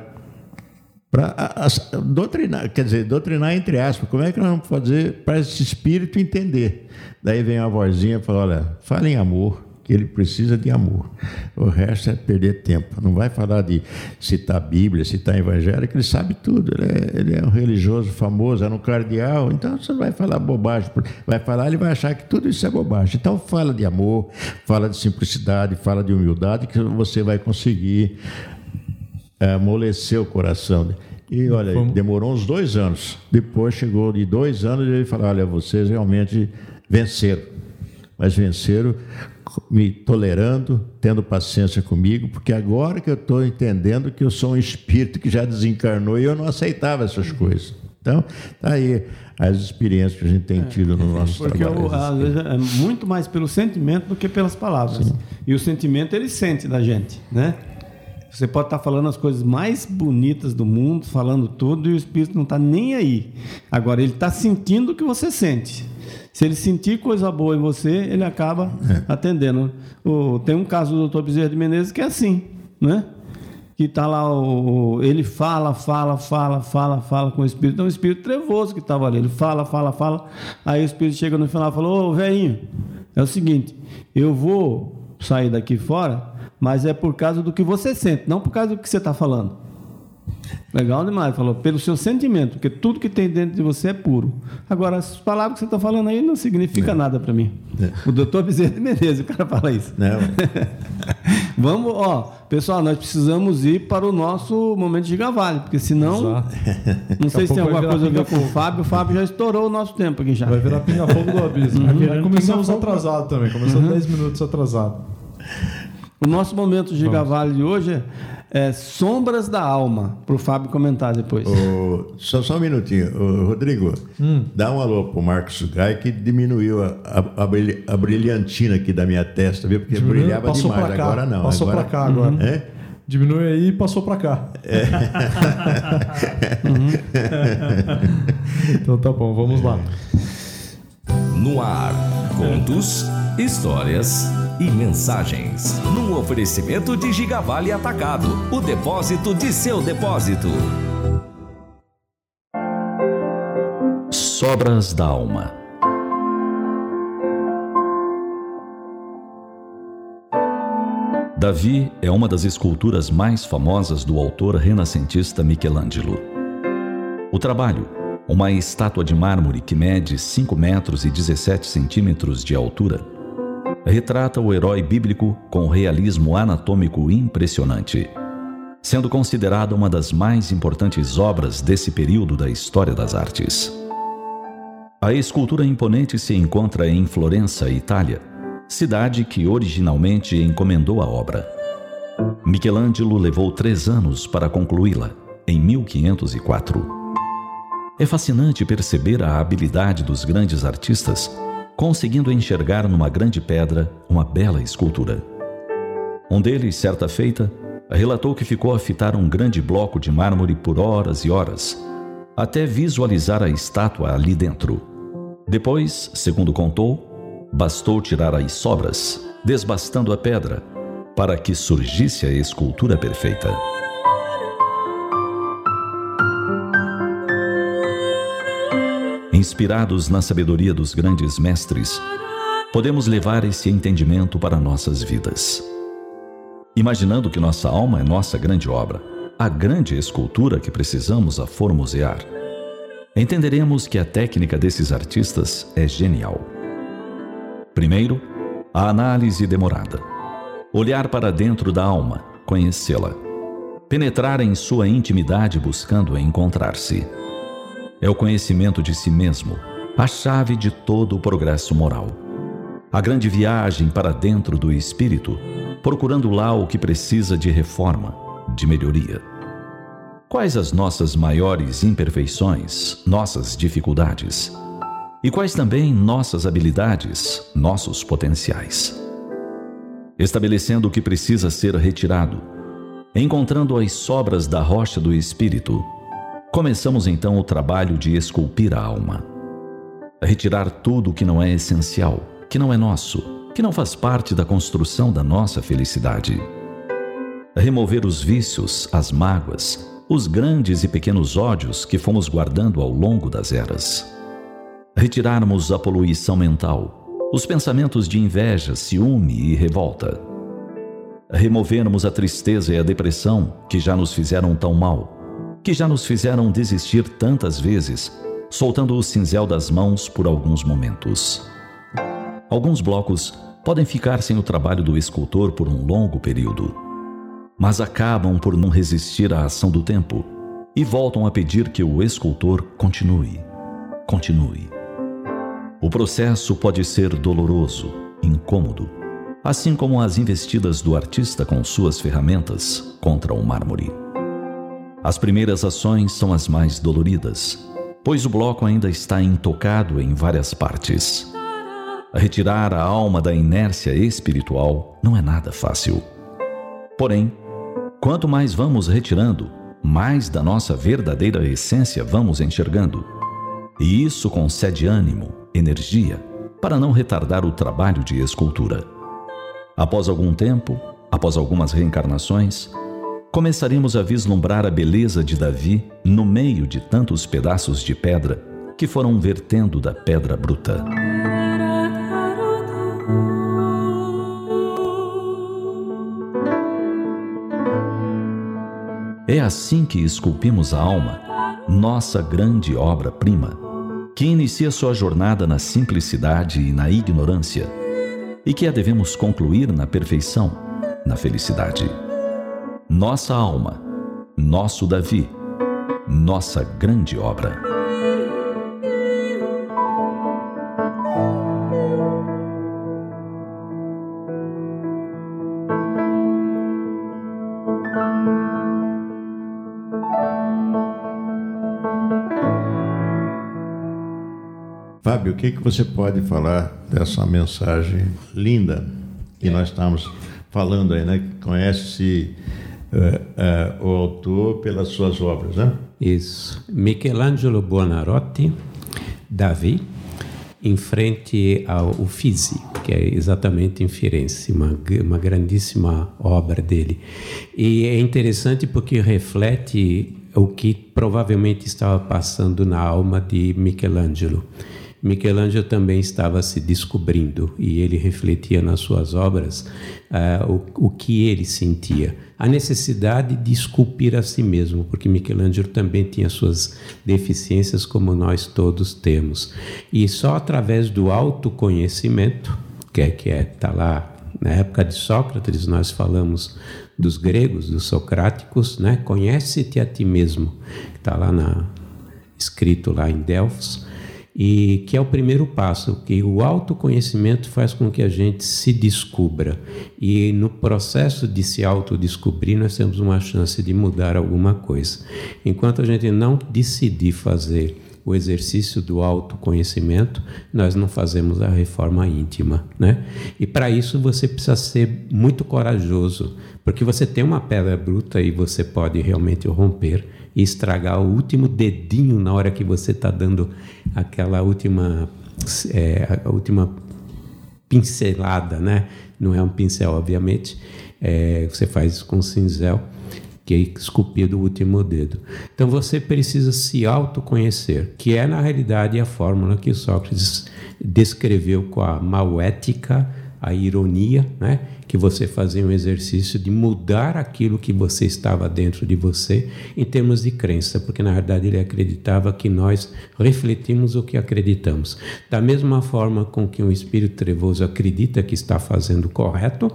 para doutrinar, quer dizer, doutrinar entre aspas, como é que nós vamos fazer para esse espírito entender? Daí vem uma vozinha e fala, olha, fala em amor, que ele precisa de amor. O resto é perder tempo. Não vai falar de citar a Bíblia, citar Evangelho, que ele sabe tudo. Ele é, ele é um religioso famoso, era um cardeal, então você não vai falar bobagem. Vai falar, ele vai achar que tudo isso é bobagem. Então fala de amor, fala de simplicidade, fala de humildade, que você vai conseguir é, amolecer o coração. E olha, Vamos- demorou uns dois anos. Depois chegou de dois anos e ele falou: olha, vocês realmente venceram. Mas venceram me tolerando, tendo paciência comigo, porque agora que eu estou entendendo que eu sou um espírito que já desencarnou e eu não aceitava essas coisas. Então, tá aí as experiências que a gente tem tido no nosso Porque trabalho. o- às vezes é muito mais pelo sentimento do que pelas palavras. E o sentimento ele sente da gente, né? Você pode estar falando as coisas mais bonitas do mundo, falando tudo, e o espírito não está nem aí. Agora, ele está sentindo o que você sente. Se ele sentir coisa boa em você, ele acaba atendendo. O- tem um caso do doutor Bezerra de Menezes que é assim, né? que tá lá o, o- ele fala, fala, fala, fala, fala com o espírito, é um espírito trevoso que estava ali. Ele fala, fala, fala. Aí o espírito chega no final e fala: "Ô, velhinho, é o seguinte, eu vou sair daqui fora, mas é por causa do que você sente, não por causa do que você está falando." Legal demais, falou, pelo seu sentimento, porque tudo que tem dentro de você é puro. Agora, as palavras que você está falando aí não significa nada para mim. O doutor Bezerra de Menezes, o cara fala isso. Não, Vamos, ó, pessoal, nós precisamos ir para o nosso momento de gigavalho, porque senão, Exato. não sei se tem alguma coisa a ver com o Fábio. O Fábio já estourou o nosso tempo aqui já. Vai virar pinga-fogo do abismo. Aí começamos atrasado também, começamos 10 minutos atrasado. O nosso momento de gigavalho de hoje é, é Sombras da Alma, para o Fábio comentar depois. Só, só um minutinho. Rodrigo, dá um alô pro Marcos Gai que diminuiu a, a, a brilha- a brilhantina aqui da minha testa, viu? Porque Diminuiu, brilhava passou demais. pra cá, Agora não. Passou agora... pra cá agora. É? Diminui aí e passou pra cá. então tá bom, vamos lá. No ar, contos, histórias e mensagens. Num oferecimento de Gigavale Atacado, o depósito de seu depósito. Sobras da Alma. Davi é uma das esculturas mais famosas do autor renascentista Michelangelo. O trabalho, uma estátua de mármore que mede 5 metros e 17 centímetros de altura, retrata o herói bíblico com realismo anatômico impressionante, sendo considerada uma das mais importantes obras desse período da história das artes. A escultura imponente se encontra em Florença, Itália, cidade que originalmente encomendou a obra. Michelangelo levou três anos para concluí-la, em 1504. É fascinante perceber a habilidade dos grandes artistas conseguindo enxergar numa grande pedra uma bela escultura. Um deles, certa feita, relatou que ficou a fitar um grande bloco de mármore por horas e horas, até visualizar a estátua ali dentro. Depois, segundo contou, bastou tirar as sobras, desbastando a pedra, para que surgisse a escultura perfeita. Inspirados na sabedoria dos grandes mestres, podemos levar esse entendimento para nossas vidas. Imaginando que nossa alma é nossa grande obra, a grande escultura que precisamos a formosear, entenderemos que a técnica desses artistas é genial. Primeiro, a análise demorada. Olhar para dentro da alma, conhecê-la. Penetrar em sua intimidade buscando encontrar-se. É o conhecimento de si mesmo, a chave de todo o progresso moral. A grande viagem para dentro do espírito, procurando lá o que precisa de reforma, de melhoria. Quais as nossas maiores imperfeições, nossas dificuldades? E quais também nossas habilidades, nossos potenciais? Estabelecendo o que precisa ser retirado, encontrando as sobras da rocha do espírito, começamos então o trabalho de esculpir a alma. Retirar tudo o que não é essencial, que não é nosso, que não faz parte da construção da nossa felicidade. Remover os vícios, as mágoas, os grandes e pequenos ódios que fomos guardando ao longo das eras. Retirarmos a poluição mental, os pensamentos de inveja, ciúme e revolta. Removermos a tristeza e a depressão que já nos fizeram tão mal, que já nos fizeram desistir tantas vezes, soltando o cinzel das mãos por alguns momentos. Alguns blocos podem ficar sem o trabalho do escultor por um longo período mas acabam por não resistir à ação do tempo e voltam a pedir que o escultor continue, continue. O processo pode ser doloroso, incômodo, assim como as investidas do artista com suas ferramentas contra o mármore. As primeiras ações são as mais doloridas, pois o bloco ainda está intocado em várias partes. Retirar a alma da inércia espiritual não é nada fácil. Porém, Quanto mais vamos retirando, mais da nossa verdadeira essência vamos enxergando. E isso concede ânimo, energia, para não retardar o trabalho de escultura. Após algum tempo, após algumas reencarnações, começaremos a vislumbrar a beleza de Davi no meio de tantos pedaços de pedra que foram vertendo da pedra bruta. É assim que esculpimos a alma, nossa grande obra-prima, que inicia sua jornada na simplicidade e na ignorância, e que a devemos concluir na perfeição, na felicidade. Nossa alma, nosso Davi, nossa grande obra. Fábio, o que, que você pode falar dessa mensagem linda que nós estamos falando aí, né? Conhece-se uh, uh, o autor pelas suas obras, né? Isso. Michelangelo Buonarroti, Davi, em frente ao Uffizi, que é exatamente em Firenze, uma, uma grandíssima obra dele. E é interessante porque reflete o que provavelmente estava passando na alma de Michelangelo. Michelangelo também estava se descobrindo e ele refletia nas suas obras uh, o, o que ele sentia. A necessidade de esculpir a si mesmo, porque Michelangelo também tinha suas deficiências, como nós todos temos. E só através do autoconhecimento, que é que é tá lá na época de Sócrates, nós falamos dos gregos, dos socráticos, né? Conhece-te a ti mesmo, está lá na, escrito lá em Delfos e que é o primeiro passo, que o autoconhecimento faz com que a gente se descubra. E no processo de se autodescobrir, nós temos uma chance de mudar alguma coisa. Enquanto a gente não decidir fazer o exercício do autoconhecimento, nós não fazemos a reforma íntima, né? E para isso você precisa ser muito corajoso, porque você tem uma pedra bruta e você pode realmente romper e estragar o último dedinho na hora que você está dando aquela última, é, a última pincelada, né? Não é um pincel, obviamente. É, você faz com cinzel, que é esculpido o último dedo. Então você precisa se autoconhecer, que é na realidade a fórmula que Sócrates descreveu com a mauética, a ironia, né? que você fazia um exercício de mudar aquilo que você estava dentro de você em termos de crença, porque na verdade ele acreditava que nós refletimos o que acreditamos. Da mesma forma com que um espírito trevoso acredita que está fazendo correto,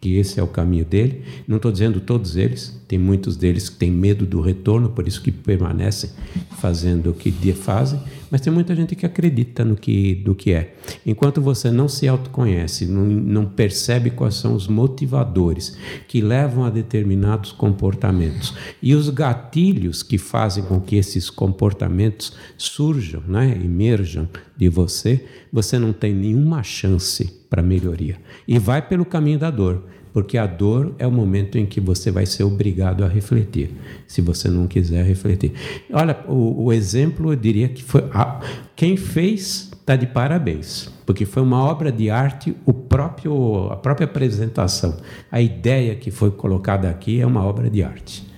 que esse é o caminho dele. Não estou dizendo todos eles, tem muitos deles que têm medo do retorno, por isso que permanecem fazendo o que fazem, Mas tem muita gente que acredita no que, do que é. Enquanto você não se autoconhece, não, não percebe quais são os motivadores que levam a determinados comportamentos e os gatilhos que fazem com que esses comportamentos surjam, né, emerjam de você, você não tem nenhuma chance para melhoria. E vai pelo caminho da dor porque a dor é o momento em que você vai ser obrigado a refletir, se você não quiser refletir. Olha, o, o exemplo eu diria que foi a, quem fez está de parabéns, porque foi uma obra de arte, o próprio a própria apresentação, a ideia que foi colocada aqui é uma obra de arte.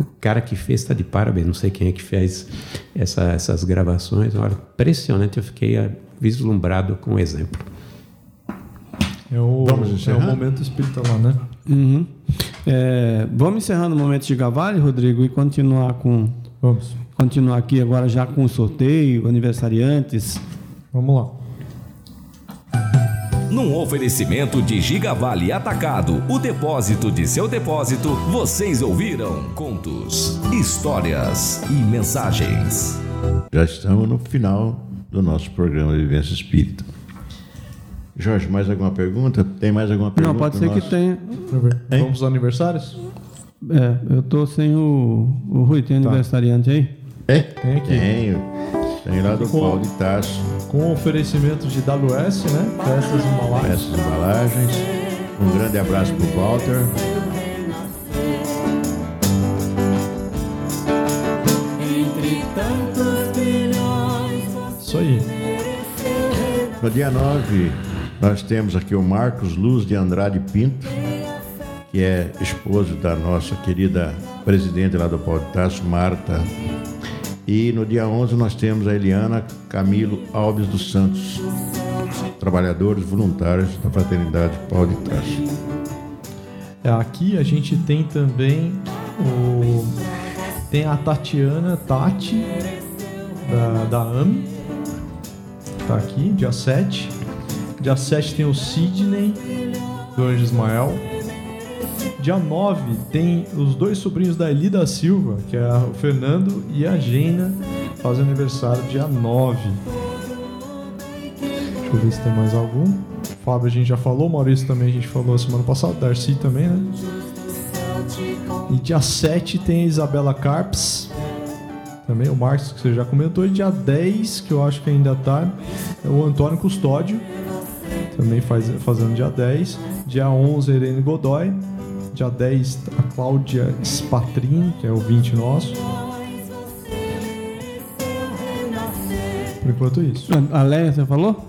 O cara que fez está de parabéns. Não sei quem é que fez essa, essas gravações. Olha, impressionante. Eu fiquei ah, vislumbrado com o exemplo. É o, Vamos é o momento espírita lá, né? Uhum. É, vamos encerrando o momento de Gavale, Rodrigo, e continuar com Vamos. continuar aqui agora já com o sorteio, aniversariantes. Vamos lá. Num oferecimento de Gigavale Atacado, o depósito de seu depósito, vocês ouviram contos, histórias e mensagens. Já estamos no final do nosso programa Vivência Espírita. Jorge, mais alguma pergunta? Tem mais alguma pergunta? Não, pode ser que tenha. Hein? Vamos aos aniversários? É, eu tô sem o, o Rui, tem aniversariante aí? É? Tem aqui. Tenho. Tem lá do Com- Paulo de Tasso, Com oferecimento de WS, né? Festas embalagens. essas embalagens. Um grande abraço pro Walter. Isso aí. No dia 9, nós temos aqui o Marcos Luz de Andrade Pinto, que é esposo da nossa querida presidente lá do Tasso, Marta. E no dia 11 nós temos a Eliana Camilo Alves dos Santos, trabalhadores voluntários da Fraternidade Paulo de Tasso. É, aqui a gente tem também o. Tem a Tatiana Tati, da, da AMI. Tá aqui, dia 7. Dia 7 tem o Sidney, do Anjo Ismael. Dia 9 tem os dois sobrinhos da Eli da Silva, que é o Fernando e a Gena, fazem aniversário dia 9. Deixa eu ver se tem mais algum. Fábio a gente já falou, Maurício também a gente falou semana passada, Darcy também, né? E dia 7 tem a Isabela Carps, também o Marcos que você já comentou. E dia 10, que eu acho que ainda tá, é o Antônio Custódio, também faz, fazendo dia 10. Dia 11, a Irene Godoy. Dia 10, a Cláudia Spatrin, que é ouvinte nosso. Por enquanto, isso. A Leia, você falou?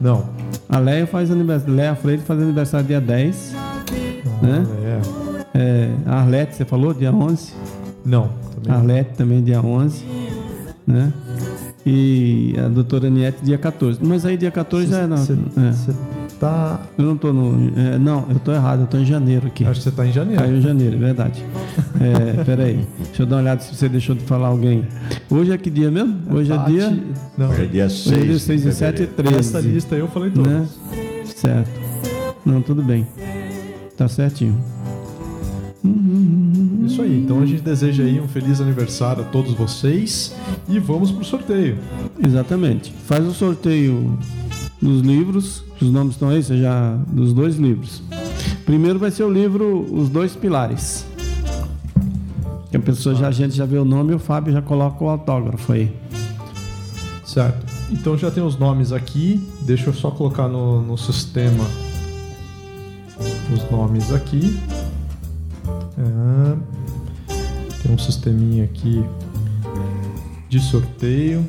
Não. A Leia faz aniversário. Leia Freire faz aniversário dia 10. Né? É. É, a Arlete, você falou? Dia 11. Não. Também Arlete também dia 11. Né? E a doutora Niete dia 14. Mas aí dia 14 já é. Não, Você é. tá. Eu não tô no. é, não, eu tô errado, eu tô em janeiro aqui. Acho que você tá em janeiro. Caiu em janeiro, é verdade. É, peraí. Deixa eu dar uma olhada se você deixou de falar alguém. Hoje é que dia mesmo? Hoje é dia. Não. Hoje é dia 6. Hoje é dia 6 e 7 e 13. Essa lista aí eu falei todas. né? Certo. Não, tudo bem. Tá certinho. Isso aí. Então a gente deseja aí um feliz aniversário a todos vocês e vamos pro sorteio. Exatamente. Faz o sorteio dos livros. Os nomes estão aí, já. Dos dois livros. Primeiro vai ser o livro Os Dois Pilares. Que a pessoa já, a gente já vê o nome e o Fábio já coloca o autógrafo aí. Certo. Então já tem os nomes aqui. Deixa eu só colocar no, no sistema os nomes aqui. Ah, tem um sisteminha aqui de sorteio.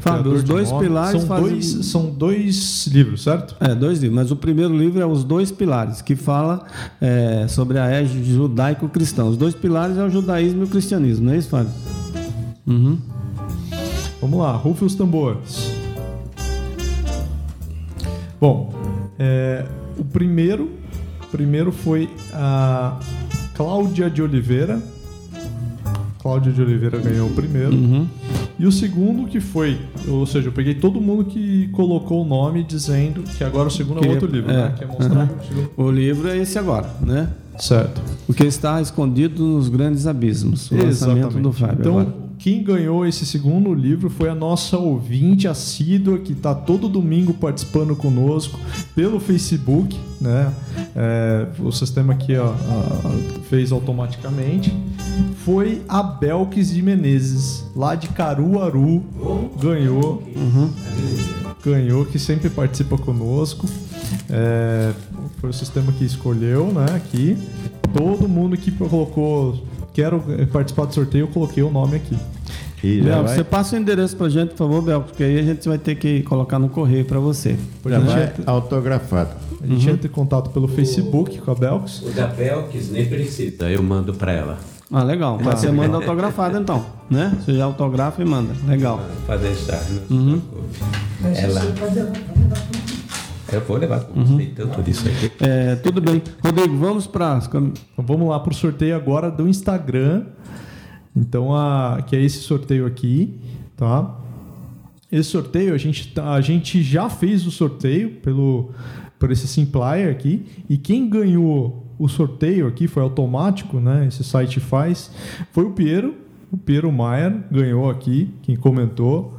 Fábio, os dois nome. pilares são fazem- dois são dois livros, certo? É, dois livros. Mas o primeiro livro é Os Dois Pilares, que fala é, sobre a égide judaico-cristã. Os dois pilares é o judaísmo e o cristianismo, não é isso, Fábio? Uhum. Vamos lá, rufe os tambores. Bom, é, o primeiro, primeiro foi a Cláudia de Oliveira. Cláudia de Oliveira ganhou o primeiro. Uhum. E o segundo que foi, ou seja, eu peguei todo mundo que colocou o nome dizendo que agora o segundo é Queria- outro livro, é, né? Que é mostrar aham. o. O livro é esse agora, né? Certo. O que está escondido nos grandes abismos. O lançamento do Fábio Então, agora. Quem ganhou esse segundo livro foi a nossa ouvinte assídua, que está todo domingo participando conosco pelo Facebook, né? É, o sistema aqui ó, a- fez automaticamente. Foi a Belkis de Menezes, lá de Caruaru, ganhou. Ganhou, que sempre participa conosco. É, foi o sistema que escolheu, né? Aqui. Todo mundo que colocou. Quero participar do sorteio, eu coloquei o nome aqui. E Bel, você passa o endereço pra gente, por favor, Bel, porque aí a gente vai ter que colocar no correio pra você. já Né? vai autografado. A gente entra em contato pelo Facebook com a Belks. O da Belkis nem precisa, eu mando para ela. Ah, legal. Mas você manda autografado então, né? Você já autografa e manda. Legal. Para deixar, não se preocupe. Ela. Eu vou levar, gostei tanto disso aqui. É, tudo bem. Rodrigo, vamos para vamos lá para o sorteio agora do Instagram. Então, a, que é esse sorteio aqui, tá? Esse sorteio a gente, tá- a gente já fez o sorteio pelo por esse Simplier aqui e quem ganhou o sorteio aqui foi automático, né? Esse site faz foi o Piero, o Piero Maier ganhou aqui, quem comentou,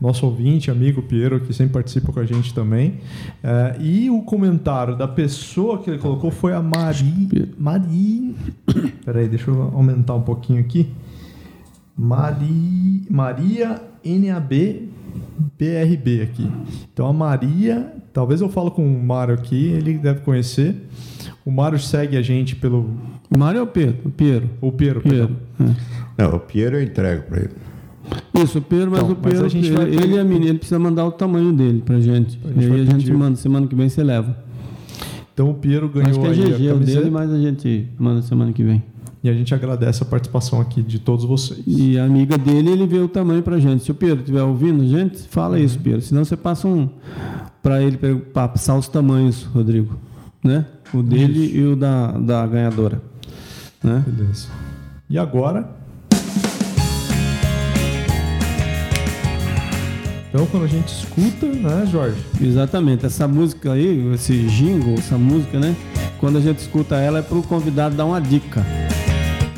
nosso ouvinte, amigo Piero que sempre participa com a gente também. É, e o comentário da pessoa que ele colocou foi a Mari, Mari, peraí, deixa eu aumentar um pouquinho aqui. Mari, Maria NAB BRB aqui. Então a Maria, talvez eu falo com o Mário aqui, ele deve conhecer. O Mário segue a gente pelo Mário ou Pedro? O Piero. o Piero, Piero. perdão. Não, o Piero eu entrego para ele. Isso, o Pedro, mas Então, o mas Pedro, gente ele, ter- ele e a menina, ele precisa mandar o tamanho dele pra gente. gente e aí a gente manda, semana que vem você leva. Então o Piero ganhou Acho que é aí GG a camiseta dele, mas a gente manda semana que vem. e a gente agradece a participação aqui de todos vocês. E a amiga dele, ele vê o tamanho pra gente. Se o Pedro estiver ouvindo, gente, fala isso, Pedro. Senão você passa um pra ele passar os tamanhos, Rodrigo. Né? O dele e o da, da ganhadora. Né? Beleza. E agora? Então, quando a gente escuta, né, Jorge? Exatamente. Essa música aí, esse jingle, essa música, né? Quando a gente escuta ela é pro convidado dar uma dica.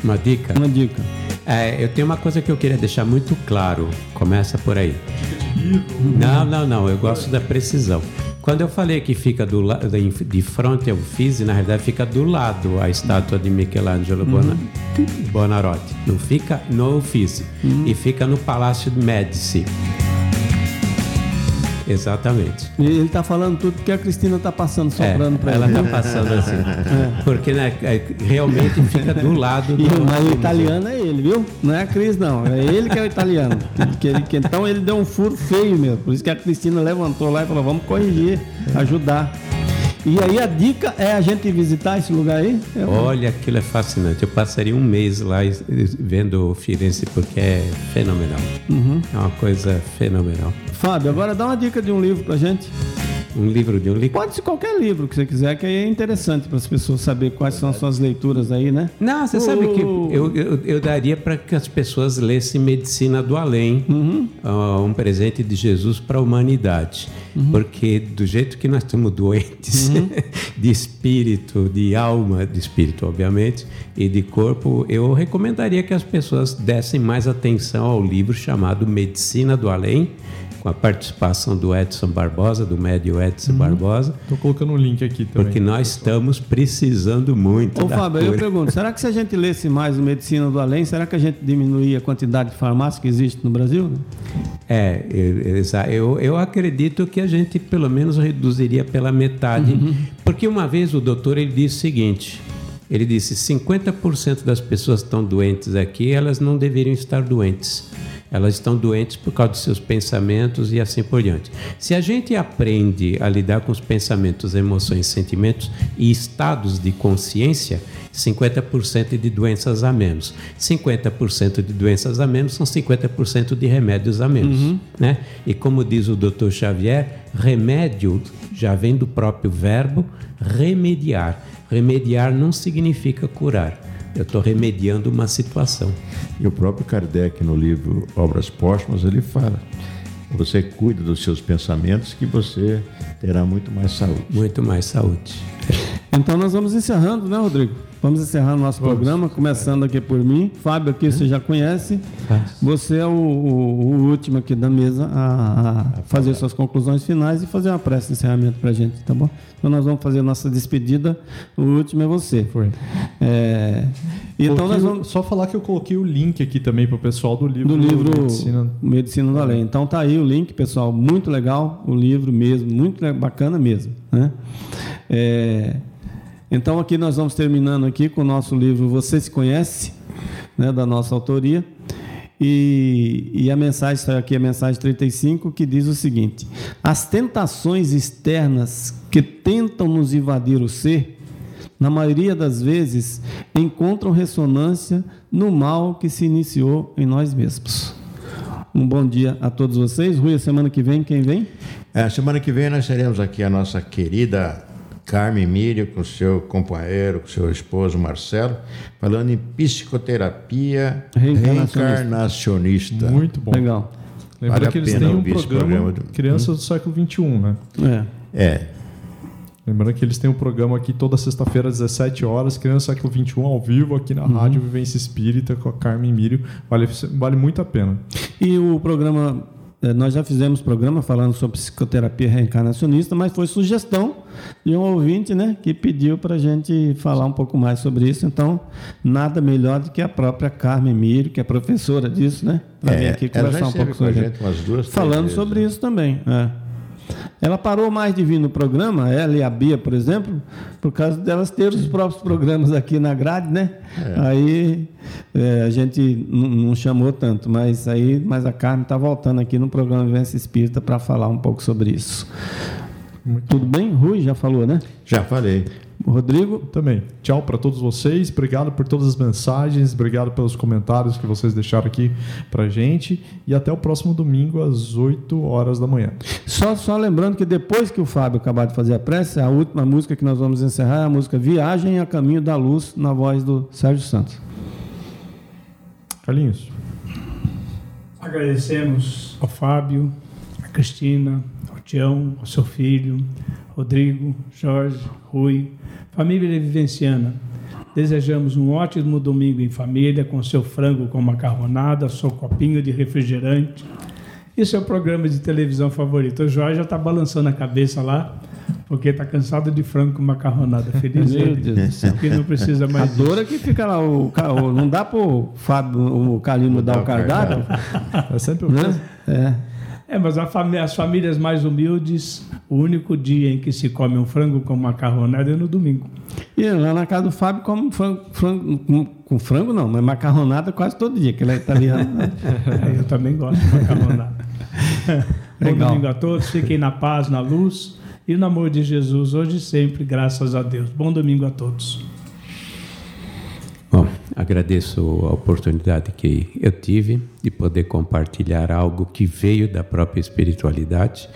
Uma dica. Uma dica. É, eu tenho uma coisa que eu queria deixar muito claro. Começa por aí. Não, não, não. Eu gosto da precisão. Quando eu falei que fica do la- de frente ao Uffizi, na verdade fica do lado a estátua de Michelangelo Bona- Bonarotti. Não fica no Uffizi. E fica no Palácio de Médici. Exatamente. E ele tá falando tudo porque a Cristina tá passando, soprando É, pra ela ele. tá passando assim. Porque né, é, realmente fica do lado do. E, mas o italiano é ele, viu? Não é a Cris, não. É ele que é o italiano. Que ele- que- então ele deu um furo feio mesmo. Por isso que a Cristina levantou lá e falou: vamos corrigir, ajudar. E aí a dica é a gente visitar esse lugar aí? É, Olha, aquilo é fascinante. Eu passaria um mês lá vendo Firenze porque é fenomenal. É uma coisa fenomenal. Fábio, agora dá uma dica de um livro pra gente. Um livro de um livro. Pode ser qualquer livro que você quiser, que aí é interessante para as pessoas saber quais são as suas leituras aí, né? Não, você sabe que eu, eu, eu daria para que as pessoas lessem Medicina do Além, ah, um presente de Jesus para a humanidade. Porque do jeito que nós estamos doentes, de espírito, de alma, de espírito, obviamente, e de corpo, eu recomendaria que as pessoas dessem mais atenção ao livro chamado Medicina do Além, com a participação do Edson Barbosa, do médio Edson Barbosa, Tô colocando um link aqui também. porque nós estamos precisando muito Ô da Fábio, aí eu cura. pergunto, será que se a gente lesse mais o Medicina do Além, será que a gente diminuía a quantidade de farmácias que existe no Brasil? É, eu, eu, eu acredito que a gente pelo menos reduziria pela metade, porque uma vez o doutor ele disse o seguinte, ele disse 50% das pessoas que estão doentes aqui, elas não deveriam estar doentes. Elas estão doentes por causa dos seus pensamentos e assim por diante. Se a gente aprende a lidar com os pensamentos, emoções, sentimentos e estados de consciência, 50% de doenças a menos. 50% de doenças a menos são 50% de remédios a menos. Né? E como diz o Dr. Xavier, remédio já vem do próprio verbo remediar. Remediar não significa curar. Eu estou remediando uma situação. E o próprio Kardec, no livro Obras Póstumas, ele fala: você cuida dos seus pensamentos que você terá muito mais saúde. Muito mais saúde. Então nós vamos encerrando, né, Rodrigo? Vamos encerrar o nosso vamos. programa, começando aqui por mim. Fábio, aqui você já conhece. Você é o, o, o último aqui da mesa a, a fazer suas conclusões finais e fazer uma prece de encerramento para a gente, tá bom? Então nós vamos fazer a nossa despedida. O último é você. Foi. É, então nós vamos só falar que eu coloquei o link aqui também para o pessoal do livro do livro Medicina, Medicina da Lei. Então tá aí o link, pessoal, muito legal o livro mesmo, muito bacana mesmo, né? É, então aqui nós vamos terminando aqui com o nosso livro Você se conhece, né, da nossa autoria. E, e, a mensagem está aqui, a mensagem 35, que diz o seguinte: As tentações externas que tentam nos invadir o ser, na maioria das vezes, encontram ressonância no mal que se iniciou em nós mesmos. Um bom dia a todos vocês. Rui, a semana que vem, quem vem? É, semana que vem nós teremos aqui a nossa querida Carmen Mírio, com seu companheiro, com seu esposo Marcelo, falando em psicoterapia reencarnacionista. reencarnacionista. Muito bom. Legal. Lembra vale que eles têm um programa, programa do... Crianças hum? do século XXI, né? É. É. Lembrando que eles têm um programa aqui toda sexta-feira às 17 horas, Criança do século XXI, ao vivo, aqui na uhum. Rádio Vivência Espírita, com a Carmen Mírio. Vale, vale muito a pena. E o programa nós já fizemos programa falando sobre psicoterapia reencarnacionista, mas foi sugestão de um ouvinte né, que pediu para a gente falar um pouco mais sobre isso. Então, nada melhor do que a própria Carmen Miro, que é professora disso, né? Para é, vir aqui conversar um pouco sobre a gente. Umas duas, falando vezes, sobre né? isso também. É. Ela parou mais de vir no programa, ela e a Bia, por exemplo, por causa delas ter os próprios programas aqui na grade, né? É. Aí é, a gente não chamou tanto, mas aí, mas a Carmen está voltando aqui no programa Vivência Espírita para falar um pouco sobre isso. Muito Tudo bem? Rui já falou, né? Já falei. Rodrigo? Também. Tchau para todos vocês. Obrigado por todas as mensagens. Obrigado pelos comentários que vocês deixaram aqui para gente. E até o próximo domingo, às 8 horas da manhã. Só, só lembrando que depois que o Fábio acabar de fazer a prece, a última música que nós vamos encerrar é a música Viagem a Caminho da Luz, na voz do Sérgio Santos. Carlinhos. Agradecemos ao Fábio, a Cristina, ao Tião, ao seu filho, Rodrigo, Jorge, Rui, família vivenciana. Desejamos um ótimo domingo em família, com seu frango com macarronada, seu copinho de refrigerante e seu programa de televisão favorito. O Jorge já está balançando a cabeça lá, porque está cansado de frango com macarronada. Feliz Meu Deus do céu. Que não precisa mais. A dor é que fica lá, o, o não dá para o Fábio, o Calino dar o cardápio. É sempre o mesmo. É. É, mas família, as famílias mais humildes, o único dia em que se come um frango com macarronada é no domingo. E lá na casa do Fábio come frango, frango com, com, frango não, mas macarronada quase todo dia, que ele é italiano. é, eu também gosto de macarronada. Bom domingo a todos, fiquem na paz, na luz e no amor de Jesus, hoje e sempre, graças a Deus. Bom domingo a todos. Agradeço a oportunidade que eu tive de poder compartilhar algo que veio da própria espiritualidade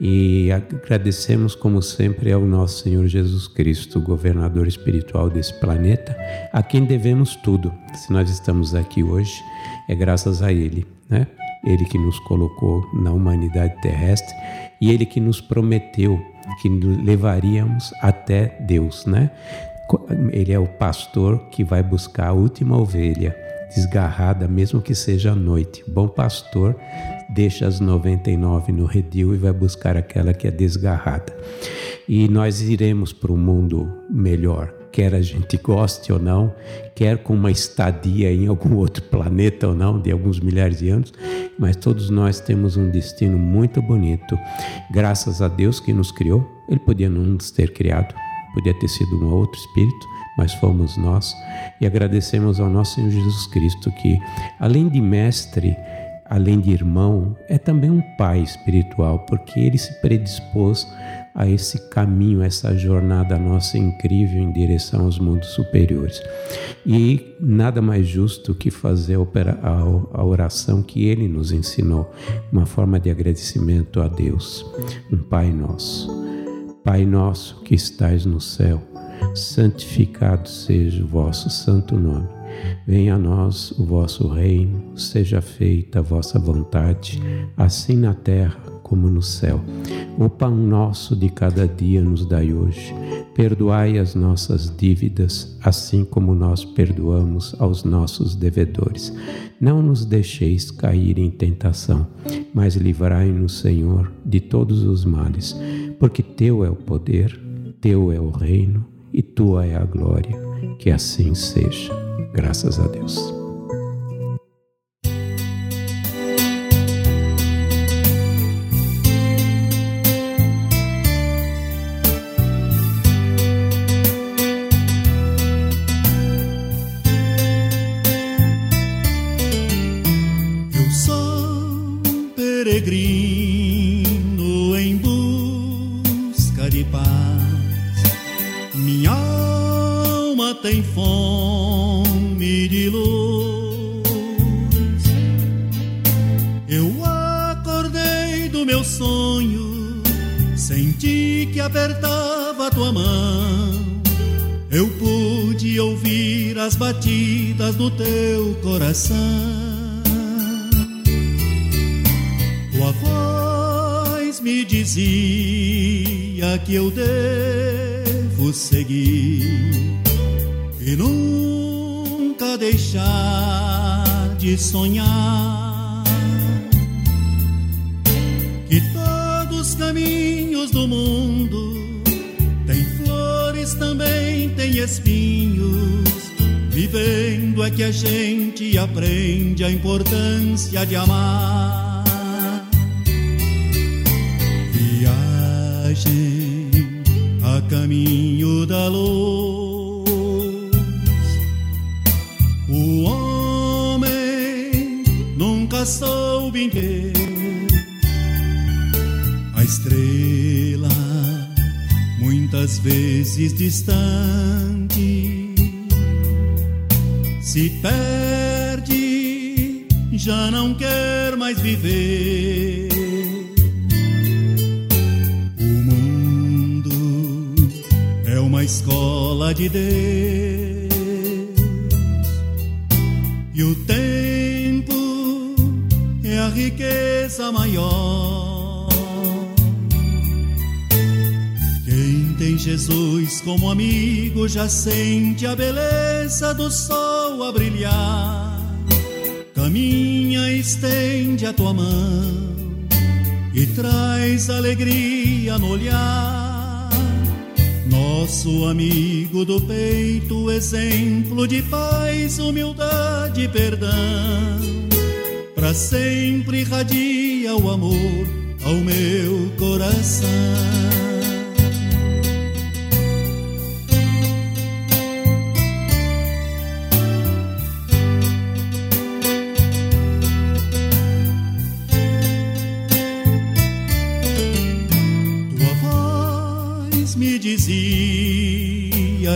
e agradecemos, como sempre, ao nosso Senhor Jesus Cristo, governador espiritual desse planeta, a quem devemos tudo. Se nós estamos aqui hoje, é graças a Ele, né? Ele que nos colocou na humanidade terrestre e Ele que nos prometeu que levaríamos até Deus, né? Ele é o pastor que vai buscar a última ovelha desgarrada, mesmo que seja à noite. Bom pastor deixa as 99 no redil e vai buscar aquela que é desgarrada. E nós iremos para um mundo melhor, quer a gente goste ou não, quer com uma estadia em algum outro planeta ou não, de alguns milhares de anos, mas todos nós temos um destino muito bonito. Graças a Deus que nos criou, Ele podia não nos ter criado, Podia ter sido um outro espírito, mas fomos nós. E agradecemos ao nosso Senhor Jesus Cristo que, além de mestre, além de irmão, é também um pai espiritual, porque ele se predispôs a esse caminho, essa jornada nossa incrível em direção aos mundos superiores. E nada mais justo que fazer a oração que ele nos ensinou, uma forma de agradecimento a Deus, um Pai nosso. Pai nosso que estais no céu, santificado seja o vosso santo nome. Venha a nós o vosso reino, seja feita a vossa vontade, assim na terra como no céu. O pão nosso de cada dia nos dai hoje. Perdoai as nossas dívidas, assim como nós perdoamos aos nossos devedores. Não nos deixeis cair em tentação, mas livrai-nos, Senhor, de todos os males, porque teu é o poder, teu é o reino e tua é a glória. Que assim seja. Graças a Deus. Viagem caminho da luz. O homem nunca soube ver a estrela, muitas vezes distante, se perde, já não quer mais viver escola de Deus e o tempo é a riqueza maior. Quem tem Jesus como amigo já sente a beleza do sol a brilhar. Caminha, estende a tua mão e traz alegria no olhar nosso amigo do peito, exemplo de paz, humildade e perdão. Para sempre irradia o amor ao meu coração.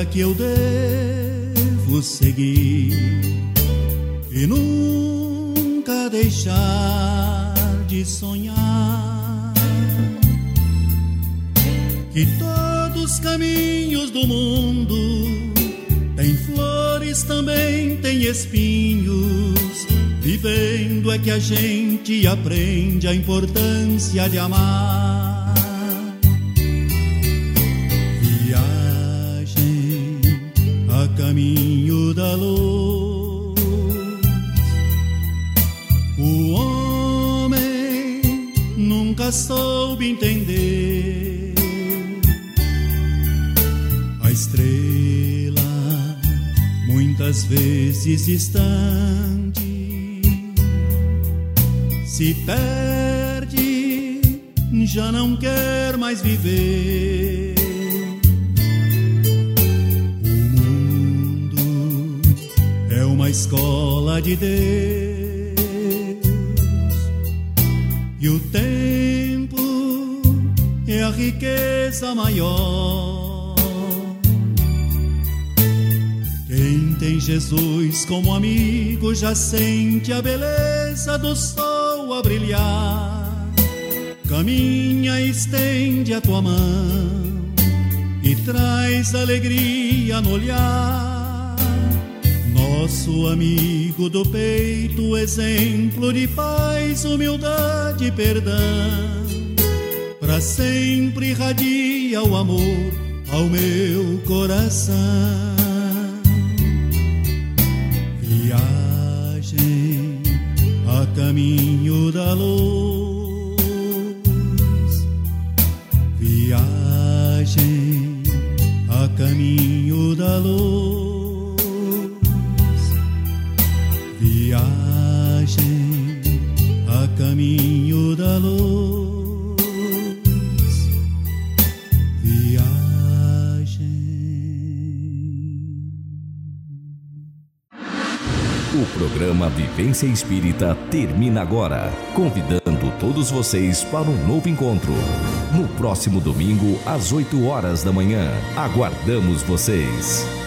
Que eu devo seguir e nunca deixar de sonhar que todos os caminhos do mundo têm flores, também têm espinhos. Vivendo é que a gente aprende a importância de amar. Caminho da luz. O homem nunca soube entender a estrela, muitas vezes distante, se perde, já não quer mais viver escola de Deus e o tempo é a riqueza maior. Quem tem Jesus como amigo já sente a beleza do sol a brilhar. Caminha, estende a tua mão e traz alegria no olhar nosso amigo do peito, exemplo de paz, humildade e perdão. Pra sempre irradia o amor ao meu coração. Viagem a caminho da luz. Viagem a caminho da luz. Programa Vivência Espírita termina agora, convidando todos vocês para um novo encontro. No próximo domingo, às 8 horas da manhã. Aguardamos vocês.